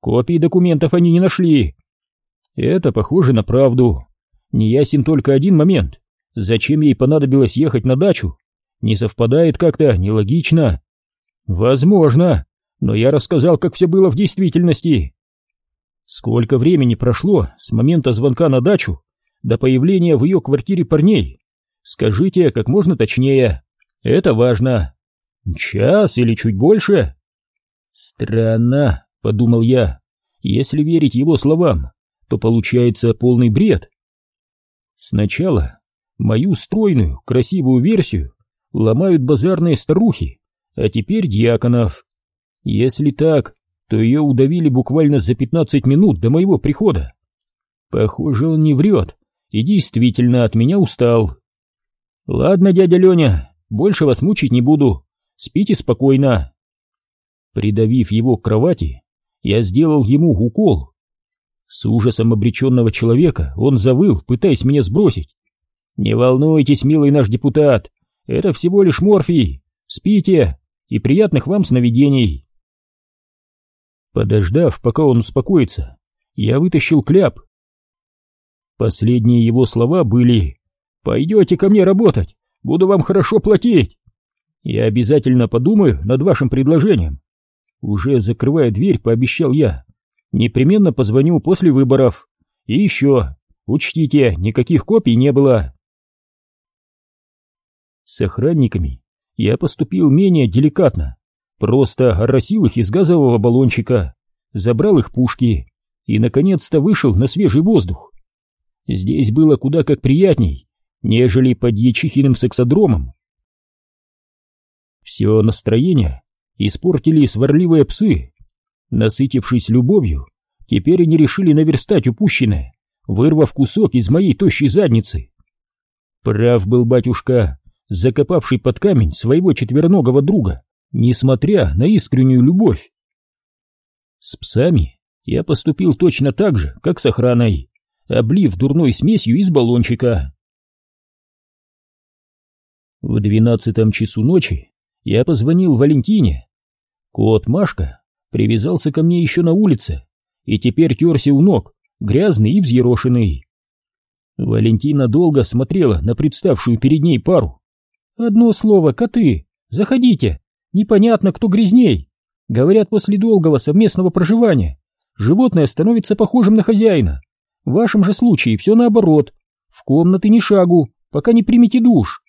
Копии документов они не нашли. Это похоже на правду. Не ясен только один момент. Зачем ей понадобилось ехать на дачу? Не совпадает как-то, нелогично. Возможно, но я рассказал, как все было в действительности. Сколько времени прошло с момента звонка на дачу до появления в ее квартире парней? Скажите как можно точнее. Это важно. Час или чуть больше? Странно, подумал я. Если верить его словам, то получается полный бред. Сначала Мою стройную, красивую версию ломают базарные старухи, а теперь Дьяконов. Если так, то ее удавили буквально за 15 минут до моего прихода. Похоже, он не врет и действительно от меня устал. Ладно, дядя Леня, больше вас мучить не буду. Спите спокойно. Придавив его к кровати, я сделал ему укол. С ужасом обреченного человека он завыл, пытаясь меня сбросить. «Не волнуйтесь, милый наш депутат, это всего лишь морфий. Спите и приятных вам сновидений». Подождав, пока он успокоится, я вытащил кляп. Последние его слова были «Пойдете ко мне работать, буду вам хорошо платить». Я обязательно подумаю над вашим предложением. Уже закрывая дверь, пообещал я. Непременно позвоню после выборов. И еще, учтите, никаких копий не было. С охранниками я поступил менее деликатно. Просто оросил их из газового баллончика, забрал их пушки и, наконец-то, вышел на свежий воздух. Здесь было куда как приятней, нежели под Ячихиным сексодромом. Все настроение испортили сварливые псы. Насытившись любовью, теперь они решили наверстать упущенное, вырвав кусок из моей тощей задницы. Прав был батюшка, закопавший под камень своего четвероногого друга, несмотря на искреннюю любовь. С псами я поступил точно так же, как с охраной, облив дурной смесью из баллончика. В двенадцатом часу ночи я позвонил Валентине. Кот Машка привязался ко мне еще на улице и теперь терся у ног, грязный и взъерошенный. Валентина долго смотрела на представшую перед ней пару. «Одно слово, коты! Заходите! Непонятно, кто грязней! Говорят, после долгого совместного проживания животное становится похожим на хозяина. В вашем же случае все наоборот. В комнаты ни шагу, пока не примете душ.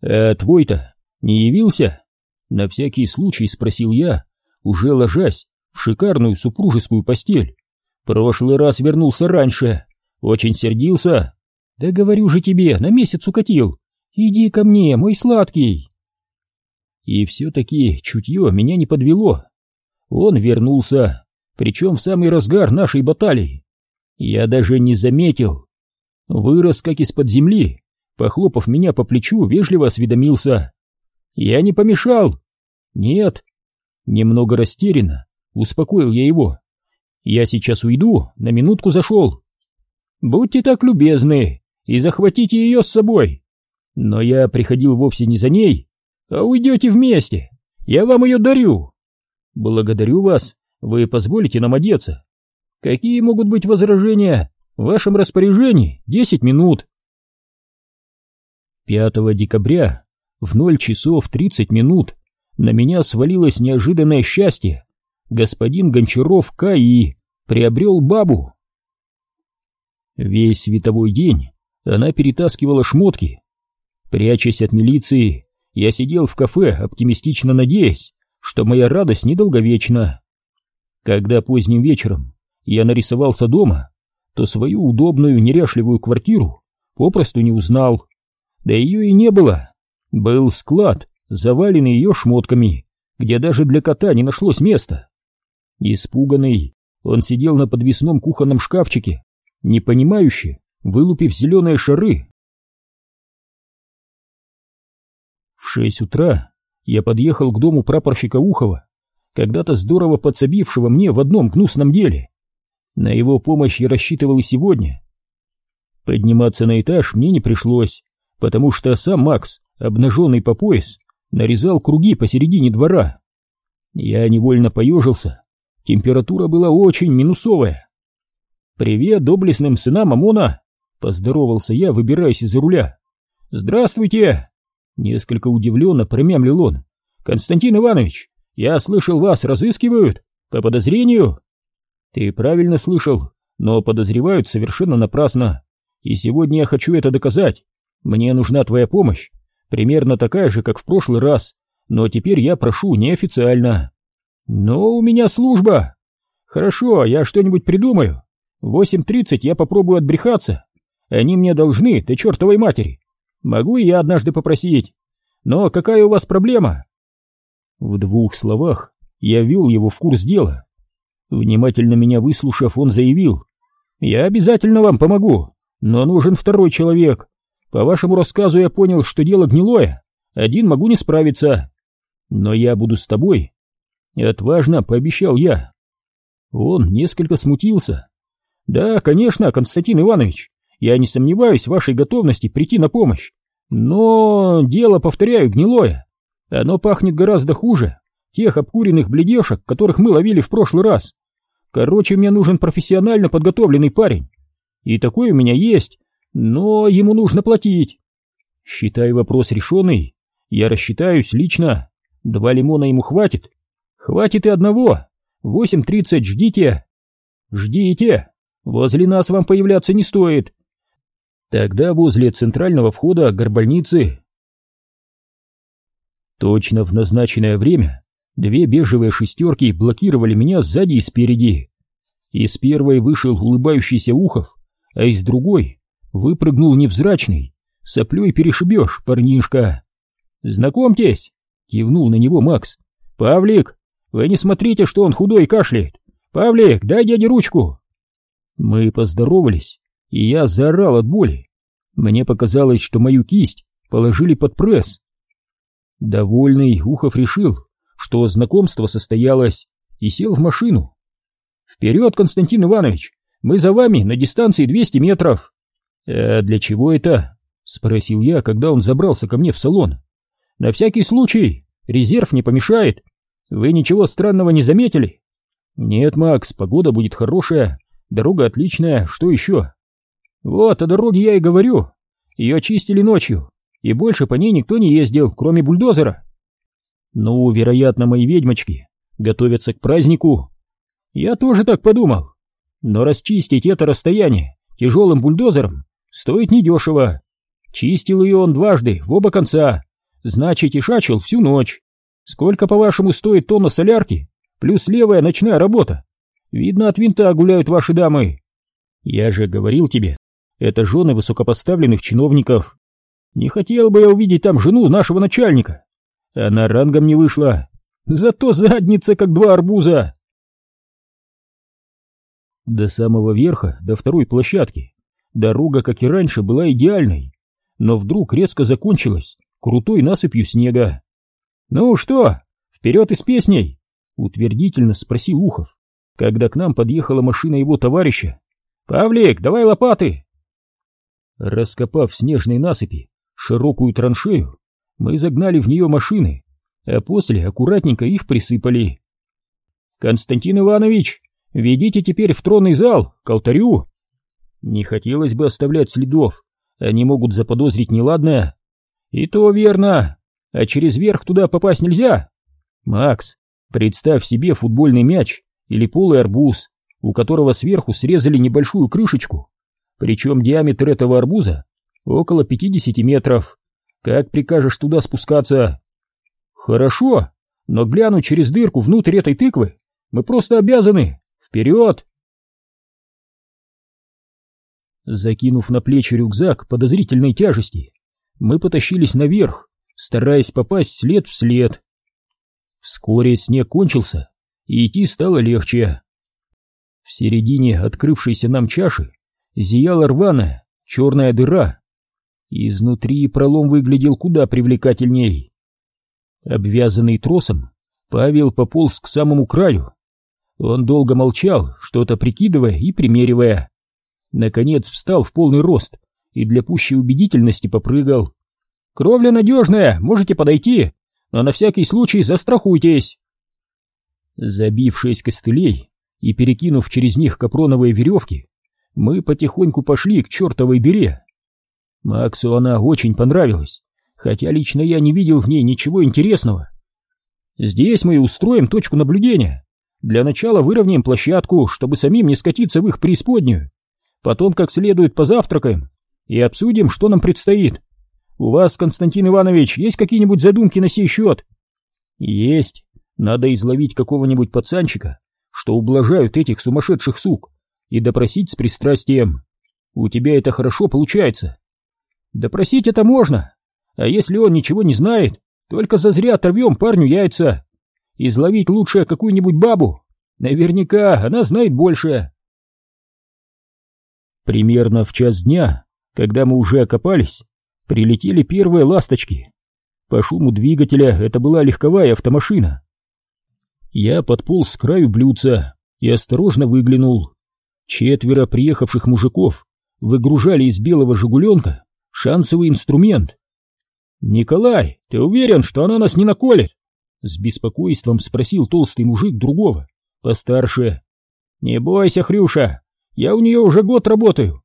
«А твой-то не явился?» На всякий случай спросил я, уже ложась в шикарную супружескую постель. Прошлый раз вернулся раньше, очень сердился. Да говорю же тебе, на месяц укатил. Иди ко мне, мой сладкий. И все-таки чутье меня не подвело. Он вернулся, причем в самый разгар нашей баталии. Я даже не заметил. Вырос как из-под земли, похлопав меня по плечу, вежливо осведомился. «Я не помешал?» «Нет». Немного растерянно успокоил я его. «Я сейчас уйду, на минутку зашел». «Будьте так любезны и захватите ее с собой». «Но я приходил вовсе не за ней, а уйдете вместе. Я вам ее дарю». «Благодарю вас, вы позволите нам одеться». «Какие могут быть возражения? В вашем распоряжении десять минут». 5 декабря в 0 часов 30 минут на меня свалилось неожиданное счастье. Господин Гончаров К.И. приобрел бабу. Весь световой день она перетаскивала шмотки. Прячась от милиции, я сидел в кафе, оптимистично надеясь, что моя радость недолговечна. Когда поздним вечером я нарисовался дома, то свою удобную неряшливую квартиру попросту не узнал. Да ее и не было. Был склад, заваленный ее шмотками, где даже для кота не нашлось места. Испуганный, он сидел на подвесном кухонном шкафчике, непонимающе, вылупив зеленые шары. В шесть утра я подъехал к дому прапорщика Ухова, когда-то здорово подсобившего мне в одном гнусном деле. На его помощь я рассчитывал и сегодня. Подниматься на этаж мне не пришлось потому что сам Макс, обнаженный по пояс, нарезал круги посередине двора. Я невольно поежился, температура была очень минусовая. «Привет доблестным сынам ОМОНа!» — поздоровался я, выбираясь из-за руля. «Здравствуйте!» — несколько удивленно промямлил он. «Константин Иванович, я слышал, вас разыскивают по подозрению?» «Ты правильно слышал, но подозревают совершенно напрасно, и сегодня я хочу это доказать. Мне нужна твоя помощь, примерно такая же, как в прошлый раз, но теперь я прошу неофициально. Но у меня служба. Хорошо, я что-нибудь придумаю. В 8.30 я попробую отбрехаться. Они мне должны, ты чертовой матери. Могу и я однажды попросить. Но какая у вас проблема? В двух словах Я вел его в курс дела. Внимательно меня выслушав, он заявил. «Я обязательно вам помогу, но нужен второй человек. По вашему рассказу я понял, что дело гнилое. Один могу не справиться. Но я буду с тобой». Отважно пообещал я. Он несколько смутился. «Да, конечно, Константин Иванович, я не сомневаюсь в вашей готовности прийти на помощь. Но дело, повторяю, гнилое. Оно пахнет гораздо хуже тех обкуренных бледешек, которых мы ловили в прошлый раз. Короче, мне нужен профессионально подготовленный парень. И такой у меня есть, но ему нужно платить. Считай вопрос решенный. Я рассчитаюсь лично. Два лимона ему хватит. Хватит и одного. Восемь тридцать ждите. Ждите. Возле нас вам появляться не стоит. Тогда возле центрального входа горбольницы. Точно в назначенное время две бежевые шестерки блокировали меня сзади и спереди. Из первой вышел улыбающийся Ухов, а из другой выпрыгнул невзрачный. Соплей перешибешь, парнишка. «Знакомьтесь!» — кивнул на него Макс. «Павлик, вы не смотрите, что он худой и кашляет. Павлик, дай дяде ручку!» Мы поздоровались, и я заорал от боли. Мне показалось, что мою кисть положили под пресс. Довольный, Ухов решил, что знакомство состоялось, и сел в машину. «Вперед, Константин Иванович! Мы за вами на дистанции 200 метров!» «А для чего это?» — спросил я, когда он забрался ко мне в салон. «На всякий случай! Резерв не помешает! Вы ничего странного не заметили?» «Нет, Макс, погода будет хорошая, Дорога отличная, что еще? Вот о дороге я и говорю. Ее чистили ночью, и больше по ней никто не ездил, кроме бульдозера. Ну, вероятно, мои ведьмочки готовятся к празднику. Я тоже так подумал. Но расчистить это расстояние тяжелым бульдозером стоит недешево. Чистил ее он дважды, в оба конца. Значит, и шачил всю ночь. Сколько, по-вашему, стоит тонна солярки? Плюс левая ночная работа. Видно, от винта гуляют ваши дамы. Я же говорил тебе, это жены высокопоставленных чиновников. Не хотел бы я увидеть там жену нашего начальника. Она рангом не вышла. Зато задница, как два арбуза. До самого верха, до второй площадки, дорога, как и раньше, была идеальной, но вдруг резко закончилась крутой насыпью снега. «Ну что, вперед и с песней?» — утвердительно спросил Ухов когда к нам подъехала машина его товарища. «Павлик, давай лопаты!» Раскопав в снежной насыпи широкую траншею, мы загнали в нее машины, а после аккуратненько их присыпали. «Константин Иванович, ведите теперь в тронный зал, к алтарю!» Не хотелось бы оставлять следов, они могут заподозрить неладное. «И то верно, а через верх туда попасть нельзя!» «Макс, представь себе футбольный мяч или полый арбуз, у которого сверху срезали небольшую крышечку, причем диаметр этого арбуза около 50 метров. Как прикажешь туда спускаться? Хорошо, но глянуть через дырку внутрь этой тыквы мы просто обязаны. Вперед! Закинув на плечи рюкзак подозрительной тяжести, мы потащились наверх, стараясь попасть след в след. Вскоре снег кончился, и идти стало легче. В середине открывшейся нам чаши зияла рваная черная дыра. Изнутри пролом выглядел куда привлекательней. Обвязанный тросом, Павел пополз к самому краю. Он долго молчал, что-то прикидывая и примеривая. Наконец встал в полный рост и для пущей убедительности попрыгал. «Кровля надежная, можете подойти, но на всякий случай застрахуйтесь!» Забившись костылей и перекинув через них капроновые веревки, мы потихоньку пошли к чертовой дыре. Максу она очень понравилась, хотя лично я не видел в ней ничего интересного. Здесь мы устроим точку наблюдения. Для начала выровняем площадку, чтобы самим не скатиться в их преисподнюю. Потом как следует позавтракаем и обсудим, что нам предстоит. У вас, Константин Иванович, есть какие-нибудь задумки на сей счет? Есть. Надо изловить какого-нибудь пацанчика, что ублажают этих сумасшедших сук, и допросить с пристрастием. У тебя это хорошо получается. Допросить это можно, а если он ничего не знает, только зазря оторвем парню яйца. изловить лучше какую-нибудь бабу. Наверняка она знает больше. Примерно в час дня, когда мы уже окопались, прилетели первые ласточки. По шуму двигателя это была легковая автомашина. Я подполз с краю блюдца и осторожно выглянул. Четверо приехавших мужиков выгружали из белого «Жигуленка» шансовый инструмент. «Николай, ты уверен, что она нас не наколет?» С беспокойством спросил толстый мужик другого, постарше. «Не бойся, Хрюша, я у нее уже год работаю.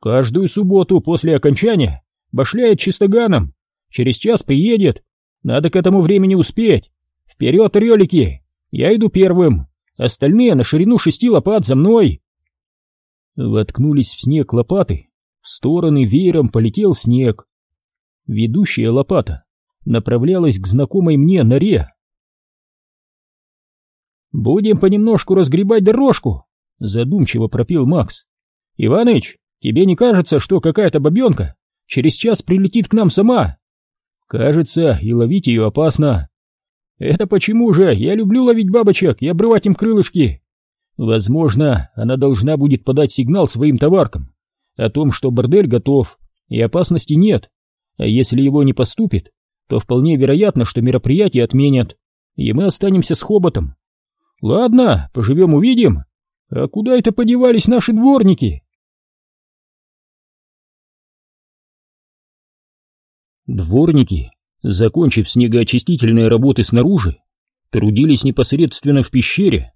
Каждую субботу после окончания башляет чистоганом. Через час приедет. Надо к этому времени успеть. Вперед, релики! Я иду первым. Остальные на ширину шести лопат за мной. Воткнулись в снег лопаты. В стороны веером полетел снег. Ведущая лопата направлялась к знакомой мне норе. «Будем понемножку разгребать дорожку», — задумчиво пропил Макс. «Иваныч, тебе не кажется, что какая-то бабенка через час прилетит к нам сама?» «Кажется, и ловить ее опасно». «Это почему же? Я люблю ловить бабочек и обрывать им крылышки». «Возможно, она должна будет подать сигнал своим товаркам о том, что бордель готов и опасности нет. А если его не поступит, то вполне вероятно, что мероприятие отменят, и мы останемся с хоботом. Ладно, поживем-увидим. А куда это подевались наши дворники? Дворники, закончив снегоочистительные работы снаружи, трудились непосредственно в пещере.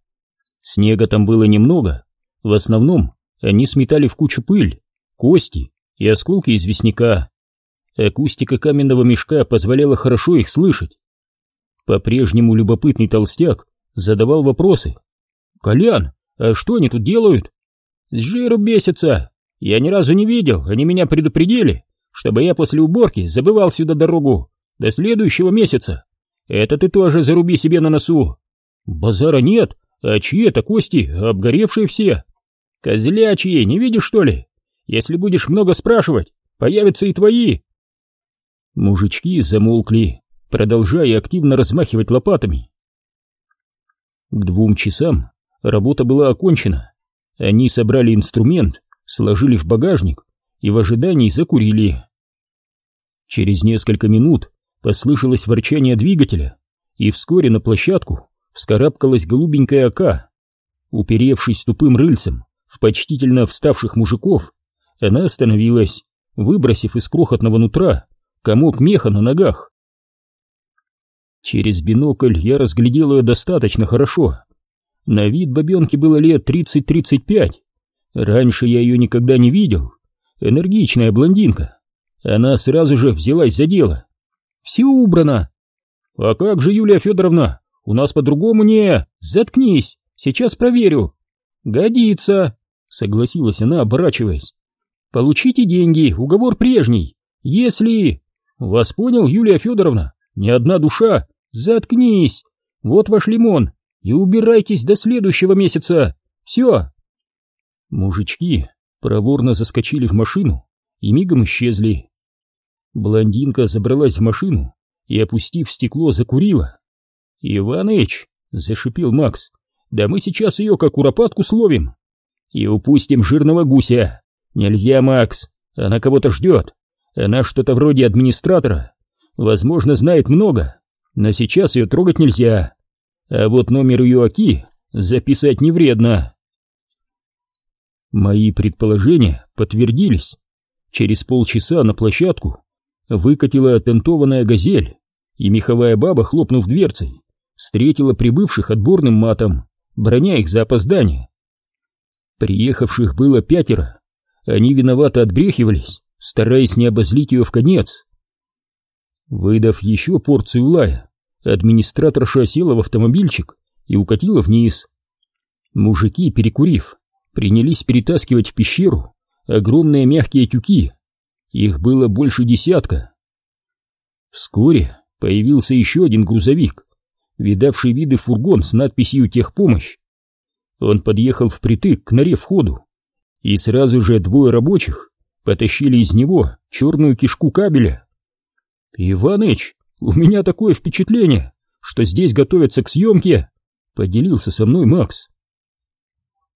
Снега там было немного, в основном они сметали в кучу пыль, кости и осколки известняка. Акустика каменного мешка позволяла хорошо их слышать. По-прежнему любопытный толстяк задавал вопросы. «Колян, а что они тут делают?» «С жиру бесятся. Я ни разу не видел, они меня предупредили, чтобы я после уборки забывал сюда дорогу до следующего месяца. Это ты тоже заруби себе на носу». «Базара нет, а чьи это кости, обгоревшие все?» «Козлячьи, не видишь, что ли? Если будешь много спрашивать, появятся и твои». Мужички замолкли, продолжая активно размахивать лопатами. К двум часам работа была окончена. Они собрали инструмент, сложили в багажник и в ожидании закурили. Через несколько минут послышалось ворчание двигателя, и вскоре на площадку вскарабкалась голубенькая ока. Уперевшись тупым рыльцем в почтительно вставших мужиков, она остановилась, выбросив из крохотного нутра комок меха на ногах. Через бинокль я разглядел ее достаточно хорошо. На вид бабенки было лет 30-35. Раньше я ее никогда не видел. Энергичная блондинка. Она сразу же взялась за дело. Все убрано. А как же, Юлия Федоровна? У нас по-другому не... Заткнись, сейчас проверю. Годится, согласилась она, оборачиваясь. Получите деньги, уговор прежний. Если... Вас понял, Юлия Федоровна? Ни одна душа. Заткнись. Вот ваш лимон. И убирайтесь до следующего месяца. Все. Мужички проворно заскочили в машину и мигом исчезли. Блондинка забралась в машину и, опустив стекло, закурила. «Иваныч!» — зашипел Макс. «Да мы сейчас ее как куропатку словим и упустим жирного гуся. Нельзя, Макс, она кого-то ждет. Она что-то вроде администратора. Возможно, знает много, но сейчас ее трогать нельзя. А вот номер ее оки записать не вредно. Мои предположения подтвердились. Через полчаса на площадку выкатила тентованная газель, и меховая баба, хлопнув дверцей, встретила прибывших отборным матом, броня их за опоздание. Приехавших было пятеро, они виновато отбрехивались, стараясь не обозлить ее в конец. Выдав еще порцию лая, администраторша села в автомобильчик и укатила вниз. Мужики, перекурив, принялись перетаскивать в пещеру огромные мягкие тюки. Их было больше десятка. Вскоре появился еще один грузовик, видавший виды фургон с надписью «Техпомощь». Он подъехал впритык к норе входу, и сразу же двое рабочих потащили из него черную кишку кабеля. «Иваныч, у меня такое впечатление, что здесь готовятся к съемке, поделился со мной Макс.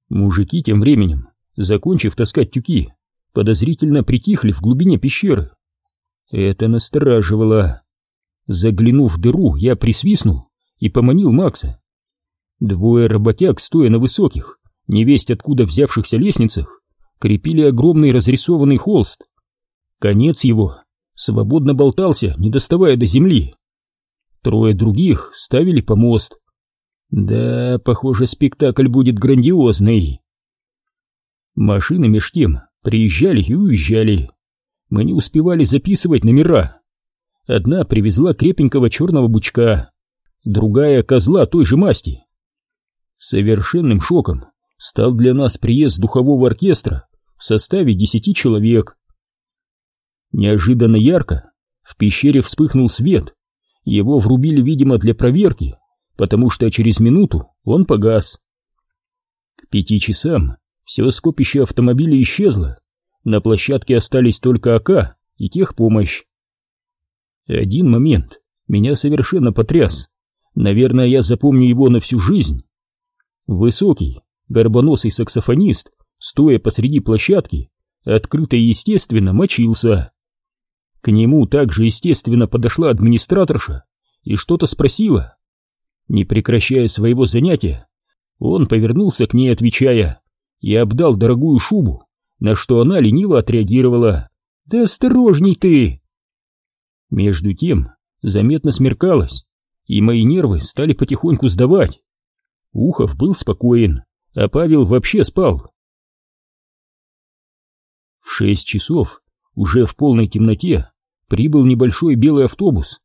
Мужики тем временем, закончив таскать тюки, подозрительно притихли в глубине пещеры. Это настораживало. Заглянув в дыру, я присвистнул и поманил Макса. Двое работяг, стоя на высоких, невесть откуда взявшихся лестницах, крепили огромный разрисованный холст. Конец его свободно болтался, не доставая до земли. Трое других ставили помост. Да, похоже, спектакль будет грандиозный. Машины меж тем приезжали и уезжали. Мы не успевали записывать номера. Одна привезла крепенького черного бучка, другая — козла той же масти. Совершенным шоком стал для нас приезд духового оркестра в составе десяти человек. Неожиданно ярко в пещере вспыхнул свет. Его врубили, видимо, для проверки, потому что через минуту он погас. К пяти часам все скопище автомобилей исчезло. На площадке остались только АК и техпомощь. Один момент меня совершенно потряс. Наверное, я запомню его на всю жизнь. Высокий, горбоносый саксофонист, стоя посреди площадки, открыто и естественно мочился. К нему также естественно подошла администраторша и что-то спросила. Не прекращая своего занятия, он повернулся к ней, отвечая, и обдал дорогую шубу, на что она лениво отреагировала. «Да осторожней ты!» Между тем заметно смеркалось, и мои нервы стали потихоньку сдавать. Ухов был спокоен, а Павел вообще спал. В шесть часов, уже в полной темноте, прибыл небольшой белый автобус.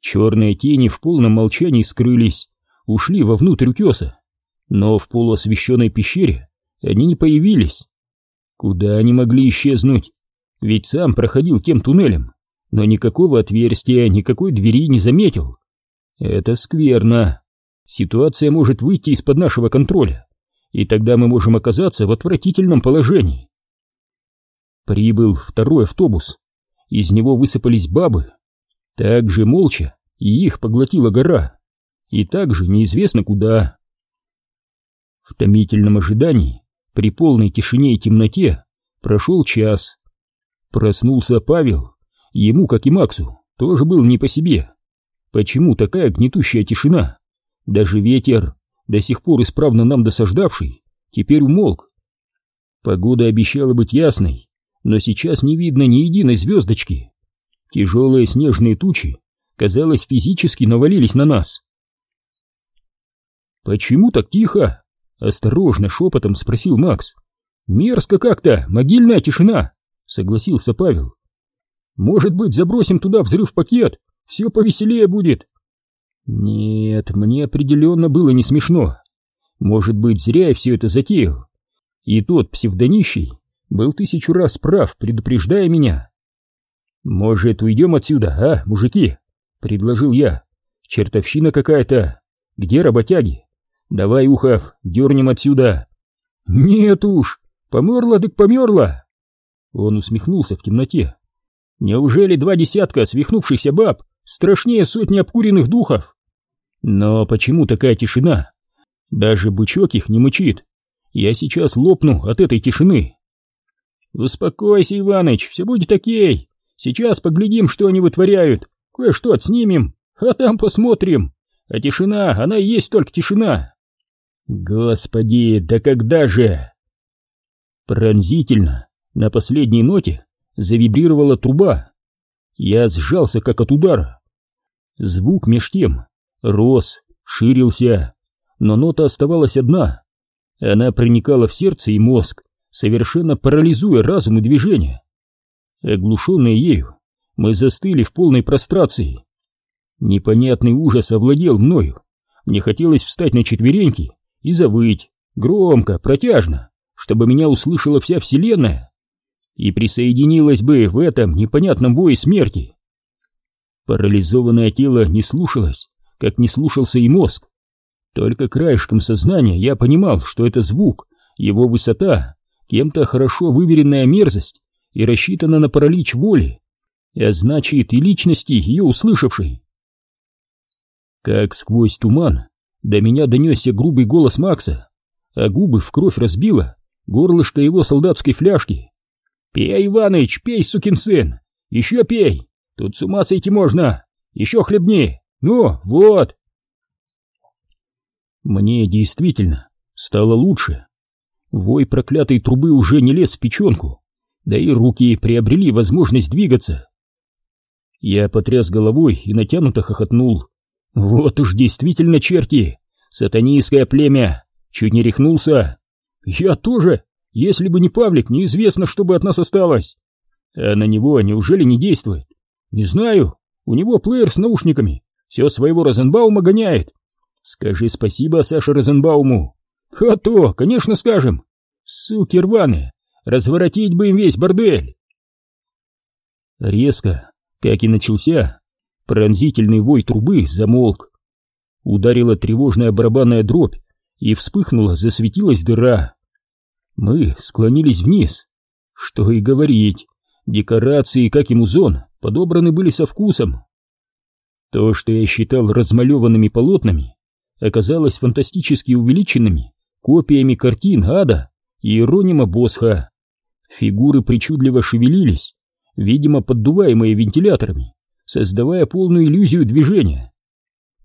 Черные тени в полном молчании скрылись, ушли вовнутрь утеса, но в полуосвещенной пещере они не появились. Куда они могли исчезнуть? Ведь сам проходил тем туннелем, но никакого отверстия, никакой двери не заметил. Это скверно. Ситуация может выйти из-под нашего контроля, и тогда мы можем оказаться в отвратительном положении. Прибыл второй автобус. Из него высыпались бабы. Так же молча, и их поглотила гора. И также неизвестно куда. В томительном ожидании, при полной тишине и темноте, прошел час. Проснулся Павел. Ему, как и Максу, тоже был не по себе. Почему такая гнетущая тишина? Даже ветер, до сих пор исправно нам досаждавший, теперь умолк. Погода обещала быть ясной, но сейчас не видно ни единой звездочки. Тяжелые снежные тучи, казалось, физически навалились на нас. «Почему так тихо?» — осторожно шепотом спросил Макс. «Мерзко как-то, могильная тишина», — согласился Павел. «Может быть, забросим туда взрыв-пакет все повеселее будет. Нет, мне определенно было не смешно. Может быть, зря я все это затеял. И тот псевдонищий был тысячу раз прав, предупреждая меня. «Может, уйдем отсюда, а, мужики?» — предложил я. «Чертовщина какая-то. Где работяги? Давай, Ухов, дернем отсюда». «Нет уж, померла так померла!» Он усмехнулся в темноте. «Неужели два десятка свихнувшихся баб страшнее сотни обкуренных духов. Но почему такая тишина? Даже бычок их не мычит. Я сейчас лопну от этой тишины. Успокойся, Иваныч, все будет окей. Сейчас поглядим, что они вытворяют. Кое-что отснимем, а там посмотрим. А тишина, она и есть только тишина. Господи, да когда же? Пронзительно, на последней ноте, завибрировала труба. Я сжался, как от удара. Звук меж тем рос, ширился, но нота оставалась одна. Она проникала в сердце и мозг, совершенно парализуя разум и движение. Оглушенные ею, мы застыли в полной прострации. Непонятный ужас овладел мною. Мне хотелось встать на четвереньки и завыть, громко, протяжно, чтобы меня услышала вся вселенная и присоединилась бы в этом непонятном бое смерти. Парализованное тело не слушалось, как не слушался и мозг. Только краешком сознания я понимал, что это звук, его высота, кем-то хорошо выверенная мерзость и рассчитана на паралич воли, а значит и личности ее услышавшей. Как сквозь туман до меня донесся грубый голос Макса, а губы в кровь разбило горлышко его солдатской фляжки. «Пей, Иваныч, пей, сукин сын! Еще пей! Тут с ума сойти можно! Еще хлебни! Ну, вот!» Мне действительно стало лучше. Вой проклятой трубы уже не лез в печенку, да и руки приобрели возможность двигаться. Я потряс головой и натянуто хохотнул. Вот уж действительно черти! Сатанийское племя! Чуть не рехнулся! Я тоже! Если бы не Павлик, неизвестно, что бы от нас осталось. А на него неужели не действует? Не знаю. У него плеер с наушниками. Все своего Розенбаума гоняет. Скажи спасибо Саше Розенбауму. А то, конечно, скажем. Суки рваные, разворотить бы им весь бордель. Резко, как и начался, пронзительный вой трубы замолк. Ударила тревожная барабанная дробь, и вспыхнула, засветилась дыра. Мы склонились вниз. Что и говорить, декорации, как и музон, подобраны были со вкусом. То, что я считал размалеванными полотнами, оказалось фантастически увеличенными копиями картин Ада и Иеронима Босха. Фигуры причудливо шевелились, видимо, поддуваемые вентиляторами, создавая полную иллюзию движения.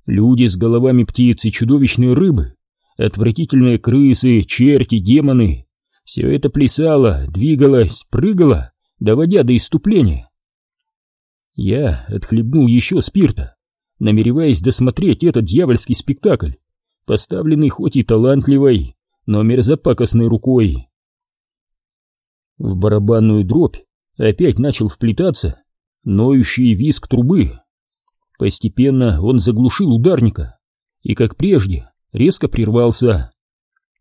Люди с головами птиц и чудовищные рыбы, отвратительные крысы, черти, демоны — все это плясало, двигалось, прыгало, доводя до иступления. Я отхлебнул еще спирта, намереваясь досмотреть этот дьявольский спектакль, поставленный хоть и талантливой, но мерзопакостной рукой. В барабанную дробь опять начал вплетаться ноющий визг трубы. Постепенно он заглушил ударника и, как прежде, резко прервался.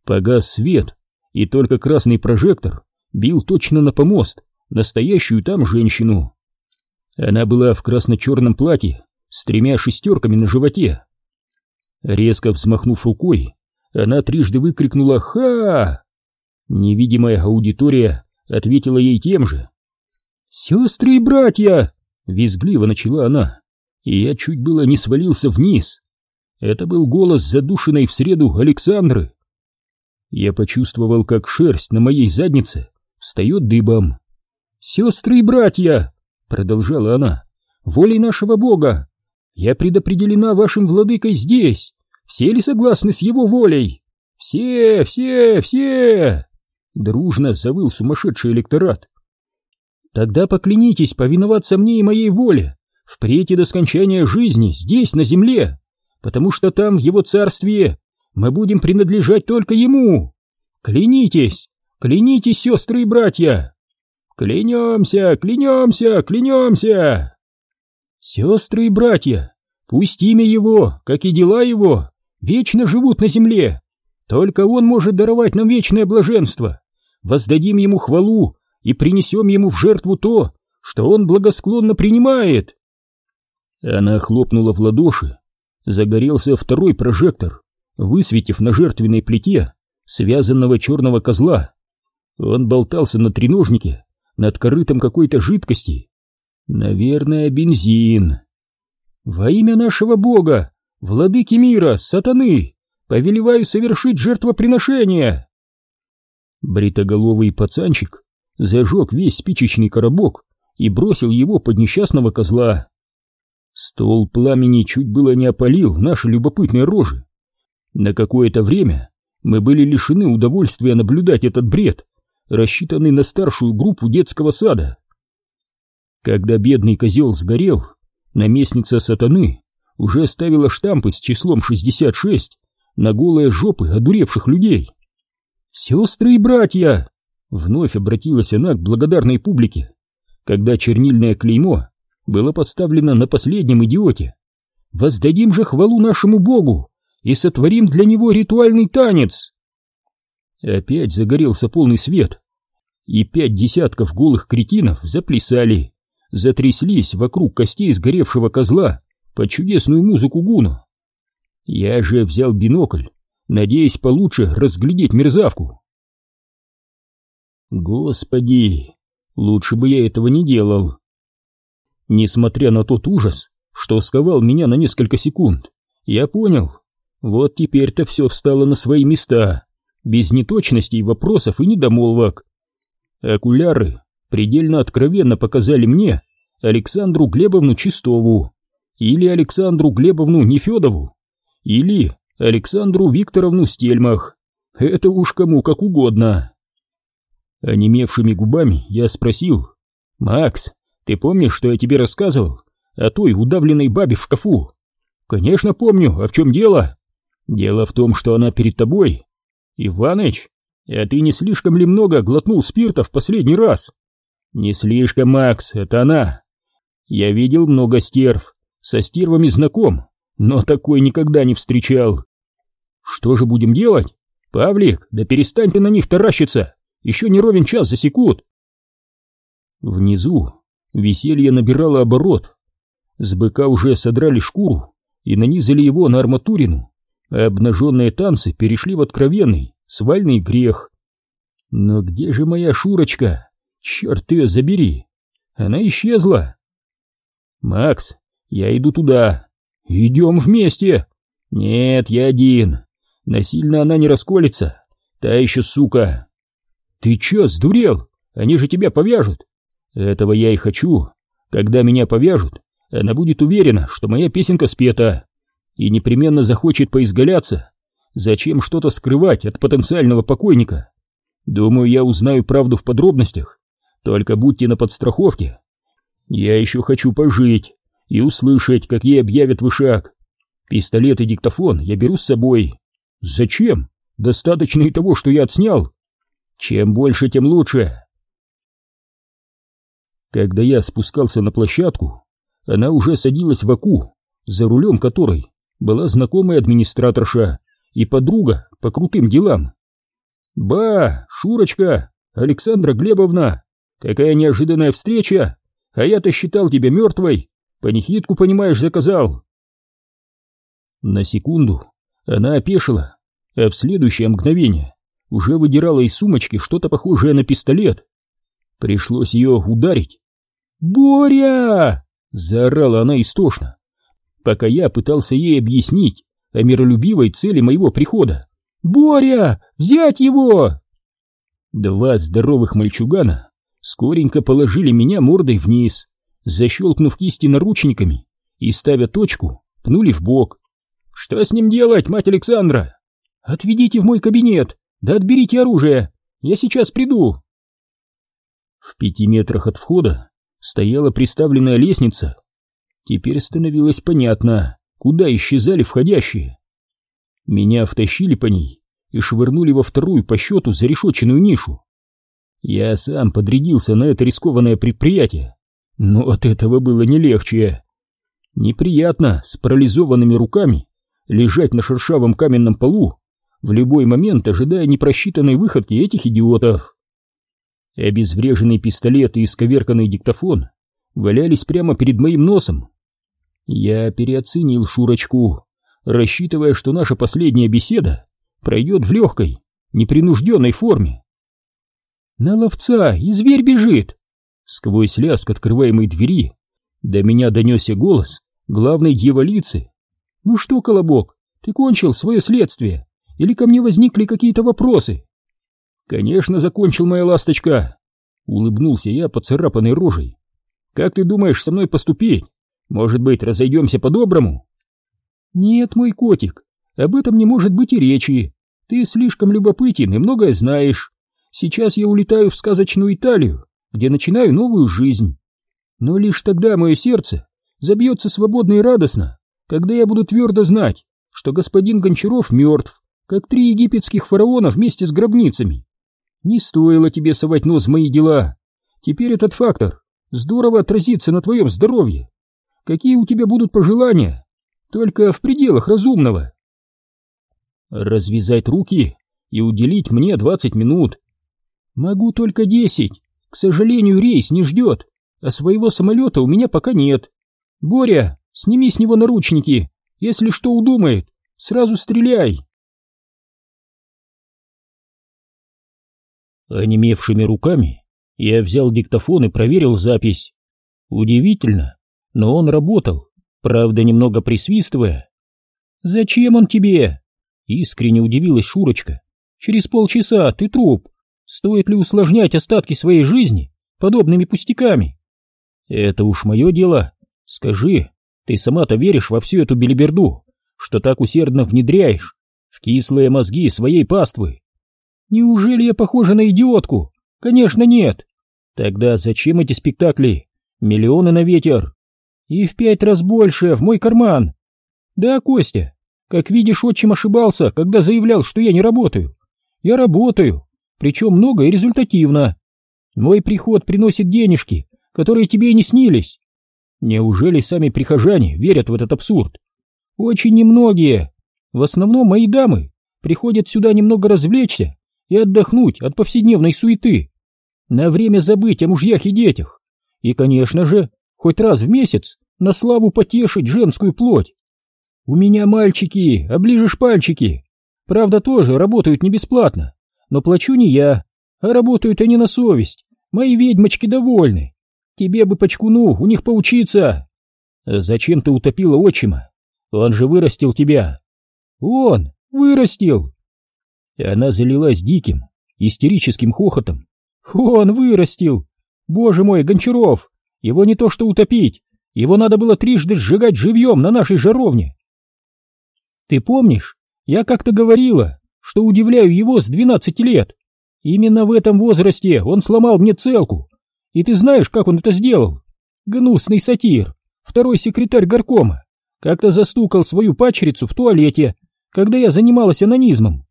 Погас свет, и только красный прожектор бил точно на помост, настоящую там женщину. Она была в красно-черном платье с тремя шестерками на животе. Резко взмахнув рукой, она трижды выкрикнула «Ха!». Невидимая аудитория ответила ей тем же. «Сестры и братья!» — визгливо начала она, и я чуть было не свалился вниз. Это был голос задушенной в среду Александры. Я почувствовал, как шерсть на моей заднице встает дыбом. «Сестры и братья!» — продолжала она. «Волей нашего Бога! Я предопределена вашим владыкой здесь! Все ли согласны с его волей? Все, все, все!» Дружно завыл сумасшедший электорат. «Тогда поклянитесь повиноваться мне и моей воле, впредь и до скончания жизни, здесь, на земле, потому что там, в его царстве, мы будем принадлежать только ему! Клянитесь! Клянитесь, сестры и братья! Клянемся, клянемся, клянемся!» «Сестры и братья, пусть имя его, как и дела его, вечно живут на земле. Только он может даровать нам вечное блаженство. Воздадим ему хвалу и принесем ему в жертву то, что он благосклонно принимает. Она хлопнула в ладоши. Загорелся второй прожектор, высветив на жертвенной плите связанного черного козла. Он болтался на треножнике над корытом какой-то жидкости. Наверное, бензин. Во имя нашего бога, владыки мира, сатаны, повелеваю совершить жертвоприношение. Бритоголовый пацанчик зажег весь спичечный коробок и бросил его под несчастного козла. Стол пламени чуть было не опалил наши любопытные рожи. На какое-то время мы были лишены удовольствия наблюдать этот бред, рассчитанный на старшую группу детского сада. Когда бедный козел сгорел, наместница сатаны уже ставила штампы с числом 66 на голые жопы одуревших людей. «Сестры и братья!» — вновь обратилась она к благодарной публике, когда чернильное клеймо было поставлено на последнем идиоте. «Воздадим же хвалу нашему Богу и сотворим для него ритуальный танец!» Опять загорелся полный свет, и пять десятков голых кретинов заплясали, затряслись вокруг костей сгоревшего козла под чудесную музыку гуну. Я же взял бинокль, надеясь получше разглядеть мерзавку. Господи, лучше бы я этого не делал. Несмотря на тот ужас, что сковал меня на несколько секунд, Я понял. Вот теперь-то все встало на свои места, без неточностей, вопросов и недомолвок. Окуляры предельно откровенно показали мне Александру Глебовну Чистову, или Александру Глебовну Нефедову, или Александру Викторовну Стельмах. Это уж кому как угодно. Онемевшими губами я спросил, «Макс, ты помнишь, что я тебе рассказывал о той удавленной бабе в шкафу?» «Конечно помню, а в чем дело?» «Дело в том, что она перед тобой». «Иваныч, а ты не слишком ли много глотнул спирта в последний раз?» «Не слишком, Макс, это она. Я видел много стерв, со стервами знаком, но такой никогда не встречал. Что же будем делать? Павлик, да перестань ты на них таращиться, еще не ровен час засекут». Внизу веселье набирало оборот. С быка уже содрали шкуру и нанизали его на арматурину, а обнаженные танцы перешли в откровенный свальный грех. Но где же моя Шурочка? Черт ее забери! Она исчезла. Макс, я иду туда. Идем вместе. Нет, я один. Насильно она не расколется. Та еще сука. Ты че, сдурел? Они же тебя повяжут. Этого я и хочу. Когда меня повяжут, она будет уверена, что моя песенка спета. И непременно захочет поизгаляться. Зачем что-то скрывать от потенциального покойника? Думаю, я узнаю правду в подробностях. Только будьте на подстраховке. Я еще хочу пожить и услышать, как ей объявят вышаг. Пистолет и диктофон я беру с собой. Зачем? Достаточно и того, что я отснял. Чем больше, тем лучше. Когда я спускался на площадку, она уже садилась в Аку, за рулем которой была знакомая администраторша и подруга по крутым делам. «Ба, Шурочка, Александра Глебовна, какая неожиданная встреча, а я-то считал тебя мертвой, панихидку, понимаешь, заказал». На секунду она опешила, а в следующее мгновение уже выдирала из сумочки что-то похожее на пистолет. Пришлось ее ударить. «Боря!» — заорала она истошно, пока я пытался ей объяснить о миролюбивой цели моего прихода. «Боря! Взять его!» Два здоровых мальчугана скоренько положили меня мордой вниз, защелкнув кисти наручниками и, ставя точку, пнули в бок. «Что с ним делать, мать Александра?» «Отведите в мой кабинет, да отберите оружие, я сейчас приду». В пяти метрах от входа стояла приставленная лестница. Теперь становилось понятно, куда исчезали входящие. Меня втащили по ней и швырнули во вторую по счету зарешоченную нишу. Я сам подрядился на это рискованное предприятие, но от этого было не легче. Неприятно с парализованными руками лежать на шершавом каменном полу, в любой момент ожидая непросчитанной выходки этих идиотов. Обезвреженный пистолет и исковерканный диктофон валялись прямо перед моим носом. Я переоценил Шурочку, рассчитывая, что наша последняя беседа пройдет в легкой, непринужденной форме. «На ловца, и зверь бежит!» Сквозь лязг открываемой двери до меня донесся голос главной дьяволицы. «Ну что, Колобок, ты кончил свое следствие? Или ко мне возникли какие-то вопросы?» «Конечно, закончил моя ласточка!» Улыбнулся я поцарапанной рожей. «Как ты думаешь со мной поступить? Может быть, разойдемся по-доброму?» «Нет, мой котик, об этом не может быть и речи. Ты слишком любопытен и многое знаешь. Сейчас я улетаю в сказочную Италию, где начинаю новую жизнь. Но лишь тогда мое сердце забьется свободно и радостно, когда я буду твердо знать, что господин Гончаров мертв, как три египетских фараона вместе с гробницами. Не стоило тебе совать нос в мои дела. Теперь этот фактор здорово отразится на твоем здоровье. Какие у тебя будут пожелания? Только в пределах разумного. Развязать руки и уделить мне двадцать минут. Могу только десять. К сожалению, рейс не ждет, а своего самолета у меня пока нет. Боря, сними с него наручники. Если что удумает, сразу стреляй. Онемевшими руками я взял диктофон и проверил запись. Удивительно, но он работал, правда немного присвистывая. Зачем он тебе? Искренне удивилась Шурочка. Через полчаса ты труп. Стоит ли усложнять остатки своей жизни подобными пустяками? Это уж мое дело. Скажи, ты сама-то веришь во всю эту белиберду, что так усердно внедряешь в кислые мозги своей паствы? Неужели я похожа на идиотку? Конечно, нет. Тогда зачем эти спектакли? Миллионы на ветер. И в пять раз больше в мой карман. Да, Костя, как видишь, отчим ошибался, когда заявлял, что я не работаю. Я работаю, причем много и результативно. Мой приход приносит денежки, которые тебе и не снились. Неужели сами прихожане верят в этот абсурд? Очень немногие. В основном мои дамы приходят сюда немного развлечься и отдохнуть от повседневной суеты, на время забыть о мужьях и детях. И, конечно же, хоть раз в месяц на славу потешить женскую плоть. У меня мальчики, оближешь пальчики. Правда, тоже работают не бесплатно, но плачу не я, а работают они на совесть. Мои ведьмочки довольны. Тебе бы почкуну у них поучиться. Зачем ты утопила отчима? Он же вырастил тебя. Он вырастил. Она залилась диким, истерическим хохотом. Он вырастил. Боже мой, Гончаров, его не то что утопить, его надо было трижды сжигать живьем на нашей жаровне. Ты помнишь, я как-то говорила, что удивляю его с двенадцати лет. Именно в этом возрасте он сломал мне целку. И ты знаешь, как он это сделал? Гнусный сатир, второй секретарь горкома, как-то застукал свою пачерицу в туалете, когда я занималась анонизмом.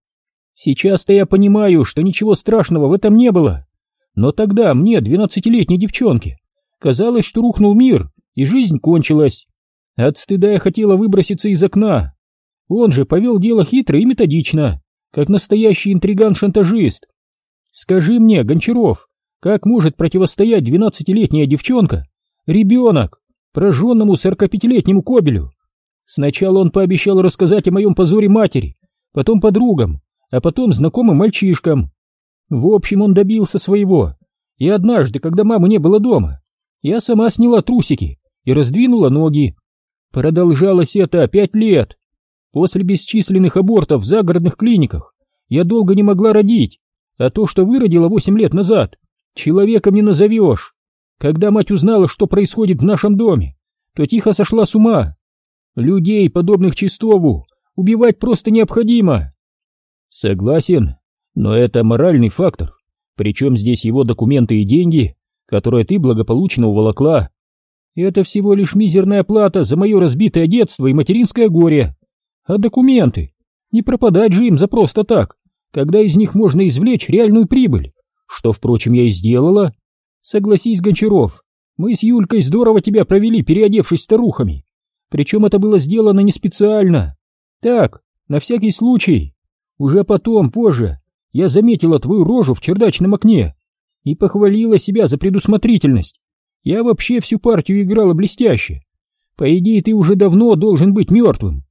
Сейчас-то я понимаю, что ничего страшного в этом не было. Но тогда мне, двенадцатилетней девчонке, казалось, что рухнул мир, и жизнь кончилась. От стыда я хотела выброситься из окна. Он же повел дело хитро и методично, как настоящий интриган-шантажист. Скажи мне, Гончаров, как может противостоять двенадцатилетняя девчонка, ребенок, прожженному сорокапятилетнему кобелю? Сначала он пообещал рассказать о моем позоре матери, потом подругам, а потом знакомым мальчишкам. В общем, он добился своего. И однажды, когда мамы не было дома, я сама сняла трусики и раздвинула ноги. Продолжалось это пять лет. После бесчисленных абортов в загородных клиниках я долго не могла родить, а то, что выродила восемь лет назад, человеком не назовешь. Когда мать узнала, что происходит в нашем доме, то тихо сошла с ума. Людей, подобных Чистову, убивать просто необходимо. Согласен, но это моральный фактор. Причем здесь его документы и деньги, которые ты благополучно уволокла. Это всего лишь мизерная плата за мое разбитое детство и материнское горе. А документы? Не пропадать же им за просто так, когда из них можно извлечь реальную прибыль, что, впрочем, я и сделала. Согласись, Гончаров, мы с Юлькой здорово тебя провели, переодевшись старухами. Причем это было сделано не специально. Так, на всякий случай. Уже потом, позже, я заметила твою рожу в чердачном окне и похвалила себя за предусмотрительность. Я вообще всю партию играла блестяще. По идее, ты уже давно должен быть мертвым.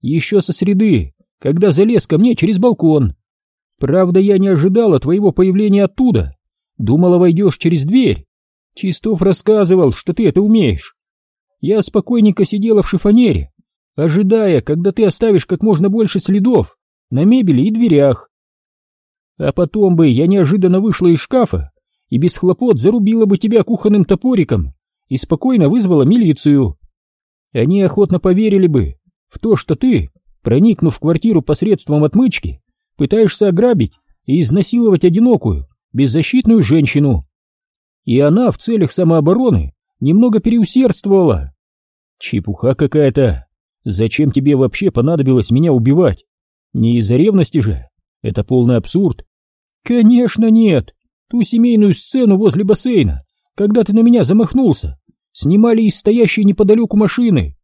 Еще со среды, когда залез ко мне через балкон. Правда, я не ожидала твоего появления оттуда. Думала, войдешь через дверь. Чистов рассказывал, что ты это умеешь. Я спокойненько сидела в шифонере, ожидая, когда ты оставишь как можно больше следов на мебели и дверях. А потом бы я неожиданно вышла из шкафа и без хлопот зарубила бы тебя кухонным топориком и спокойно вызвала милицию. Они охотно поверили бы в то, что ты, проникнув в квартиру посредством отмычки, пытаешься ограбить и изнасиловать одинокую, беззащитную женщину. И она в целях самообороны немного переусердствовала. Чепуха какая-то. Зачем тебе вообще понадобилось меня убивать? Не из-за ревности же. Это полный абсурд. Конечно нет. Ту семейную сцену возле бассейна, когда ты на меня замахнулся, снимали из стоящей неподалеку машины.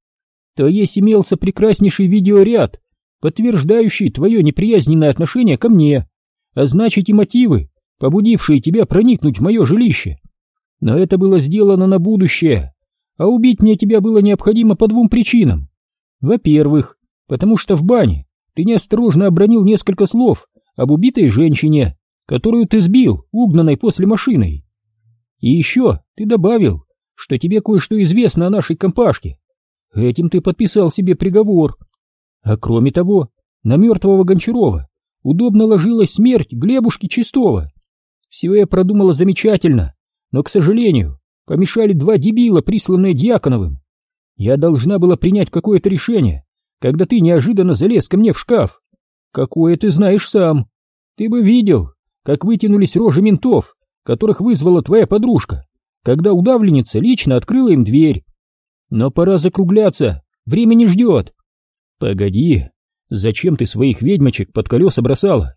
То есть имелся прекраснейший видеоряд, подтверждающий твое неприязненное отношение ко мне, а значит и мотивы, побудившие тебя проникнуть в мое жилище. Но это было сделано на будущее, а убить мне тебя было необходимо по двум причинам. Во-первых, потому что в бане ты неосторожно обронил несколько слов об убитой женщине, которую ты сбил, угнанной после машиной. И еще ты добавил, что тебе кое-что известно о нашей компашке. Этим ты подписал себе приговор. А кроме того, на мертвого Гончарова удобно ложилась смерть Глебушки Чистого. Все я продумала замечательно, но, к сожалению, помешали два дебила, присланные Дьяконовым. Я должна была принять какое-то решение, когда ты неожиданно залез ко мне в шкаф. Какое ты знаешь сам. Ты бы видел, как вытянулись рожи ментов, которых вызвала твоя подружка, когда удавленница лично открыла им дверь. Но пора закругляться, время не ждет. Погоди, зачем ты своих ведьмочек под колеса бросала?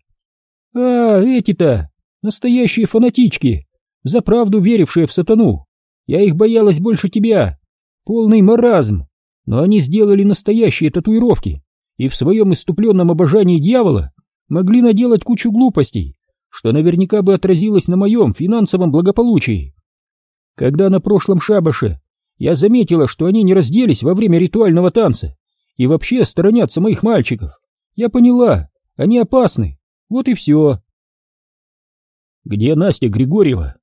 А, эти-то, настоящие фанатички, за правду верившие в сатану. Я их боялась больше тебя. Полный маразм. Но они сделали настоящие татуировки и в своем иступленном обожании дьявола могли наделать кучу глупостей, что наверняка бы отразилось на моем финансовом благополучии. Когда на прошлом шабаше я заметила, что они не разделись во время ритуального танца и вообще сторонятся моих мальчиков, я поняла, они опасны, вот и все. Где Настя Григорьева?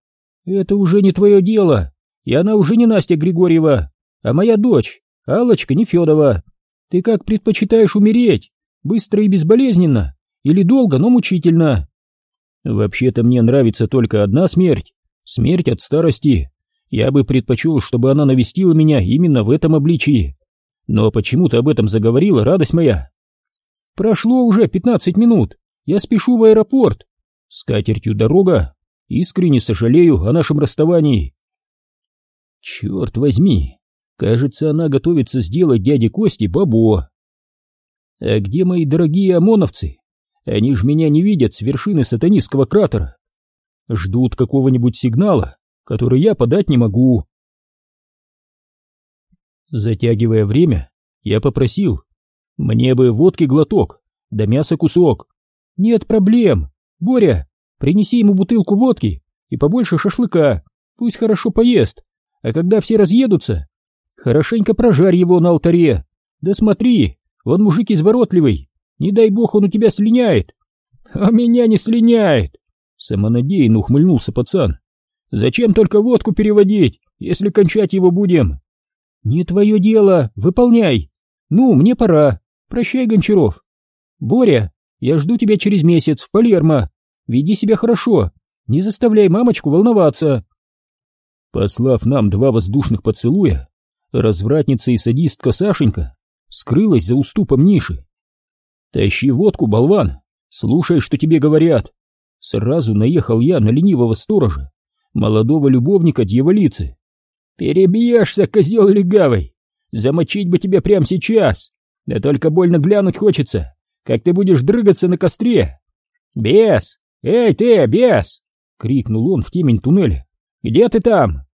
Это уже не твое дело, и она уже не Настя Григорьева, а моя дочь, Аллочка Нефедова. Ты как предпочитаешь умереть? Быстро и безболезненно? Или долго, но мучительно? Вообще-то мне нравится только одна смерть. Смерть от старости. Я бы предпочел, чтобы она навестила меня именно в этом обличии. Но почему ты об этом заговорила, радость моя? Прошло уже пятнадцать минут. Я спешу в аэропорт. С катертью дорога. Искренне сожалею о нашем расставании. Черт возьми, кажется, она готовится сделать дяде Кости бабо. А где мои дорогие ОМОНовцы? Они ж меня не видят с вершины сатанистского кратера. Ждут какого-нибудь сигнала, который я подать не могу. Затягивая время, я попросил. Мне бы водки глоток, да мяса кусок. Нет проблем. Боря, принеси ему бутылку водки и побольше шашлыка. Пусть хорошо поест. А когда все разъедутся, хорошенько прожарь его на алтаре. Да смотри, он мужик изворотливый, не дай бог он у тебя слиняет. А меня не слиняет. Самонадеянно ухмыльнулся пацан. Зачем только водку переводить, если кончать его будем? Не твое дело, выполняй. Ну, мне пора. Прощай, Гончаров. Боря, я жду тебя через месяц в Палермо. Веди себя хорошо, не заставляй мамочку волноваться. Послав нам два воздушных поцелуя, развратница и садистка Сашенька скрылась за уступом ниши. «Тащи водку, болван! Слушай, что тебе говорят!» Сразу наехал я на ленивого сторожа, молодого любовника дьяволицы. «Перебьешься, козел легавый! Замочить бы тебя прямо сейчас! Да только больно глянуть хочется, как ты будешь дрыгаться на костре!» «Бес! Эй ты, бес!» — крикнул он в темень туннеля. «Где ты там?»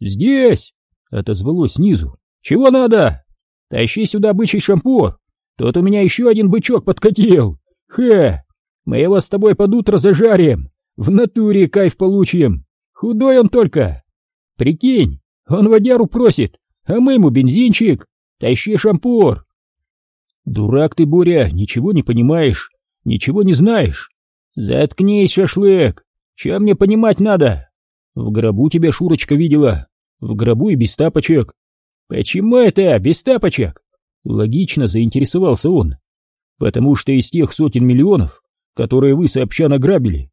«Здесь!» — отозвалось снизу. «Чего надо?» «Тащи сюда бычий шампур Тут у меня еще один бычок подкатил. Хе, мы его с тобой под утро зажарим. В натуре кайф получим. Худой он только. Прикинь, он водяру просит, а мы ему бензинчик. Тащи шампур. Дурак ты, Боря, ничего не понимаешь, ничего не знаешь. Заткнись, шашлык. Чем мне понимать надо? В гробу тебя Шурочка видела. В гробу и без тапочек. Почему это без тапочек? Логично заинтересовался он. Потому что из тех сотен миллионов, которые вы сообща награбили,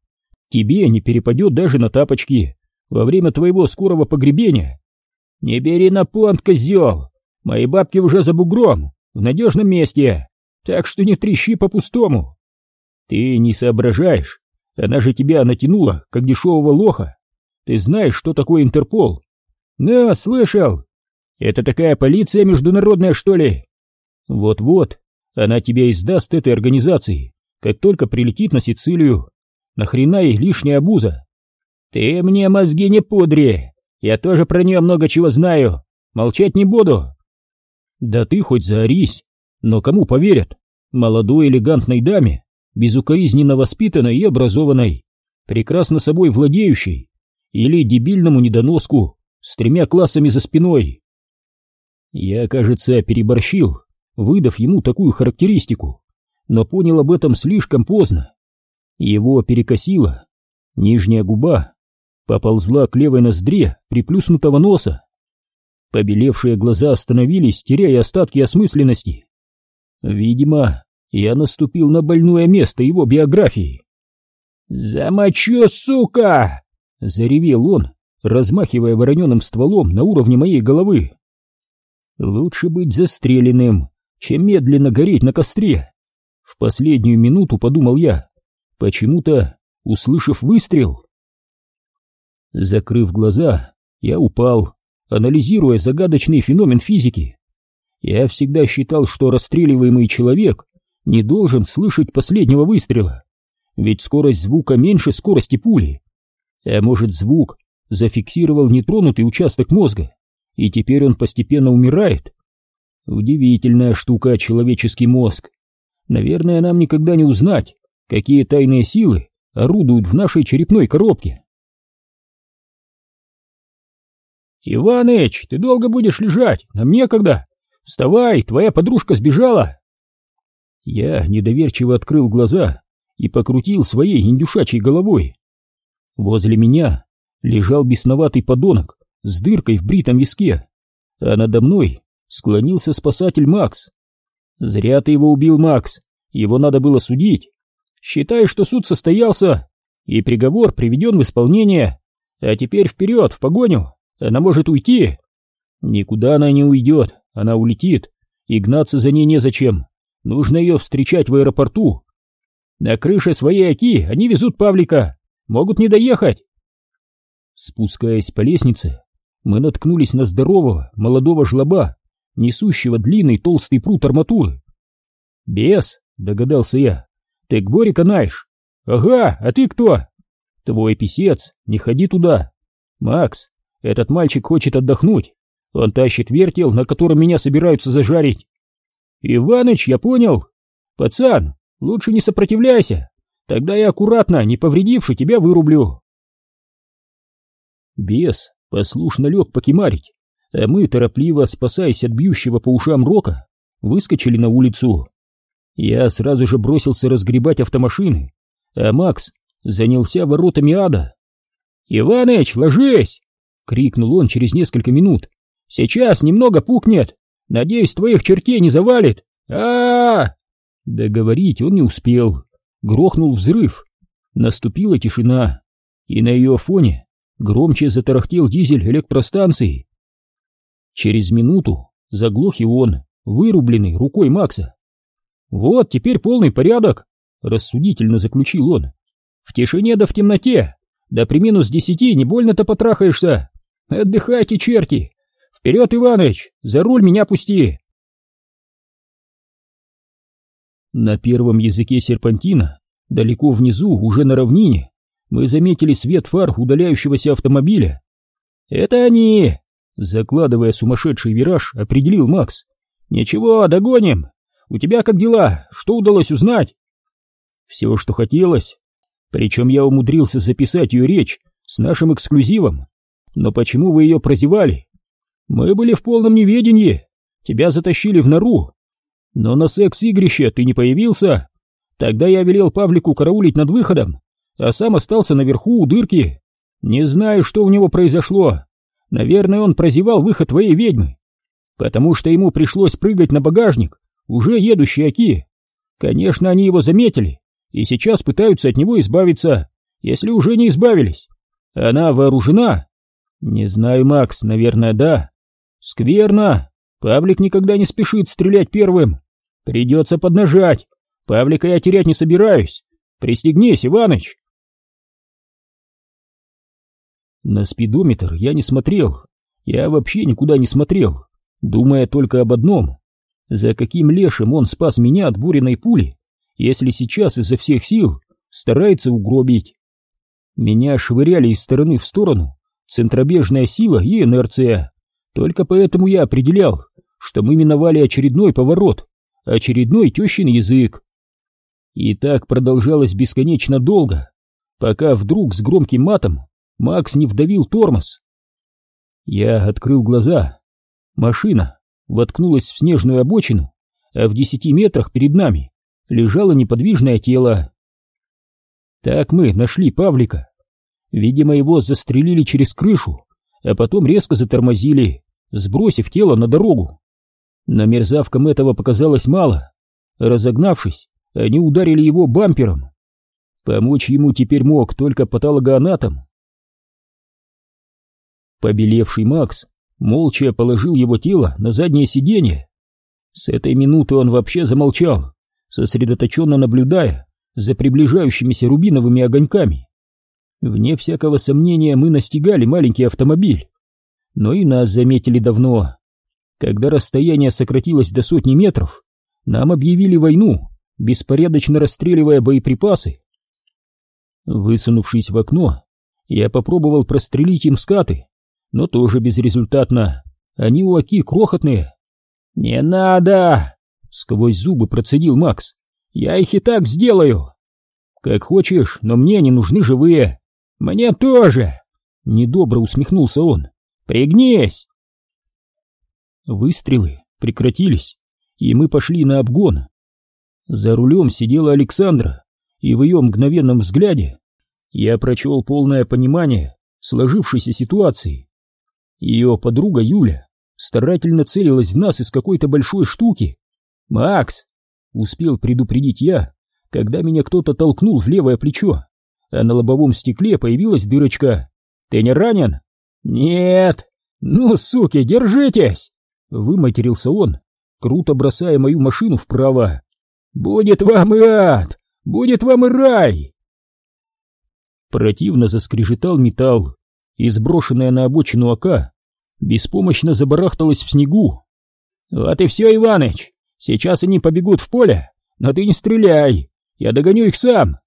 тебе не перепадет даже на тапочки во время твоего скорого погребения. Не бери на понт, козел! Мои бабки уже за бугром, в надежном месте, так что не трещи по-пустому. Ты не соображаешь, она же тебя натянула, как дешевого лоха. Ты знаешь, что такое Интерпол? Ну, слышал. Это такая полиция международная, что ли? Вот-вот, она тебя издаст этой организации, как только прилетит на Сицилию. Нахрена ей лишняя обуза? Ты мне мозги не пудри, я тоже про нее много чего знаю, молчать не буду. Да ты хоть заорись, но кому поверят? Молодой элегантной даме, безукоризненно воспитанной и образованной, прекрасно собой владеющей, или дебильному недоноску с тремя классами за спиной. Я, кажется, переборщил выдав ему такую характеристику, но понял об этом слишком поздно. Его перекосило, нижняя губа поползла к левой ноздре приплюснутого носа. Побелевшие глаза остановились, теряя остатки осмысленности. Видимо, я наступил на больное место его биографии. «Замочу, сука!» — заревел он, размахивая вороненым стволом на уровне моей головы. «Лучше быть застреленным, чем медленно гореть на костре!» В последнюю минуту подумал я, почему-то услышав выстрел. Закрыв глаза, я упал, анализируя загадочный феномен физики. Я всегда считал, что расстреливаемый человек не должен слышать последнего выстрела, ведь скорость звука меньше скорости пули. А может, звук зафиксировал нетронутый участок мозга, и теперь он постепенно умирает? Удивительная штука человеческий мозг. Наверное, нам никогда не узнать, какие тайные силы орудуют в нашей черепной коробке. «Иваныч, ты долго будешь лежать, нам некогда! Вставай, твоя подружка сбежала!» Я недоверчиво открыл глаза и покрутил своей индюшачьей головой. Возле меня лежал бесноватый подонок с дыркой в бритом виске, а надо мной склонился спасатель Макс. «Зря ты его убил, Макс, его надо было судить. Считай, что суд состоялся, и приговор приведен в исполнение, а теперь вперед, в погоню!» Она может уйти. Никуда она не уйдет, она улетит, и гнаться за ней незачем. Нужно ее встречать в аэропорту. На крыше своей оки они везут Павлика, могут не доехать. Спускаясь по лестнице, мы наткнулись на здорового молодого жлоба, несущего длинный толстый прут арматуры. «Бес», — догадался я, — «ты Гбори канаешь?» «Ага, а ты кто?» «Твой писец, не ходи туда». «Макс, этот мальчик хочет отдохнуть. Он тащит вертел, на котором меня собираются зажарить. Иваныч, я понял. Пацан, лучше не сопротивляйся. Тогда я аккуратно, не повредивши, тебя вырублю. Бес послушно лег покемарить, а мы, торопливо спасаясь от бьющего по ушам рока, выскочили на улицу. Я сразу же бросился разгребать автомашины, а Макс занялся воротами ада. «Иваныч, ложись!» — крикнул он через несколько минут. «Сейчас немного пукнет! Надеюсь, твоих чертей не завалит! а, -а, Договорить он не успел. Грохнул взрыв. Наступила тишина, и на ее фоне громче затарахтел дизель электростанции. Через минуту заглох и он, вырубленный рукой Макса. «Вот, теперь полный порядок», — рассудительно заключил он. «В тишине да в темноте, да при минус десяти не больно-то потрахаешься. Отдыхайте, черти! Вперед, Иваныч! За руль меня пусти!» На первом языке серпантина, далеко внизу, уже на равнине, мы заметили свет фар удаляющегося автомобиля. «Это они!» Закладывая сумасшедший вираж, определил Макс. «Ничего, догоним! У тебя как дела? Что удалось узнать?» «Все, что хотелось. Причем я умудрился записать ее речь с нашим эксклюзивом. Но почему вы ее прозевали? Мы были в полном неведении. Тебя затащили в нору. Но на секс-игрище ты не появился. Тогда я велел Павлику караулить над выходом, а сам остался наверху у дырки. Не знаю, что у него произошло. Наверное, он прозевал выход твоей ведьмы. Потому что ему пришлось прыгать на багажник, уже едущий Оки. Конечно, они его заметили и сейчас пытаются от него избавиться, если уже не избавились. Она вооружена, «Не знаю, Макс, наверное, да». «Скверно. Павлик никогда не спешит стрелять первым. Придется поднажать. Павлика я терять не собираюсь. Пристегнись, Иваныч!» На спидометр я не смотрел. Я вообще никуда не смотрел, думая только об одном. За каким лешим он спас меня от буренной пули, если сейчас изо всех сил старается угробить? Меня швыряли из стороны в сторону, центробежная сила и инерция. Только поэтому я определял, что мы миновали очередной поворот, очередной тещин язык. И так продолжалось бесконечно долго, пока вдруг с громким матом Макс не вдавил тормоз. Я открыл глаза. Машина воткнулась в снежную обочину, а в десяти метрах перед нами лежало неподвижное тело. Так мы нашли Павлика. Видимо, его застрелили через крышу, а потом резко затормозили, сбросив тело на дорогу. Но мерзавкам этого показалось мало. Разогнавшись, они ударили его бампером. Помочь ему теперь мог только патологоанатом. Побелевший Макс молча положил его тело на заднее сиденье. С этой минуты он вообще замолчал, сосредоточенно наблюдая за приближающимися рубиновыми огоньками. Вне всякого сомнения мы настигали маленький автомобиль, но и нас заметили давно. Когда расстояние сократилось до сотни метров, нам объявили войну, беспорядочно расстреливая боеприпасы. Высунувшись в окно, я попробовал прострелить им скаты, но тоже безрезультатно. Они у Аки крохотные. «Не надо!» — сквозь зубы процедил Макс. «Я их и так сделаю!» «Как хочешь, но мне они нужны живые!» «Мне тоже!» — недобро усмехнулся он. «Пригнись!» Выстрелы прекратились, и мы пошли на обгон. За рулем сидела Александра, и в ее мгновенном взгляде я прочел полное понимание сложившейся ситуации. Ее подруга Юля старательно целилась в нас из какой-то большой штуки. «Макс!» — успел предупредить я, когда меня кто-то толкнул в левое плечо, а на лобовом стекле появилась дырочка. «Ты не ранен?» «Нет!» «Ну, суки, держитесь!» — выматерился он, круто бросая мою машину вправо. «Будет вам и ад! Будет вам и рай!» Противно заскрежетал металл, и сброшенная на обочину ока беспомощно забарахталась в снегу. «Вот и все, Иваныч! Сейчас они побегут в поле, но ты не стреляй, я догоню их сам!»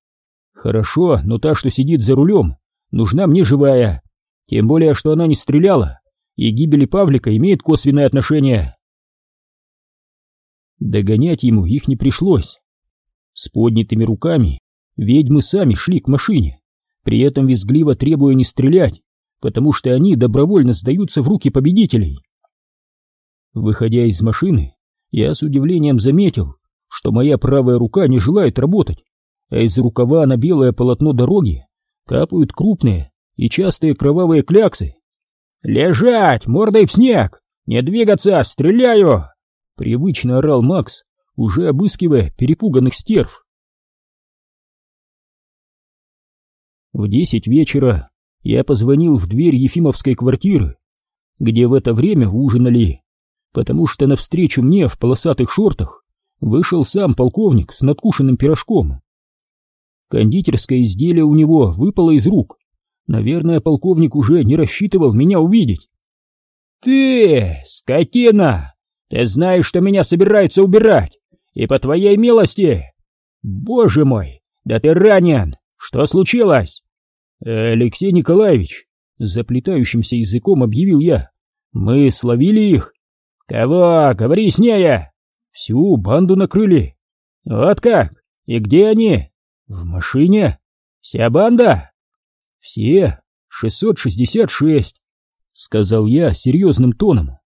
«Хорошо, но та, что сидит за рулем, нужна мне живая, тем более, что она не стреляла, и гибели Павлика имеет косвенное отношение». Догонять ему их не пришлось. С поднятыми руками ведьмы сами шли к машине, при этом визгливо требуя не стрелять, потому что они добровольно сдаются в руки победителей. Выходя из машины, я с удивлением заметил, что моя правая рука не желает работать, а из рукава на белое полотно дороги капают крупные и частые кровавые кляксы. «Лежать, мордой в снег! Не двигаться, стреляю!» Привычно орал Макс, уже обыскивая перепуганных стерв. В десять вечера я позвонил в дверь Ефимовской квартиры, где в это время ужинали, потому что навстречу мне в полосатых шортах вышел сам полковник с надкушенным пирожком. Кондитерское изделие у него выпало из рук. Наверное, полковник уже не рассчитывал меня увидеть. «Ты, скотина! Ты знаешь, что меня собираются убирать! И по твоей милости! Боже мой, да ты ранен! Что случилось?» «Алексей Николаевич!» — заплетающимся языком объявил я. «Мы словили их!» «Кого? Говори с нея!» «Всю банду накрыли!» «Вот как? И где они?» «В машине!» «Вся банда?» «Все! 666!» — сказал я серьезным тоном.